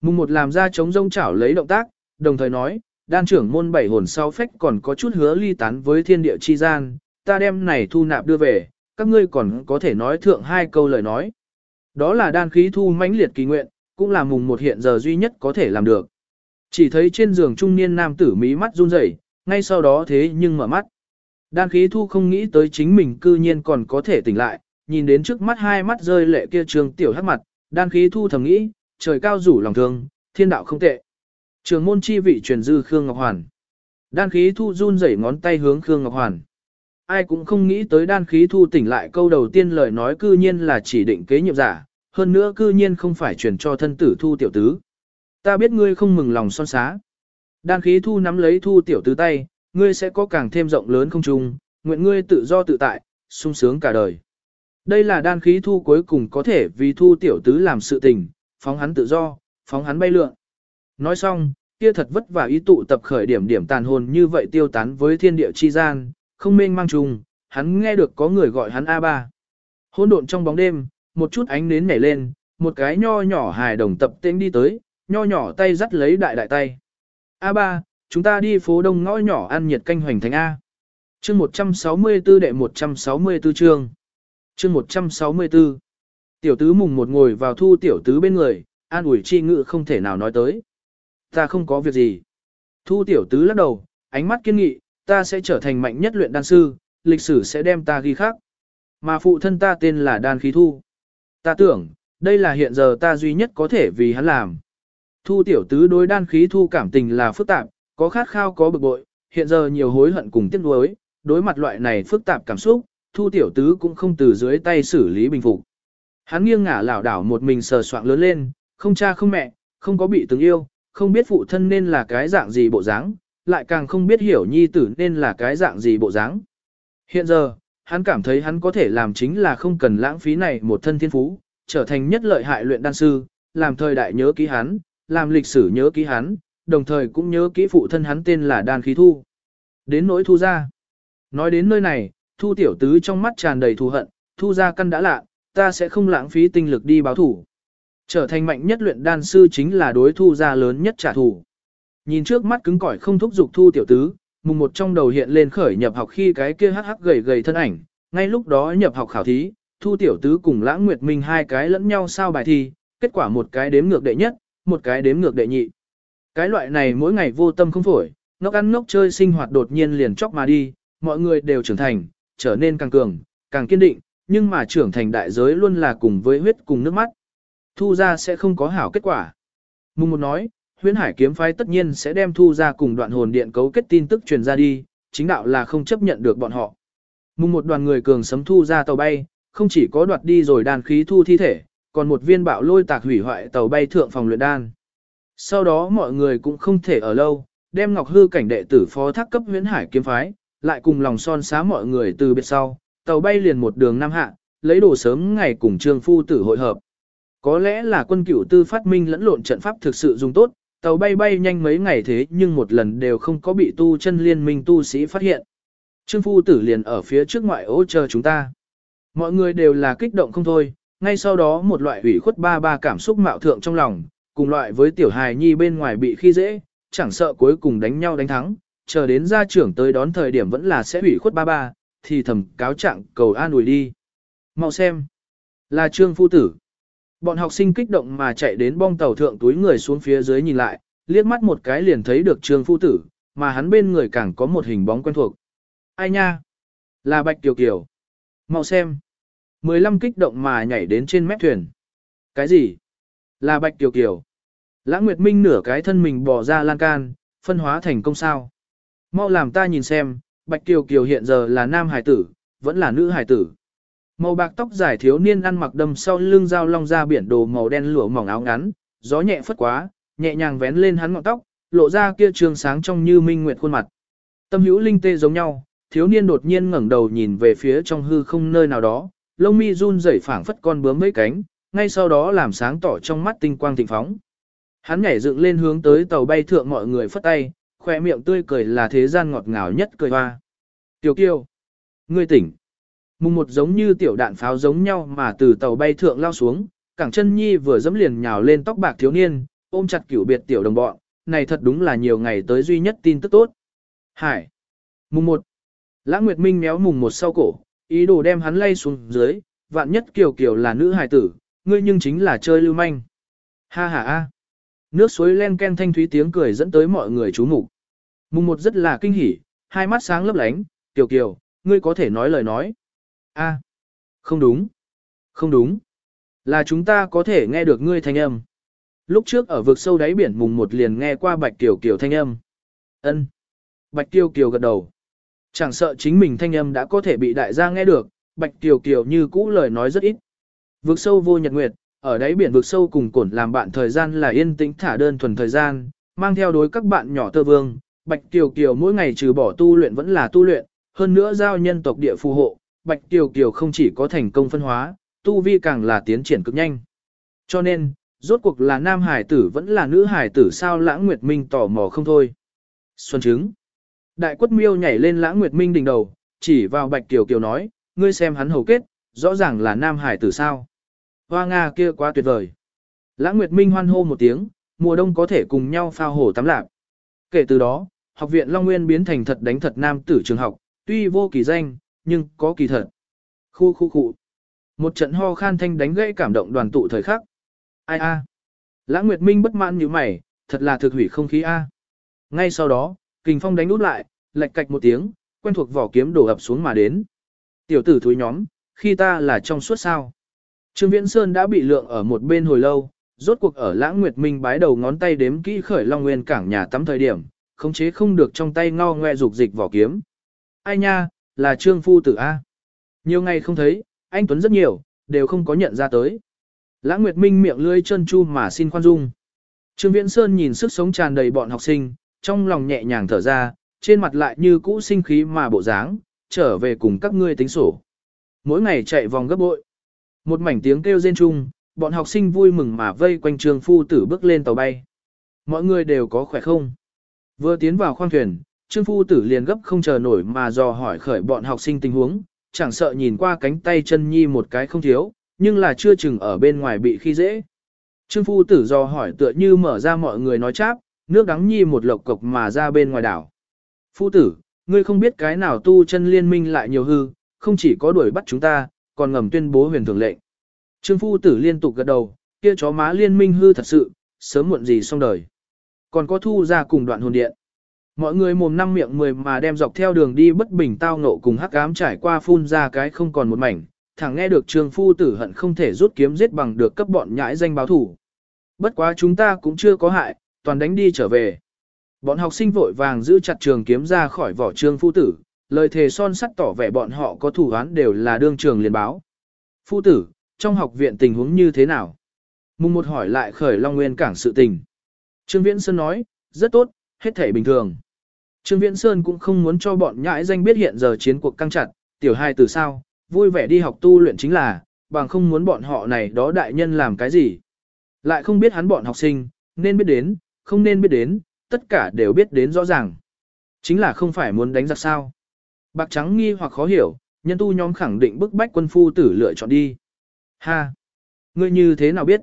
Mùng một làm ra chống rông chảo lấy động tác, đồng thời nói, đan trưởng môn bảy hồn sau phách còn có chút hứa ly tán với thiên địa chi gian, ta đem này thu nạp đưa về, các ngươi còn có thể nói thượng hai câu lời nói. Đó là đan khí thu mãnh liệt kỳ nguyện, cũng là mùng một hiện giờ duy nhất có thể làm được. Chỉ thấy trên giường trung niên nam tử mí mắt run rẩy, ngay sau đó thế nhưng mở mắt. Đan khí thu không nghĩ tới chính mình cư nhiên còn có thể tỉnh lại, nhìn đến trước mắt hai mắt rơi lệ kia trường tiểu hắc mặt, đan khí thu thầm nghĩ, trời cao rủ lòng thương, thiên đạo không tệ. Trường môn chi vị truyền dư Khương Ngọc Hoàn. Đan khí thu run rẩy ngón tay hướng Khương Ngọc Hoàn. Ai cũng không nghĩ tới đan khí thu tỉnh lại câu đầu tiên lời nói cư nhiên là chỉ định kế nhiệm giả, hơn nữa cư nhiên không phải truyền cho thân tử thu tiểu tứ. Ta biết ngươi không mừng lòng son xá. Đan khí thu nắm lấy thu tiểu tứ tay, ngươi sẽ có càng thêm rộng lớn không trung, nguyện ngươi tự do tự tại, sung sướng cả đời. Đây là đan khí thu cuối cùng có thể vì thu tiểu tứ làm sự tình, phóng hắn tự do, phóng hắn bay lượn. Nói xong, kia thật vất vả ý tụ tập khởi điểm điểm tàn hồn như vậy tiêu tán với thiên địa chi gian, không mênh mang trùng, hắn nghe được có người gọi hắn A3. Hôn độn trong bóng đêm, một chút ánh nến nảy lên, một cái nho nhỏ hài đồng tập tên đi tới, nho nhỏ tay dắt lấy đại đại tay. A3, chúng ta đi phố đông ngõ nhỏ ăn nhiệt canh hoành thánh A. Chương 164 đệ 164 chương. Chương 164. Tiểu tứ mùng một ngồi vào thu tiểu tứ bên người, an ủi chi ngự không thể nào nói tới. Ta không có việc gì. Thu tiểu tứ lắc đầu, ánh mắt kiên nghị, ta sẽ trở thành mạnh nhất luyện đan sư, lịch sử sẽ đem ta ghi khắc. Mà phụ thân ta tên là đan khí thu. Ta tưởng, đây là hiện giờ ta duy nhất có thể vì hắn làm. Thu tiểu tứ đối đan khí thu cảm tình là phức tạp, có khát khao có bực bội, hiện giờ nhiều hối hận cùng tiếc nuối, đối mặt loại này phức tạp cảm xúc, thu tiểu tứ cũng không từ dưới tay xử lý bình phục. Hắn nghiêng ngả lảo đảo một mình sờ soạng lớn lên, không cha không mẹ, không có bị từng yêu, không biết phụ thân nên là cái dạng gì bộ dáng, lại càng không biết hiểu nhi tử nên là cái dạng gì bộ dáng. Hiện giờ, hắn cảm thấy hắn có thể làm chính là không cần lãng phí này một thân thiên phú, trở thành nhất lợi hại luyện đan sư, làm thời đại nhớ ký hắn, làm lịch sử nhớ ký hắn, đồng thời cũng nhớ kỹ phụ thân hắn tên là Đan Khí Thu. Đến nỗi thu ra. Nói đến nơi này, thu tiểu tứ trong mắt tràn đầy thù hận, thu ra căn đã lạ, ta sẽ không lãng phí tinh lực đi báo thủ. Trở thành mạnh nhất luyện đan sư chính là đối thu ra lớn nhất trả thù. Nhìn trước mắt cứng cỏi không thúc giục thu tiểu tứ, mùng một trong đầu hiện lên khởi nhập học khi cái kia hắc hắc gầy gầy thân ảnh, ngay lúc đó nhập học khảo thí, thu tiểu tứ cùng lãng nguyệt minh hai cái lẫn nhau sao bài thi, kết quả một cái đếm ngược đệ nhất, một cái đếm ngược đệ nhị. Cái loại này mỗi ngày vô tâm không phổi, ngốc ăn ngốc chơi sinh hoạt đột nhiên liền chóc mà đi, mọi người đều trưởng thành, trở nên càng cường, càng kiên định, nhưng mà trưởng thành đại giới luôn là cùng với huyết cùng nước mắt. Thu ra sẽ không có hảo kết quả. Mùng một nói, huyễn hải kiếm phái tất nhiên sẽ đem thu ra cùng đoạn hồn điện cấu kết tin tức truyền ra đi, chính đạo là không chấp nhận được bọn họ. Mùng một đoàn người cường sấm thu ra tàu bay, không chỉ có đoạt đi rồi đàn khí thu thi thể, còn một viên bạo lôi tạc hủy hoại tàu bay thượng phòng luyện đan. Sau đó mọi người cũng không thể ở lâu, đem Ngọc Hư cảnh đệ tử phó thác cấp huyễn hải kiếm phái, lại cùng lòng son xá mọi người từ biệt sau, tàu bay liền một đường nam hạ, lấy đồ sớm ngày cùng trương phu tử hội hợp. Có lẽ là quân cửu tư phát minh lẫn lộn trận pháp thực sự dùng tốt, tàu bay bay nhanh mấy ngày thế nhưng một lần đều không có bị tu chân liên minh tu sĩ phát hiện. Trương phu tử liền ở phía trước ngoại ô chờ chúng ta. Mọi người đều là kích động không thôi, ngay sau đó một loại ủy khuất ba ba cảm xúc mạo thượng trong lòng, cùng loại với tiểu hài nhi bên ngoài bị khi dễ, chẳng sợ cuối cùng đánh nhau đánh thắng, chờ đến gia trưởng tới đón thời điểm vẫn là sẽ ủy khuất ba ba, thì thầm cáo trạng cầu an ủi đi. Mau xem, là trương phu tử. Bọn học sinh kích động mà chạy đến bong tàu thượng túi người xuống phía dưới nhìn lại, liếc mắt một cái liền thấy được trương phu tử, mà hắn bên người càng có một hình bóng quen thuộc. Ai nha? Là Bạch Kiều Kiều. Mau xem. 15 kích động mà nhảy đến trên mép thuyền. Cái gì? Là Bạch Kiều Kiều. Lãng Nguyệt Minh nửa cái thân mình bỏ ra lan can, phân hóa thành công sao. Mau làm ta nhìn xem, Bạch Kiều Kiều hiện giờ là nam hải tử, vẫn là nữ hải tử. Màu bạc tóc dài thiếu niên ăn mặc đầm sau lưng dao long ra biển đồ màu đen lụa mỏng áo ngắn, gió nhẹ phất quá, nhẹ nhàng vén lên hắn ngọn tóc, lộ ra kia trường sáng trong như minh nguyệt khuôn mặt. Tâm hữu linh tê giống nhau, thiếu niên đột nhiên ngẩng đầu nhìn về phía trong hư không nơi nào đó, lông mi run rẩy phảng phất con bướm mấy cánh, ngay sau đó làm sáng tỏ trong mắt tinh quang thịnh phóng. Hắn nhảy dựng lên hướng tới tàu bay thượng mọi người phất tay, khoe miệng tươi cười là thế gian ngọt ngào nhất cười hoa. Tiểu kiêu, ngươi tỉnh. Mùng một giống như tiểu đạn pháo giống nhau mà từ tàu bay thượng lao xuống, cẳng chân nhi vừa dẫm liền nhào lên tóc bạc thiếu niên, ôm chặt cửu biệt tiểu đồng bọn, này thật đúng là nhiều ngày tới duy nhất tin tức tốt. Hải. Mùng một. Lã Nguyệt Minh méo mùng một sau cổ, ý đồ đem hắn lay xuống dưới, vạn nhất kiều kiều là nữ hài tử, ngươi nhưng chính là chơi lưu manh. Ha ha ha. Nước suối len ken thanh thúy tiếng cười dẫn tới mọi người chú mục. Mùng một rất là kinh hỉ, hai mắt sáng lấp lánh, Tiểu kiều, ngươi có thể nói lời nói. A, không đúng, không đúng, là chúng ta có thể nghe được ngươi thanh âm. Lúc trước ở vực sâu đáy biển mùng một liền nghe qua Bạch Tiểu Kiều thanh âm. Ân. Bạch Tiểu Kiều gật đầu. Chẳng sợ chính mình thanh âm đã có thể bị đại gia nghe được, Bạch Tiểu Kiều như cũ lời nói rất ít. Vực sâu vô nhật nguyệt, ở đáy biển vực sâu cùng cổn làm bạn thời gian là yên tĩnh thả đơn thuần thời gian, mang theo đối các bạn nhỏ tơ vương. Bạch Kiều Kiều mỗi ngày trừ bỏ tu luyện vẫn là tu luyện, hơn nữa giao nhân tộc địa phù hộ, Bạch Kiều Kiều không chỉ có thành công phân hóa, tu vi càng là tiến triển cực nhanh. Cho nên, rốt cuộc là nam hải tử vẫn là nữ hải tử sao lãng nguyệt minh tò mò không thôi. Xuân chứng. Đại quất miêu nhảy lên lãng nguyệt minh đỉnh đầu, chỉ vào Bạch Kiều Kiều nói, ngươi xem hắn hầu kết, rõ ràng là nam hải tử sao. Hoa Nga kia quá tuyệt vời. Lãng Nguyệt Minh hoan hô một tiếng, mùa đông có thể cùng nhau phao hồ tắm lạc. Kể từ đó, học viện Long Nguyên biến thành thật đánh thật nam tử trường học, tuy vô kỳ danh, nhưng có kỳ thật. Khu khu khu. Một trận ho khan thanh đánh gãy cảm động đoàn tụ thời khắc. Ai a? Lã Nguyệt Minh bất mãn như mày, thật là thực hủy không khí a. Ngay sau đó, kình phong đánh nút lại, lệch cạch một tiếng, quen thuộc vỏ kiếm đổ ập xuống mà đến. Tiểu tử thúi nhóm, khi ta là trong suốt sao. Trương Viễn Sơn đã bị lượng ở một bên hồi lâu, rốt cuộc ở Lãng Nguyệt Minh bái đầu ngón tay đếm kỹ khởi Long Nguyên cảng nhà tắm thời điểm, khống chế không được trong tay ngao ngoe dục dịch vỏ kiếm. Ai nha, là Trương Phu Tử A. Nhiều ngày không thấy, anh Tuấn rất nhiều, đều không có nhận ra tới. Lãng Nguyệt Minh miệng lưỡi chân chu mà xin khoan dung. Trương Viễn Sơn nhìn sức sống tràn đầy bọn học sinh, trong lòng nhẹ nhàng thở ra, trên mặt lại như cũ sinh khí mà bộ dáng, trở về cùng các ngươi tính sổ. Mỗi ngày chạy vòng gấp bội. Một mảnh tiếng kêu rên chung, bọn học sinh vui mừng mà vây quanh trường phu tử bước lên tàu bay. Mọi người đều có khỏe không? Vừa tiến vào khoang thuyền, trương phu tử liền gấp không chờ nổi mà dò hỏi khởi bọn học sinh tình huống, chẳng sợ nhìn qua cánh tay chân nhi một cái không thiếu, nhưng là chưa chừng ở bên ngoài bị khi dễ. Trương phu tử dò hỏi tựa như mở ra mọi người nói cháp, nước đắng nhi một lộc cộc mà ra bên ngoài đảo. Phu tử, ngươi không biết cái nào tu chân liên minh lại nhiều hư, không chỉ có đuổi bắt chúng ta, còn ngầm tuyên bố huyền thường lệnh. Trương phu tử liên tục gật đầu, kia chó má liên minh hư thật sự, sớm muộn gì xong đời. Còn có thu ra cùng đoạn hồn điện. Mọi người mồm năm miệng mười mà đem dọc theo đường đi bất bình tao nộ cùng hắc ám trải qua phun ra cái không còn một mảnh, thẳng nghe được trường phu tử hận không thể rút kiếm giết bằng được cấp bọn nhãi danh báo thủ. Bất quá chúng ta cũng chưa có hại, toàn đánh đi trở về. Bọn học sinh vội vàng giữ chặt trường kiếm ra khỏi vỏ trường phu tử, lời thề son sắt tỏ vẻ bọn họ có thủ án đều là đương trường liền báo. Phu tử, trong học viện tình huống như thế nào? Mùng một hỏi lại khởi Long Nguyên cảng sự tình. Trương Viễn Sơn nói, rất tốt, hết thể bình thường. Trương Viễn Sơn cũng không muốn cho bọn nhãi danh biết hiện giờ chiến cuộc căng chặt, tiểu hai từ sao, vui vẻ đi học tu luyện chính là, bằng không muốn bọn họ này đó đại nhân làm cái gì. Lại không biết hắn bọn học sinh, nên biết đến, không nên biết đến, tất cả đều biết đến rõ ràng. Chính là không phải muốn đánh giặc sao. Bạc trắng nghi hoặc khó hiểu, nhân tu nhóm khẳng định bức bách quân phu tử lựa chọn đi. Ha! Ngươi như thế nào biết?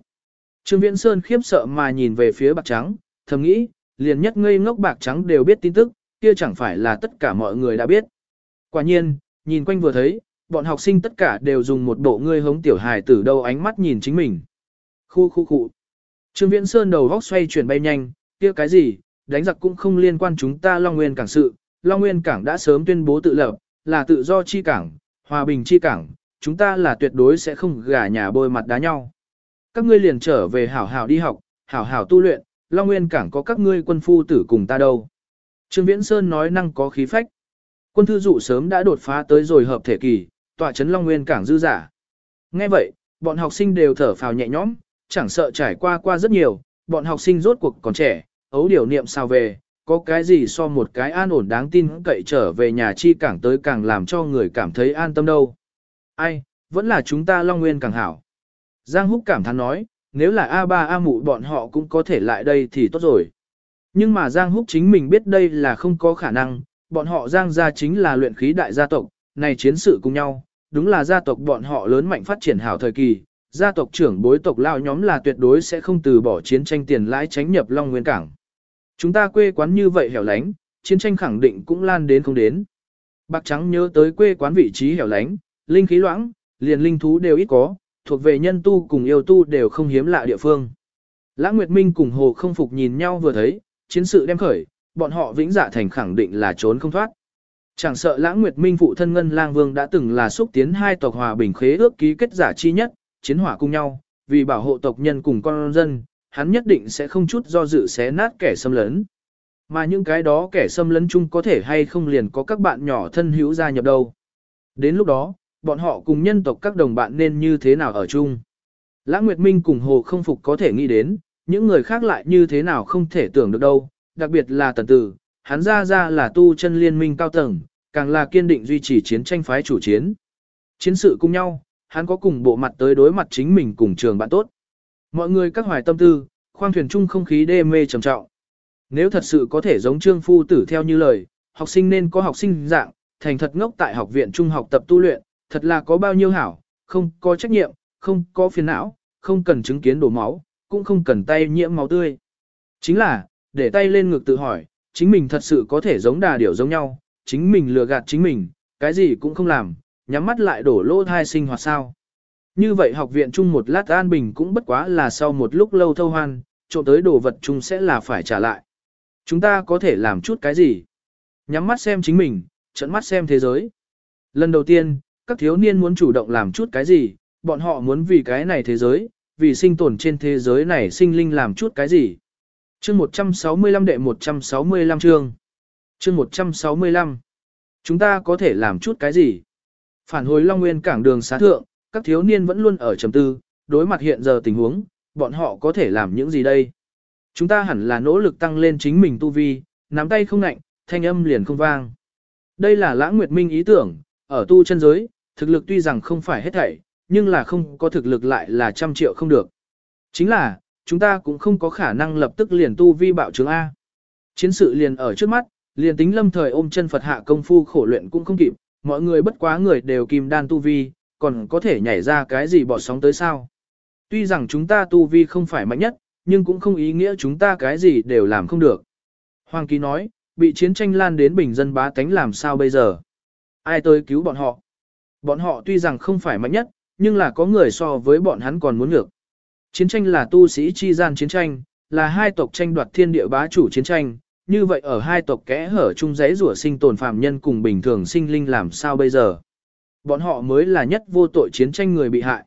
Trương Viễn Sơn khiếp sợ mà nhìn về phía bạc trắng, thầm nghĩ, liền nhất ngây ngốc bạc trắng đều biết tin tức, kia chẳng phải là tất cả mọi người đã biết. Quả nhiên, nhìn quanh vừa thấy, bọn học sinh tất cả đều dùng một bộ ngươi hống tiểu hài tử đâu ánh mắt nhìn chính mình. Khu khu khu. Trương Viễn Sơn đầu góc xoay chuyển bay nhanh, kia cái gì, đánh giặc cũng không liên quan chúng ta Long Nguyên Cảng sự, Long Nguyên Cảng đã sớm tuyên bố tự lập, là tự do chi cảng, hòa bình chi cảng, chúng ta là tuyệt đối sẽ không gả nhà bôi mặt đá nhau. Các ngươi liền trở về hảo hảo đi học, hảo hảo tu luyện, Long Nguyên Cảng có các ngươi quân phu tử cùng ta đâu. Trương Viễn Sơn nói năng có khí phách. Quân thư dụ sớm đã đột phá tới rồi hợp thể kỳ, tọa chấn Long Nguyên Cảng dư giả. Nghe vậy, bọn học sinh đều thở phào nhẹ nhõm, chẳng sợ trải qua qua rất nhiều, bọn học sinh rốt cuộc còn trẻ, ấu điều niệm sao về, có cái gì so một cái an ổn đáng tin cậy trở về nhà chi cảng tới càng làm cho người cảm thấy an tâm đâu. Ai, vẫn là chúng ta Long Nguyên càng hảo. Giang Húc cảm thán nói, nếu là A3 A mụ bọn họ cũng có thể lại đây thì tốt rồi. Nhưng mà Giang Húc chính mình biết đây là không có khả năng, bọn họ Giang gia chính là luyện khí đại gia tộc, này chiến sự cùng nhau, đúng là gia tộc bọn họ lớn mạnh phát triển hảo thời kỳ, gia tộc trưởng bối tộc lao nhóm là tuyệt đối sẽ không từ bỏ chiến tranh tiền lãi tránh nhập Long Nguyên Cảng. Chúng ta quê quán như vậy hẻo lánh, chiến tranh khẳng định cũng lan đến không đến. Bạc Trắng nhớ tới quê quán vị trí hẻo lánh, linh khí loãng, liền linh thú đều ít có, thuộc về nhân tu cùng yêu tu đều không hiếm lạ địa phương. Lãng Nguyệt Minh cùng Hồ không phục nhìn nhau vừa thấy, chiến sự đem khởi, bọn họ vĩnh dạ thành khẳng định là trốn không thoát. Chẳng sợ Lãng Nguyệt Minh phụ thân Ngân Lang Vương đã từng là xúc tiến hai tộc hòa bình khế ước ký kết giả chi nhất, chiến hỏa cùng nhau, vì bảo hộ tộc nhân cùng con dân, hắn nhất định sẽ không chút do dự xé nát kẻ xâm lấn. Mà những cái đó kẻ xâm lấn chung có thể hay không liền có các bạn nhỏ thân hữu gia nhập đâu. Đến lúc đó, bọn họ cùng nhân tộc các đồng bạn nên như thế nào ở chung. Lãng Nguyệt Minh cùng Hồ không phục có thể nghĩ đến, những người khác lại như thế nào không thể tưởng được đâu, đặc biệt là tần tử, hắn ra ra là tu chân liên minh cao tầng, càng là kiên định duy trì chiến tranh phái chủ chiến. Chiến sự cùng nhau, hắn có cùng bộ mặt tới đối mặt chính mình cùng trường bạn tốt. Mọi người các hoài tâm tư, khoang thuyền chung không khí đê mê trầm trọng. Nếu thật sự có thể giống trương phu tử theo như lời, học sinh nên có học sinh dạng, thành thật ngốc tại học viện trung học tập tu luyện, thật là có bao nhiêu hảo, không có trách nhiệm, không có phiền não, không cần chứng kiến đổ máu, cũng không cần tay nhiễm máu tươi. Chính là, để tay lên ngực tự hỏi, chính mình thật sự có thể giống đà điểu giống nhau, chính mình lừa gạt chính mình, cái gì cũng không làm, nhắm mắt lại đổ lỗ thai sinh hoạt sao. Như vậy học viện chung một lát an bình cũng bất quá là sau một lúc lâu thâu hoan, trộm tới đồ vật chung sẽ là phải trả lại. Chúng ta có thể làm chút cái gì? Nhắm mắt xem chính mình, trận mắt xem thế giới. Lần đầu tiên, các thiếu niên muốn chủ động làm chút cái gì, bọn họ muốn vì cái này thế giới, vì sinh tồn trên thế giới này sinh linh làm chút cái gì. Chương 165 đệ 165 chương. Chương 165. Chúng ta có thể làm chút cái gì? Phản hồi Long Nguyên cảng đường xá thượng, các thiếu niên vẫn luôn ở trầm tư, đối mặt hiện giờ tình huống, bọn họ có thể làm những gì đây? Chúng ta hẳn là nỗ lực tăng lên chính mình tu vi, nắm tay không ngạnh, thanh âm liền không vang. Đây là lãng nguyệt minh ý tưởng, ở tu chân giới, thực lực tuy rằng không phải hết thảy, nhưng là không có thực lực lại là trăm triệu không được. Chính là, chúng ta cũng không có khả năng lập tức liền tu vi bạo chứng A. Chiến sự liền ở trước mắt, liền tính lâm thời ôm chân Phật hạ công phu khổ luyện cũng không kịp, mọi người bất quá người đều kim đan tu vi, còn có thể nhảy ra cái gì bỏ sóng tới sao. Tuy rằng chúng ta tu vi không phải mạnh nhất, nhưng cũng không ý nghĩa chúng ta cái gì đều làm không được. Hoàng Kỳ nói, bị chiến tranh lan đến bình dân bá tánh làm sao bây giờ? Ai tới cứu bọn họ? Bọn họ tuy rằng không phải mạnh nhất, nhưng là có người so với bọn hắn còn muốn ngược. Chiến tranh là tu sĩ chi gian chiến tranh, là hai tộc tranh đoạt thiên địa bá chủ chiến tranh, như vậy ở hai tộc kẽ hở chung giấy rủa sinh tồn phàm nhân cùng bình thường sinh linh làm sao bây giờ? Bọn họ mới là nhất vô tội chiến tranh người bị hại.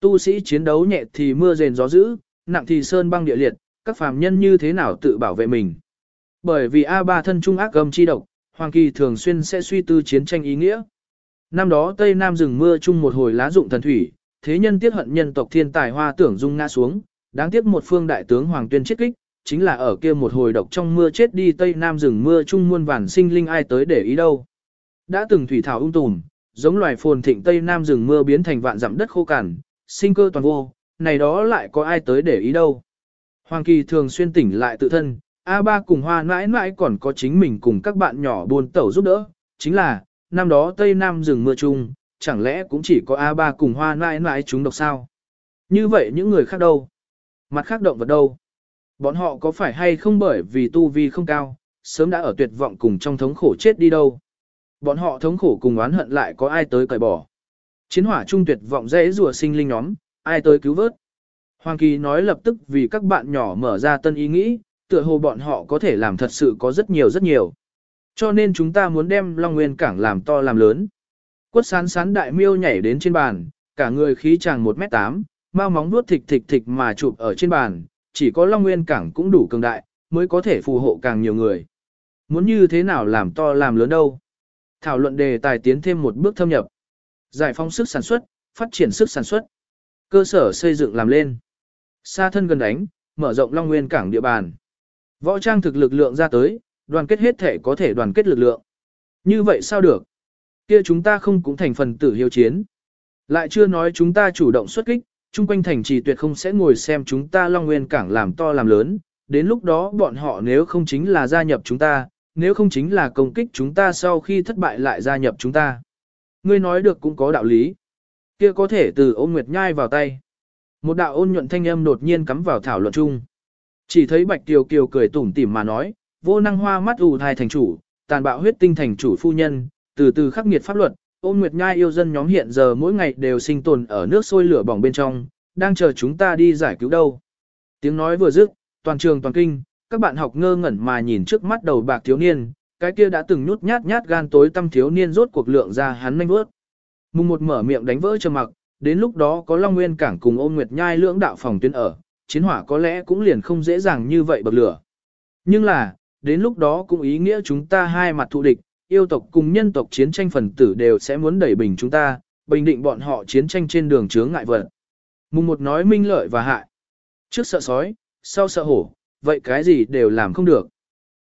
Tu sĩ chiến đấu nhẹ thì mưa rền gió dữ, nặng thì sơn băng địa liệt, các phàm nhân như thế nào tự bảo vệ mình. Bởi vì A3 thân trung ác gầm chi độc, Hoàng Kỳ thường xuyên sẽ suy tư chiến tranh ý nghĩa. Năm đó Tây Nam rừng mưa chung một hồi lá dụng thần thủy, thế nhân tiết hận nhân tộc thiên tài hoa tưởng dung ngã xuống, đáng tiếc một phương đại tướng Hoàng Tuyên chết kích, chính là ở kia một hồi độc trong mưa chết đi Tây Nam rừng mưa chung muôn vàn sinh linh ai tới để ý đâu. Đã từng thủy thảo ung tùm, giống loài phồn thịnh Tây Nam rừng mưa biến thành vạn dặm đất khô cằn, sinh cơ toàn vô, này đó lại có ai tới để ý đâu. Hoàng Kỳ thường xuyên tỉnh lại tự thân, A3 cùng hoa mãi mãi còn có chính mình cùng các bạn nhỏ buồn tẩu giúp đỡ, chính là, năm đó Tây Nam rừng mưa chung, chẳng lẽ cũng chỉ có A3 cùng hoa nãi nãi chúng độc sao? Như vậy những người khác đâu? Mặt khác động vật đâu? Bọn họ có phải hay không bởi vì tu vi không cao, sớm đã ở tuyệt vọng cùng trong thống khổ chết đi đâu? Bọn họ thống khổ cùng oán hận lại có ai tới cởi bỏ? Chiến hỏa trung tuyệt vọng dễ rùa sinh linh nhóm, ai tới cứu vớt? Hoàng Kỳ nói lập tức vì các bạn nhỏ mở ra tân ý nghĩ, tựa hồ bọn họ có thể làm thật sự có rất nhiều rất nhiều. Cho nên chúng ta muốn đem Long Nguyên Cảng làm to làm lớn. Quất sán sán đại miêu nhảy đến trên bàn, cả người khí chàng 1m8, mau móng vuốt thịt thịt thịt mà chụp ở trên bàn, chỉ có Long Nguyên Cảng cũng đủ cường đại, mới có thể phù hộ càng nhiều người. Muốn như thế nào làm to làm lớn đâu? Thảo luận đề tài tiến thêm một bước thâm nhập. Giải phóng sức sản xuất, phát triển sức sản xuất. Cơ sở xây dựng làm lên. Xa thân gần đánh, mở rộng Long Nguyên cảng địa bàn. Võ trang thực lực lượng ra tới, đoàn kết hết thể có thể đoàn kết lực lượng. Như vậy sao được? Kia chúng ta không cũng thành phần tử hiếu chiến. Lại chưa nói chúng ta chủ động xuất kích, chung quanh thành trì tuyệt không sẽ ngồi xem chúng ta Long Nguyên cảng làm to làm lớn, đến lúc đó bọn họ nếu không chính là gia nhập chúng ta, nếu không chính là công kích chúng ta sau khi thất bại lại gia nhập chúng ta. Ngươi nói được cũng có đạo lý. Kia có thể từ ôn nguyệt nhai vào tay. Một đạo ôn nhuận thanh âm đột nhiên cắm vào thảo luận chung. Chỉ thấy Bạch Kiều Kiều cười tủm tỉm mà nói, vô năng hoa mắt ù thai thành chủ, tàn bạo huyết tinh thành chủ phu nhân, từ từ khắc nghiệt pháp luật, ôn nguyệt nhai yêu dân nhóm hiện giờ mỗi ngày đều sinh tồn ở nước sôi lửa bỏng bên trong, đang chờ chúng ta đi giải cứu đâu. Tiếng nói vừa dứt, toàn trường toàn kinh, các bạn học ngơ ngẩn mà nhìn trước mắt đầu bạc thiếu niên, cái kia đã từng nhút nhát nhát gan tối tâm thiếu niên rốt cuộc lượng ra hắn nhanh bước. Mùng một mở miệng đánh vỡ trầm mặc, đến lúc đó có Long Nguyên Cảng cùng ôn nguyệt nhai lưỡng đạo phòng tuyến ở, chiến hỏa có lẽ cũng liền không dễ dàng như vậy bậc lửa. Nhưng là, đến lúc đó cũng ý nghĩa chúng ta hai mặt thù địch, yêu tộc cùng nhân tộc chiến tranh phần tử đều sẽ muốn đẩy bình chúng ta, bình định bọn họ chiến tranh trên đường chướng ngại vật. Mùng một nói minh lợi và hại. Trước sợ sói, sau sợ hổ, vậy cái gì đều làm không được.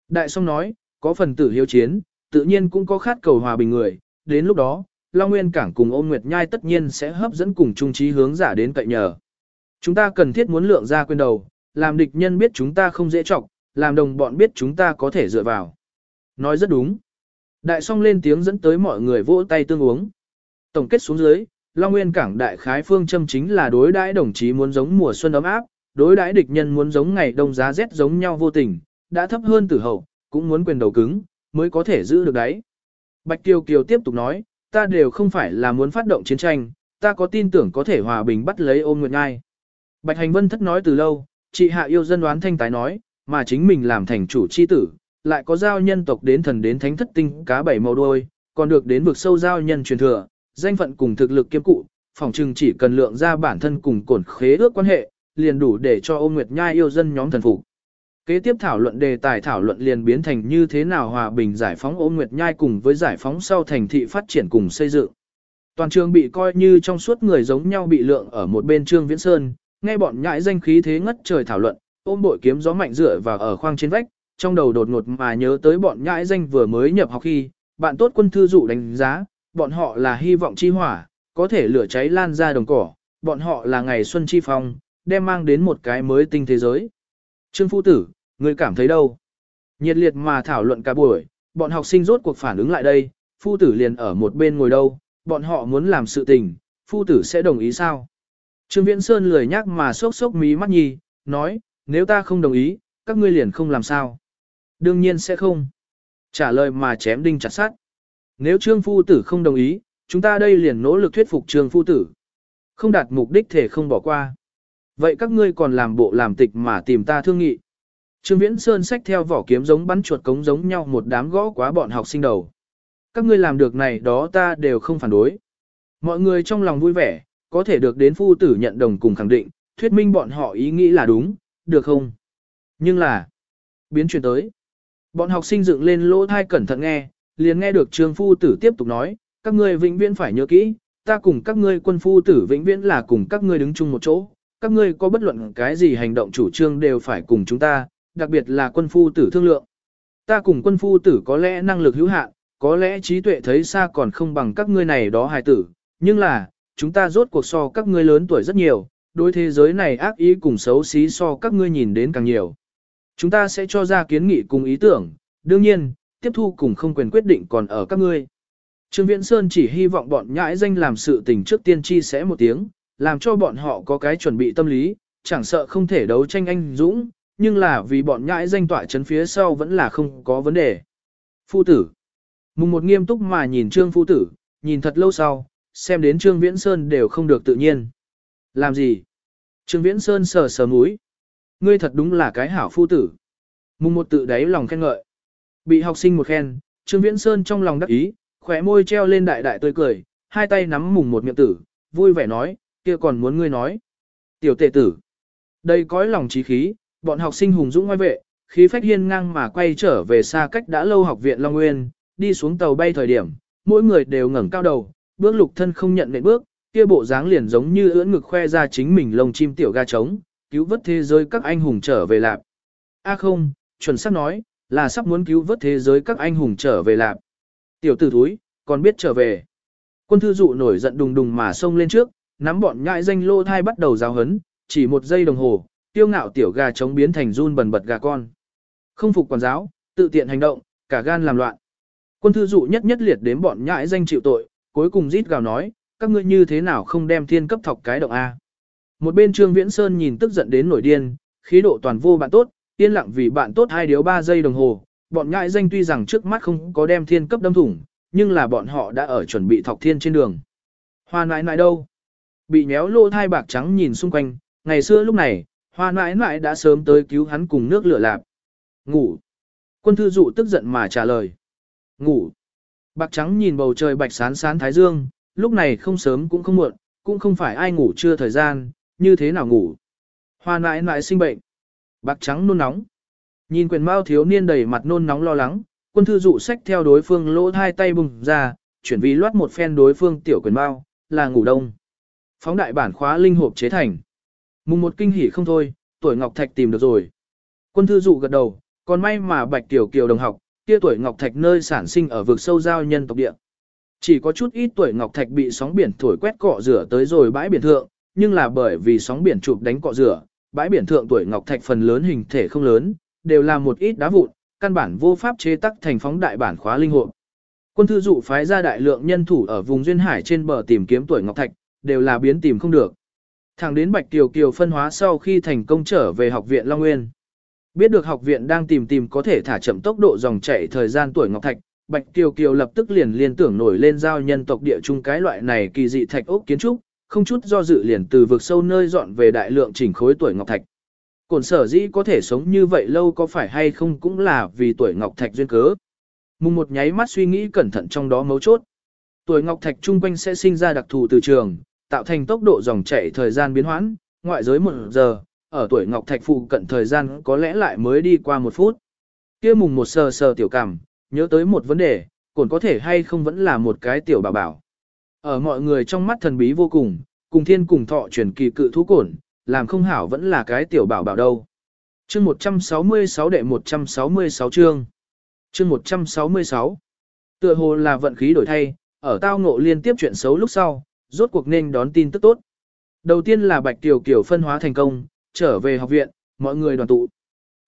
Đại song nói, có phần tử hiếu chiến, tự nhiên cũng có khát cầu hòa bình người, đến lúc đó, Long Nguyên Cảng cùng ôn nguyệt nhai tất nhiên sẽ hấp dẫn cùng trung trí hướng giả đến cậy nhờ. Chúng ta cần thiết muốn lượng ra quên đầu, làm địch nhân biết chúng ta không dễ trọng, làm đồng bọn biết chúng ta có thể dựa vào. Nói rất đúng. Đại song lên tiếng dẫn tới mọi người vỗ tay tương uống. Tổng kết xuống dưới, Long Nguyên Cảng đại khái phương châm chính là đối đãi đồng chí muốn giống mùa xuân ấm áp, đối đãi địch nhân muốn giống ngày đông giá rét giống nhau vô tình, đã thấp hơn tử hậu, cũng muốn quyền đầu cứng, mới có thể giữ được đấy. Bạch Kiều Kiều tiếp tục nói, ta đều không phải là muốn phát động chiến tranh, ta có tin tưởng có thể hòa bình bắt lấy ôm nguyệt ngai. Bạch Hành Vân thất nói từ lâu, chị hạ yêu dân đoán thanh tái nói, mà chính mình làm thành chủ chi tử, lại có giao nhân tộc đến thần đến thánh thất tinh cá bảy màu đôi, còn được đến vực sâu giao nhân truyền thừa, danh phận cùng thực lực kiêm cụ, phòng trừng chỉ cần lượng ra bản thân cùng cổn khế ước quan hệ, liền đủ để cho ôn nguyệt nhai yêu dân nhóm thần phục. Kế tiếp thảo luận đề tài thảo luận liền biến thành như thế nào hòa bình giải phóng ôn nguyệt nhai cùng với giải phóng sau thành thị phát triển cùng xây dựng. Toàn trường bị coi như trong suốt người giống nhau bị lượng ở một bên trương viễn sơn, nghe bọn nhãi danh khí thế ngất trời thảo luận, ôm bội kiếm gió mạnh rửa vào ở khoang trên vách, trong đầu đột ngột mà nhớ tới bọn nhãi danh vừa mới nhập học khi, bạn tốt quân thư dụ đánh giá, bọn họ là hy vọng chi hỏa, có thể lửa cháy lan ra đồng cỏ, bọn họ là ngày xuân chi phong, đem mang đến một cái mới tinh thế giới. Trương Phu Tử, người cảm thấy đâu? Nhiệt liệt mà thảo luận cả buổi, bọn học sinh rốt cuộc phản ứng lại đây, Phu Tử liền ở một bên ngồi đâu, bọn họ muốn làm sự tình, Phu Tử sẽ đồng ý sao? Trương Viễn Sơn lười nhắc mà sốc sốc mí mắt nhì nói, nếu ta không đồng ý, các ngươi liền không làm sao? Đương nhiên sẽ không. Trả lời mà chém đinh chặt sắt. Nếu Trương Phu Tử không đồng ý, chúng ta đây liền nỗ lực thuyết phục Trương Phu Tử. Không đạt mục đích thể không bỏ qua. Vậy các ngươi còn làm bộ làm tịch mà tìm ta thương nghị. Trương Viễn Sơn xách theo vỏ kiếm giống bắn chuột cống giống nhau một đám gõ quá bọn học sinh đầu. Các ngươi làm được này đó ta đều không phản đối. Mọi người trong lòng vui vẻ, có thể được đến phu tử nhận đồng cùng khẳng định, thuyết minh bọn họ ý nghĩ là đúng, được không? Nhưng là, biến chuyển tới. Bọn học sinh dựng lên lỗ thai cẩn thận nghe, liền nghe được trương phu tử tiếp tục nói, các ngươi vĩnh viễn phải nhớ kỹ, ta cùng các ngươi quân phu tử vĩnh viễn là cùng các ngươi đứng chung một chỗ, các ngươi có bất luận cái gì hành động chủ trương đều phải cùng chúng ta, đặc biệt là quân phu tử thương lượng. Ta cùng quân phu tử có lẽ năng lực hữu hạn, có lẽ trí tuệ thấy xa còn không bằng các ngươi này đó hài tử, nhưng là, chúng ta rốt cuộc so các ngươi lớn tuổi rất nhiều, đối thế giới này ác ý cùng xấu xí so các ngươi nhìn đến càng nhiều. Chúng ta sẽ cho ra kiến nghị cùng ý tưởng, đương nhiên, tiếp thu cùng không quyền quyết định còn ở các ngươi. Trương Viễn Sơn chỉ hy vọng bọn nhãi danh làm sự tình trước tiên chi sẽ một tiếng, làm cho bọn họ có cái chuẩn bị tâm lý, chẳng sợ không thể đấu tranh anh dũng, nhưng là vì bọn nhãi danh tỏa chấn phía sau vẫn là không có vấn đề. Phu tử. Mùng một nghiêm túc mà nhìn Trương Phu tử, nhìn thật lâu sau, xem đến Trương Viễn Sơn đều không được tự nhiên. Làm gì? Trương Viễn Sơn sờ sờ mũi. Ngươi thật đúng là cái hảo phu tử. Mùng một tự đáy lòng khen ngợi. Bị học sinh một khen, Trương Viễn Sơn trong lòng đắc ý, khỏe môi treo lên đại đại tươi cười, hai tay nắm mùng một miệng tử, vui vẻ nói, kia còn muốn ngươi nói. Tiểu tệ tử. Đây cõi lòng trí khí, bọn học sinh hùng dũng ngoài vệ, khí phách hiên ngang mà quay trở về xa cách đã lâu học viện Long Nguyên, đi xuống tàu bay thời điểm, mỗi người đều ngẩng cao đầu, bước lục thân không nhận nệ bước, kia bộ dáng liền giống như ưỡn ngực khoe ra chính mình lông chim tiểu ga trống, cứu vớt thế giới các anh hùng trở về lạp. A không, chuẩn xác nói, là sắp muốn cứu vớt thế giới các anh hùng trở về lạp. Tiểu tử thúi, còn biết trở về. Quân thư dụ nổi giận đùng đùng mà xông lên trước, nắm bọn nhãi danh lô thai bắt đầu giáo hấn, chỉ một giây đồng hồ, tiêu ngạo tiểu gà trống biến thành run bần bật gà con. Không phục quản giáo, tự tiện hành động, cả gan làm loạn. Quân thư dụ nhất nhất liệt đến bọn nhãi danh chịu tội, cuối cùng rít gào nói, các ngươi như thế nào không đem thiên cấp thọc cái động A. Một bên Trương Viễn Sơn nhìn tức giận đến nổi điên, khí độ toàn vô bạn tốt, yên lặng vì bạn tốt hai điếu ba giây đồng hồ, bọn ngại danh tuy rằng trước mắt không có đem thiên cấp đâm thủng, nhưng là bọn họ đã ở chuẩn bị thọc thiên trên đường. Hoa nãi nãi đâu? Bị nhéo lô thai bạc trắng nhìn xung quanh, ngày xưa lúc này, hoa nãi nãi đã sớm tới cứu hắn cùng nước lửa lạp. Ngủ. Quân thư dụ tức giận mà trả lời. Ngủ. Bạc trắng nhìn bầu trời bạch sán sán thái dương, lúc này không sớm cũng không muộn, cũng không phải ai ngủ chưa thời gian, như thế nào ngủ. Hoa nãi nãi sinh bệnh. Bạc trắng nôn nóng. Nhìn quyền mao thiếu niên đầy mặt nôn nóng lo lắng, quân thư dụ sách theo đối phương lỗ hai tay bùng ra, chuyển vì loát một phen đối phương tiểu quyền mao, là ngủ đông. Phóng đại bản khóa linh hộp chế thành. Mùng một kinh hỉ không thôi, tuổi Ngọc Thạch tìm được rồi. Quân thư dụ gật đầu, còn may mà Bạch Tiểu Kiều đồng học, kia tuổi Ngọc Thạch nơi sản sinh ở vực sâu giao nhân tộc địa. Chỉ có chút ít tuổi Ngọc Thạch bị sóng biển thổi quét cọ rửa tới rồi bãi biển thượng, nhưng là bởi vì sóng biển chụp đánh cọ rửa, bãi biển thượng tuổi Ngọc Thạch phần lớn hình thể không lớn, đều là một ít đá vụn, căn bản vô pháp chế tác thành phóng đại bản khóa linh hồn. Quân thư dụ phái ra đại lượng nhân thủ ở vùng duyên hải trên bờ tìm kiếm tuổi Ngọc Thạch, đều là biến tìm không được. Thẳng đến Bạch Kiều Kiều phân hóa sau khi thành công trở về học viện Long Nguyên. Biết được học viện đang tìm tìm có thể thả chậm tốc độ dòng chảy thời gian tuổi Ngọc Thạch, Bạch Kiều Kiều lập tức liền liên tưởng nổi lên giao nhân tộc địa trung cái loại này kỳ dị thạch ốc kiến trúc, không chút do dự liền từ vực sâu nơi dọn về đại lượng chỉnh khối tuổi Ngọc Thạch. Cổn sở dĩ có thể sống như vậy lâu có phải hay không cũng là vì tuổi Ngọc Thạch duyên cớ. Mùng một nháy mắt suy nghĩ cẩn thận trong đó mấu chốt. Tuổi Ngọc Thạch trung quanh sẽ sinh ra đặc thù từ trường, tạo thành tốc độ dòng chảy thời gian biến hoãn, ngoại giới một giờ, ở tuổi Ngọc Thạch phụ cận thời gian có lẽ lại mới đi qua một phút. Kia mùng một sờ sờ tiểu cảm, nhớ tới một vấn đề, cổn có thể hay không vẫn là một cái tiểu bảo bảo. Ở mọi người trong mắt thần bí vô cùng, cùng thiên cùng thọ truyền kỳ cự thú cổn, làm không hảo vẫn là cái tiểu bảo bảo đâu. Chương 166 đệ 166 chương. Chương 166. Tựa hồ là vận khí đổi thay, ở tao ngộ liên tiếp chuyện xấu lúc sau, rốt cuộc nên đón tin tức tốt. Đầu tiên là Bạch Kiều Kiều phân hóa thành công, trở về học viện, mọi người đoàn tụ.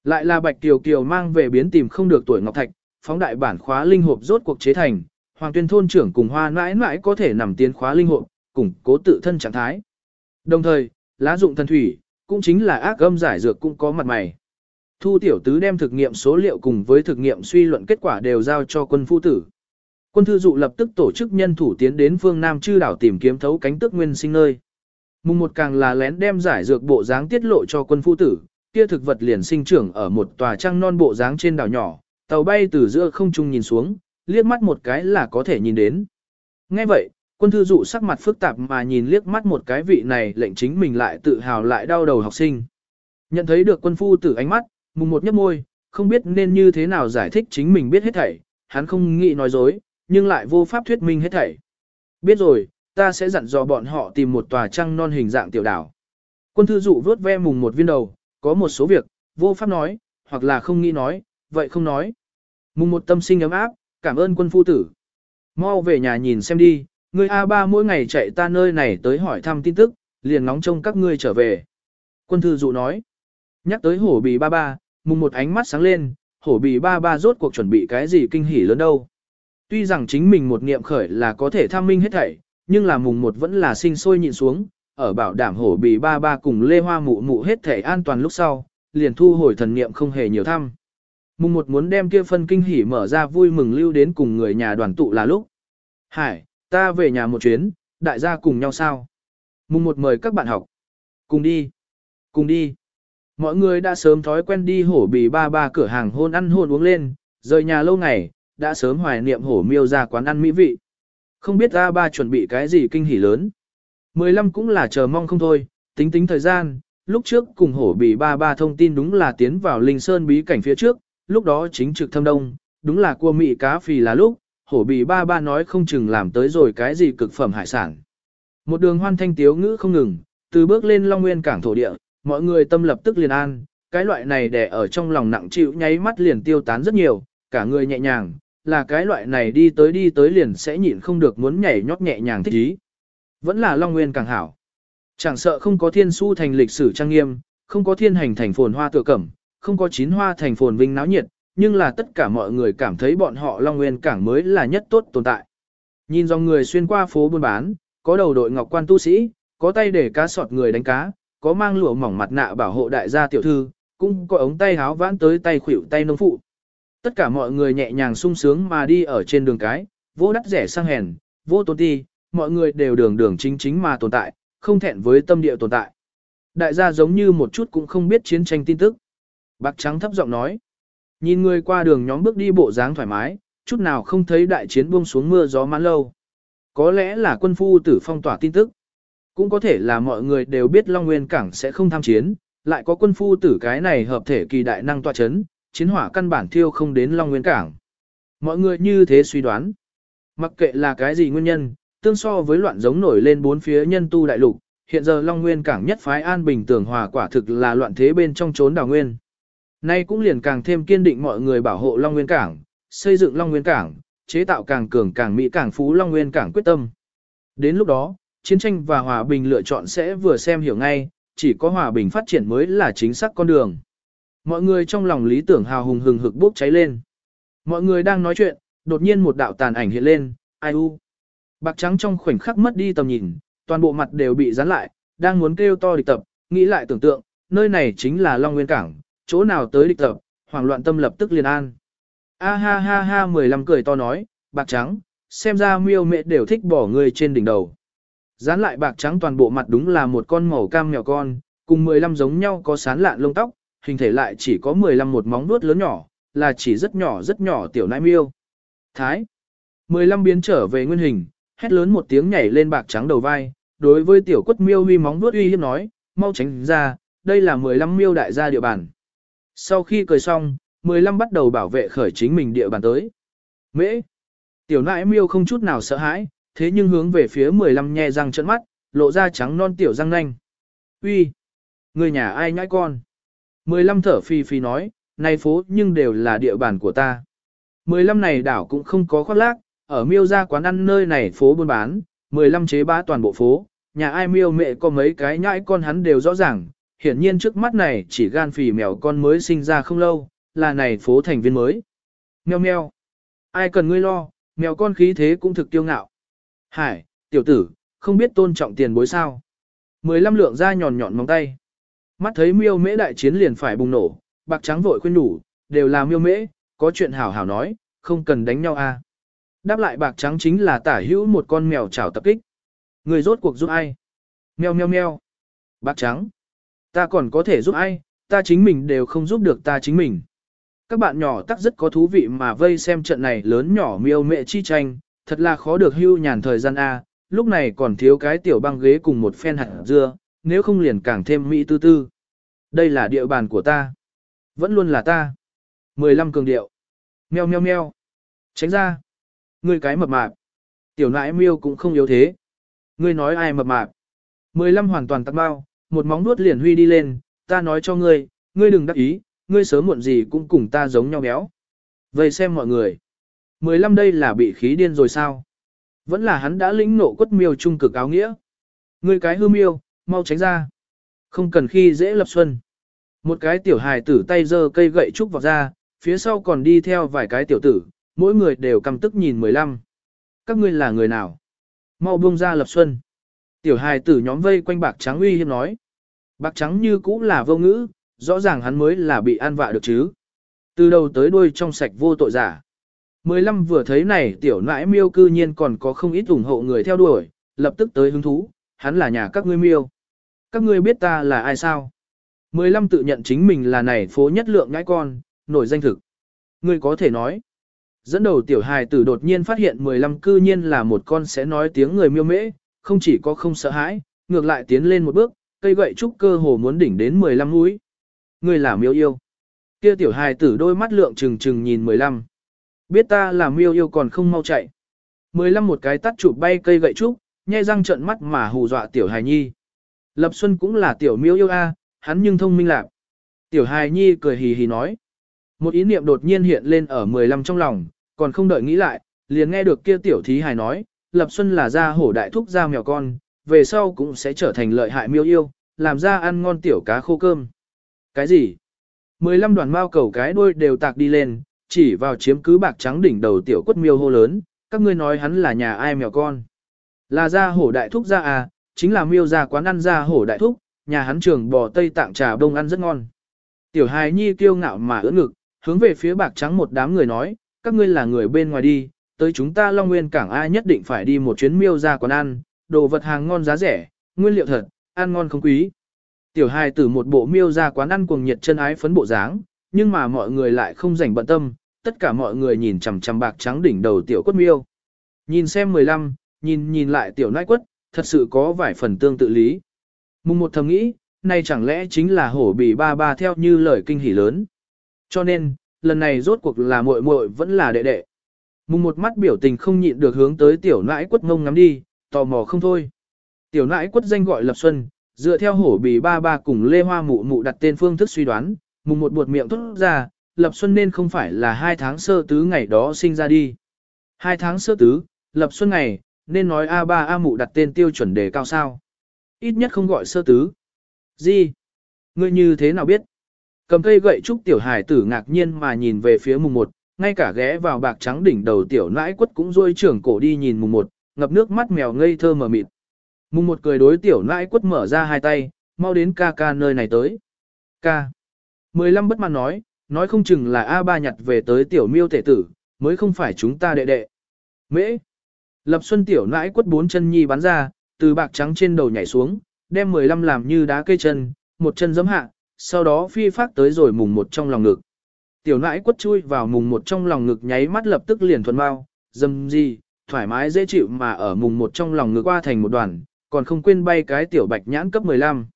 Lại là Bạch Kiều Kiều mang về biến tìm không được tuổi Ngọc Thạch, phóng đại bản khóa linh hộp rốt cuộc chế thành, Hoàng Tuyên thôn trưởng cùng Hoa mãi mãi có thể nằm tiến khóa linh hộp, củng cố tự thân trạng thái. Đồng thời, lá dụng thần thủy, cũng chính là ác âm giải dược cũng có mặt mày. Thu tiểu tứ đem thực nghiệm số liệu cùng với thực nghiệm suy luận kết quả đều giao cho quân phu tử. Quân thư dụ lập tức tổ chức nhân thủ tiến đến phương Nam chư đảo tìm kiếm thấu cánh tước nguyên sinh nơi. Mùng một càng là lén đem giải dược bộ dáng tiết lộ cho quân phu tử, kia thực vật liền sinh trưởng ở một tòa trăng non bộ dáng trên đảo nhỏ, tàu bay từ giữa không trung nhìn xuống, liếc mắt một cái là có thể nhìn đến. Nghe vậy, quân thư dụ sắc mặt phức tạp mà nhìn liếc mắt một cái vị này lệnh chính mình lại tự hào lại đau đầu học sinh. Nhận thấy được quân phu tử ánh mắt, mùng một nhấp môi, không biết nên như thế nào giải thích chính mình biết hết thảy, hắn không nghĩ nói dối, nhưng lại vô pháp thuyết minh hết thảy. Biết rồi, ta sẽ dặn dò bọn họ tìm một tòa trăng non hình dạng tiểu đảo. Quân thư dụ vớt ve mùng một viên đầu, có một số việc, vô pháp nói, hoặc là không nghĩ nói, vậy không nói. Mùng một tâm sinh ấm áp, cảm ơn quân phu tử. Mau về nhà nhìn xem đi, người A3 mỗi ngày chạy ta nơi này tới hỏi thăm tin tức, liền ngóng trông các ngươi trở về. Quân thư dụ nói, nhắc tới hổ bì ba ba, mùng một ánh mắt sáng lên, hổ bì ba ba rốt cuộc chuẩn bị cái gì kinh hỉ lớn đâu. Tuy rằng chính mình một niệm khởi là có thể tham minh hết thảy, nhưng là mùng một vẫn là sinh sôi nhịn xuống, ở bảo đảm hổ bì ba ba cùng lê hoa mụ mụ hết thảy an toàn lúc sau, liền thu hồi thần niệm không hề nhiều thăm. Mùng một muốn đem kia phân kinh hỉ mở ra vui mừng lưu đến cùng người nhà đoàn tụ là lúc. Hải, ta về nhà một chuyến, đại gia cùng nhau sao? Mùng một mời các bạn học. Cùng đi. Cùng đi. Mọi người đã sớm thói quen đi hổ bì ba ba cửa hàng hôn ăn hôn uống lên, rời nhà lâu ngày, đã sớm hoài niệm hổ miêu ra quán ăn mỹ vị. Không biết A ba chuẩn bị cái gì kinh hỉ lớn. 15 cũng là chờ mong không thôi, tính tính thời gian, lúc trước cùng hổ bì ba ba thông tin đúng là tiến vào linh sơn bí cảnh phía trước, lúc đó chính trực thâm đông, đúng là cua mị cá phì là lúc, hổ bì ba ba nói không chừng làm tới rồi cái gì cực phẩm hải sản. Một đường hoan thanh tiếu ngữ không ngừng, từ bước lên Long Nguyên cảng thổ địa, mọi người tâm lập tức liền an, cái loại này để ở trong lòng nặng chịu nháy mắt liền tiêu tán rất nhiều, cả người nhẹ nhàng, là cái loại này đi tới đi tới liền sẽ nhịn không được muốn nhảy nhót nhẹ nhàng thích ý. Vẫn là Long Nguyên càng hảo. Chẳng sợ không có thiên su thành lịch sử trang nghiêm, không có thiên hành thành phồn hoa tựa cẩm, không có chín hoa thành phồn vinh náo nhiệt, nhưng là tất cả mọi người cảm thấy bọn họ Long Nguyên cảng mới là nhất tốt tồn tại. Nhìn dòng người xuyên qua phố buôn bán, có đầu đội ngọc quan tu sĩ, có tay để cá sọt người đánh cá, có mang lụa mỏng mặt nạ bảo hộ đại gia tiểu thư, cũng có ống tay háo vãn tới tay khuỷu tay nông phụ. Tất cả mọi người nhẹ nhàng sung sướng mà đi ở trên đường cái, vô đắt rẻ sang hèn, vô tôn ti, mọi người đều đường đường chính chính mà tồn tại, không thẹn với tâm địa tồn tại. Đại gia giống như một chút cũng không biết chiến tranh tin tức. Bạc trắng thấp giọng nói. Nhìn người qua đường nhóm bước đi bộ dáng thoải mái, chút nào không thấy đại chiến buông xuống mưa gió mãn lâu. Có lẽ là quân phu tử phong tỏa tin tức. Cũng có thể là mọi người đều biết Long Nguyên Cảng sẽ không tham chiến, lại có quân phu tử cái này hợp thể kỳ đại năng tọa chấn, chiến hỏa căn bản thiêu không đến Long Nguyên Cảng. Mọi người như thế suy đoán. Mặc kệ là cái gì nguyên nhân, tương so với loạn giống nổi lên bốn phía nhân tu đại lục, hiện giờ Long Nguyên Cảng nhất phái an bình tưởng hòa quả thực là loạn thế bên trong trốn Đảo nguyên. Nay cũng liền càng thêm kiên định mọi người bảo hộ Long Nguyên Cảng, xây dựng Long Nguyên Cảng, chế tạo càng cường càng mỹ càng phú Long Nguyên Cảng quyết tâm. Đến lúc đó, chiến tranh và hòa bình lựa chọn sẽ vừa xem hiểu ngay, chỉ có hòa bình phát triển mới là chính xác con đường. Mọi người trong lòng lý tưởng hào hùng hừng hực bốc cháy lên. Mọi người đang nói chuyện, đột nhiên một đạo tàn ảnh hiện lên, ai u. Bạc trắng trong khoảnh khắc mất đi tầm nhìn, toàn bộ mặt đều bị dán lại, đang muốn kêu to địch tập, nghĩ lại tưởng tượng, nơi này chính là Long Nguyên Cảng, chỗ nào tới địch tập, hoảng loạn tâm lập tức liền an. A ha ha ha 15 cười to nói, bạc trắng, xem ra miêu mẹ đều thích bỏ người trên đỉnh đầu. Dán lại bạc trắng toàn bộ mặt đúng là một con màu cam mèo con, cùng 15 giống nhau có sán lạn lông tóc, hình thể lại chỉ có 15 một móng vuốt lớn nhỏ, là chỉ rất nhỏ rất nhỏ tiểu nai miêu. Thái. 15 biến trở về nguyên hình, hét lớn một tiếng nhảy lên bạc trắng đầu vai, đối với tiểu quất miêu huy móng vuốt uy hiếp nói, mau tránh ra, đây là 15 miêu đại gia địa bàn. Sau khi cười xong, 15 bắt đầu bảo vệ khởi chính mình địa bàn tới. Mễ. Tiểu nãi miêu không chút nào sợ hãi, thế nhưng hướng về phía 15 nhe răng trợn mắt, lộ ra trắng non tiểu răng nanh. Uy, người nhà ai nhãi con? 15 thở phi phi nói, này phố nhưng đều là địa bàn của ta. 15 này đảo cũng không có khoác lác, ở miêu ra quán ăn nơi này phố buôn bán, 15 chế bá toàn bộ phố, nhà ai miêu mẹ có mấy cái nhãi con hắn đều rõ ràng, hiển nhiên trước mắt này chỉ gan phì mèo con mới sinh ra không lâu, là này phố thành viên mới. Mèo mèo, ai cần ngươi lo, mèo con khí thế cũng thực tiêu ngạo. Hải, tiểu tử, không biết tôn trọng tiền bối sao. 15 lượng ra nhọn nhọn móng tay. Mắt thấy miêu mễ đại chiến liền phải bùng nổ, bạc trắng vội khuyên đủ, đều là miêu mễ, có chuyện hảo hảo nói, không cần đánh nhau a. À. Đáp lại bạc trắng chính là tả hữu một con mèo chảo tập kích. Người rốt cuộc giúp ai? Mèo mèo mèo. Bạc trắng. Ta còn có thể giúp ai, ta chính mình đều không giúp được ta chính mình. Các bạn nhỏ tắc rất có thú vị mà vây xem trận này lớn nhỏ miêu mẹ chi tranh, thật là khó được hưu nhàn thời gian A, lúc này còn thiếu cái tiểu băng ghế cùng một phen hạt dưa, nếu không liền càng thêm mỹ tư tư. Đây là địa bàn của ta. Vẫn luôn là ta. 15 cường điệu. Meo meo meo. Tránh ra. Ngươi cái mập mạp. Tiểu nãi miêu cũng không yếu thế. Ngươi nói ai mập mạp. 15 hoàn toàn tắt bao, một móng nuốt liền huy đi lên, ta nói cho ngươi, ngươi đừng đắc ý, ngươi sớm muộn gì cũng cùng ta giống nhau béo. Vậy xem mọi người. 15 đây là bị khí điên rồi sao? Vẫn là hắn đã lĩnh nộ quất miêu trung cực áo nghĩa. Ngươi cái hư miêu, mau tránh ra. Không cần khi dễ lập xuân. Một cái tiểu hài tử tay giơ cây gậy trúc vào ra, phía sau còn đi theo vài cái tiểu tử, mỗi người đều căm tức nhìn 15. Các ngươi là người nào? Mau buông ra lập xuân. Tiểu hài tử nhóm vây quanh bạc trắng uy hiếp nói. Bạc trắng như cũ là vô ngữ, rõ ràng hắn mới là bị an vạ được chứ. Từ đầu tới đuôi trong sạch vô tội giả. 15 vừa thấy này tiểu nãi miêu cư nhiên còn có không ít ủng hộ người theo đuổi, lập tức tới hứng thú, hắn là nhà các ngươi miêu. Các ngươi biết ta là ai sao? 15 tự nhận chính mình là này phố nhất lượng ngãi con, nổi danh thực. Ngươi có thể nói. Dẫn đầu tiểu hài tử đột nhiên phát hiện 15 cư nhiên là một con sẽ nói tiếng người miêu mễ, không chỉ có không sợ hãi, ngược lại tiến lên một bước, cây gậy trúc cơ hồ muốn đỉnh đến 15 núi. Ngươi là miêu yêu. Kia tiểu hài tử đôi mắt lượng trừng trừng nhìn 15. Biết ta là miêu yêu còn không mau chạy. 15 một cái tắt chụp bay cây gậy trúc, nhai răng trợn mắt mà hù dọa tiểu hài nhi. Lập Xuân cũng là tiểu miêu yêu a, hắn nhưng thông minh lạc. Tiểu hài nhi cười hì hì nói. Một ý niệm đột nhiên hiện lên ở 15 trong lòng, còn không đợi nghĩ lại, liền nghe được kia tiểu thí hài nói, Lập Xuân là gia hổ đại thúc gia mèo con, về sau cũng sẽ trở thành lợi hại miêu yêu, làm ra ăn ngon tiểu cá khô cơm. Cái gì? 15 đoàn mao cầu cái đuôi đều tạc đi lên, chỉ vào chiếm cứ bạc trắng đỉnh đầu tiểu quất miêu hô lớn, các ngươi nói hắn là nhà ai mèo con. Là gia hổ đại thúc gia à, chính là miêu gia quán ăn gia hổ đại thúc, nhà hắn trường bò tây tạng trà đông ăn rất ngon. Tiểu hài nhi kiêu ngạo mà ưỡn ngực, hướng về phía bạc trắng một đám người nói, các ngươi là người bên ngoài đi, tới chúng ta Long Nguyên cảng ai nhất định phải đi một chuyến miêu gia quán ăn, đồ vật hàng ngon giá rẻ, nguyên liệu thật, ăn ngon không quý. Tiểu hài tử một bộ miêu ra quán ăn cuồng nhiệt chân ái phấn bộ dáng, nhưng mà mọi người lại không rảnh bận tâm, tất cả mọi người nhìn chằm chằm bạc trắng đỉnh đầu tiểu quất miêu. Nhìn xem 15, nhìn nhìn lại tiểu nãi quất, thật sự có vài phần tương tự lý. Mùng một thầm nghĩ, nay chẳng lẽ chính là hổ bì ba ba theo như lời kinh hỉ lớn. Cho nên, lần này rốt cuộc là muội muội vẫn là đệ đệ. Mùng một mắt biểu tình không nhịn được hướng tới tiểu nãi quất ngông ngắm đi, tò mò không thôi. Tiểu nãi quất danh gọi Lập Xuân, dựa theo hổ bì ba ba cùng Lê Hoa mụ mụ đặt tên phương thức suy đoán, mùng một buột miệng thốt ra, Lập Xuân nên không phải là hai tháng sơ tứ ngày đó sinh ra đi. Hai tháng sơ tứ, Lập Xuân ngày, nên nói A3 A mụ đặt tên tiêu chuẩn đề cao sao. Ít nhất không gọi sơ tứ. Gì? Ngươi như thế nào biết? Cầm cây gậy trúc tiểu hải tử ngạc nhiên mà nhìn về phía mùng một, ngay cả ghé vào bạc trắng đỉnh đầu tiểu nãi quất cũng rôi trưởng cổ đi nhìn mùng một, ngập nước mắt mèo ngây thơ mở mịt. Mùng một cười đối tiểu nãi quất mở ra hai tay, mau đến ca ca nơi này tới. Ca. Mười lăm bất mãn nói, nói không chừng là A ba nhặt về tới tiểu miêu tể tử, mới không phải chúng ta đệ đệ. Mễ. Lập xuân tiểu nãi quất bốn chân nhi bắn ra, từ bạc trắng trên đầu nhảy xuống, đem 15 làm như đá cây chân, một chân giấm hạ, sau đó phi phát tới rồi mùng một trong lòng ngực. Tiểu nãi quất chui vào mùng một trong lòng ngực nháy mắt lập tức liền thuần mau, dầm gì, thoải mái dễ chịu mà ở mùng một trong lòng ngực qua thành một đoàn, còn không quên bay cái tiểu bạch nhãn cấp 15.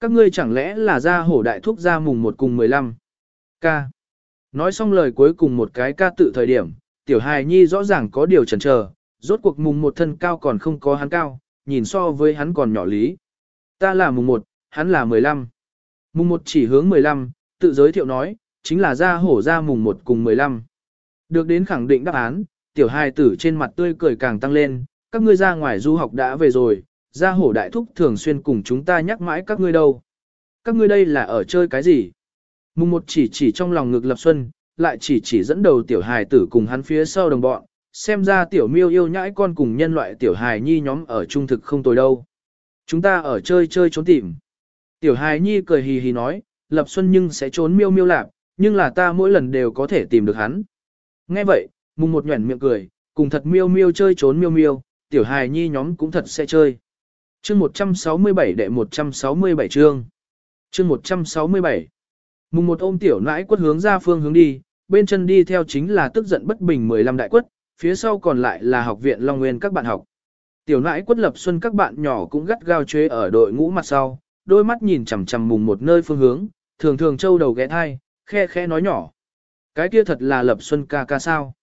Các ngươi chẳng lẽ là ra hổ đại thúc ra mùng một cùng 15. Ca. Nói xong lời cuối cùng một cái ca tự thời điểm, tiểu hài nhi rõ ràng có điều chần chờ, rốt cuộc mùng một thân cao còn không có hắn cao, nhìn so với hắn còn nhỏ lý. Ta là mùng một, hắn là 15. Mùng một chỉ hướng 15, tự giới thiệu nói, chính là ra hổ ra mùng một cùng 15. Được đến khẳng định đáp án, tiểu hài tử trên mặt tươi cười càng tăng lên, các ngươi ra ngoài du học đã về rồi, ra hổ đại thúc thường xuyên cùng chúng ta nhắc mãi các ngươi đâu. Các ngươi đây là ở chơi cái gì? Mùng một chỉ chỉ trong lòng ngực lập xuân, lại chỉ chỉ dẫn đầu tiểu hài tử cùng hắn phía sau đồng bọn, xem ra tiểu miêu yêu nhãi con cùng nhân loại tiểu hài nhi nhóm ở trung thực không tồi đâu. Chúng ta ở chơi chơi trốn tìm. Tiểu hài nhi cười hì hì nói, lập xuân nhưng sẽ trốn miêu miêu lạp, nhưng là ta mỗi lần đều có thể tìm được hắn. Nghe vậy, mùng một nhuẩn miệng cười, cùng thật miêu miêu chơi trốn miêu miêu, tiểu hài nhi nhóm cũng thật sẽ chơi. Chương 167 đệ 167 chương. Chương 167. Mùng một ôm tiểu nãi quất hướng ra phương hướng đi, bên chân đi theo chính là tức giận bất bình 15 đại quất, phía sau còn lại là học viện Long Nguyên các bạn học. Tiểu nãi quất lập xuân các bạn nhỏ cũng gắt gao chế ở đội ngũ mặt sau, đôi mắt nhìn chằm chằm mùng một nơi phương hướng, thường thường trâu đầu ghé thai, khe khe nói nhỏ. Cái kia thật là lập xuân ca ca sao?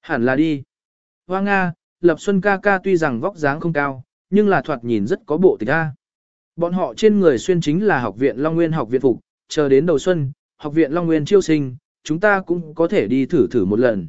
Hẳn là đi. Hoa Nga, lập xuân ca ca tuy rằng vóc dáng không cao, nhưng là thoạt nhìn rất có bộ tịch a. Bọn họ trên người xuyên chính là học viện Long Nguyên học viện phục, chờ đến đầu xuân, học viện Long Nguyên chiêu sinh, chúng ta cũng có thể đi thử thử một lần.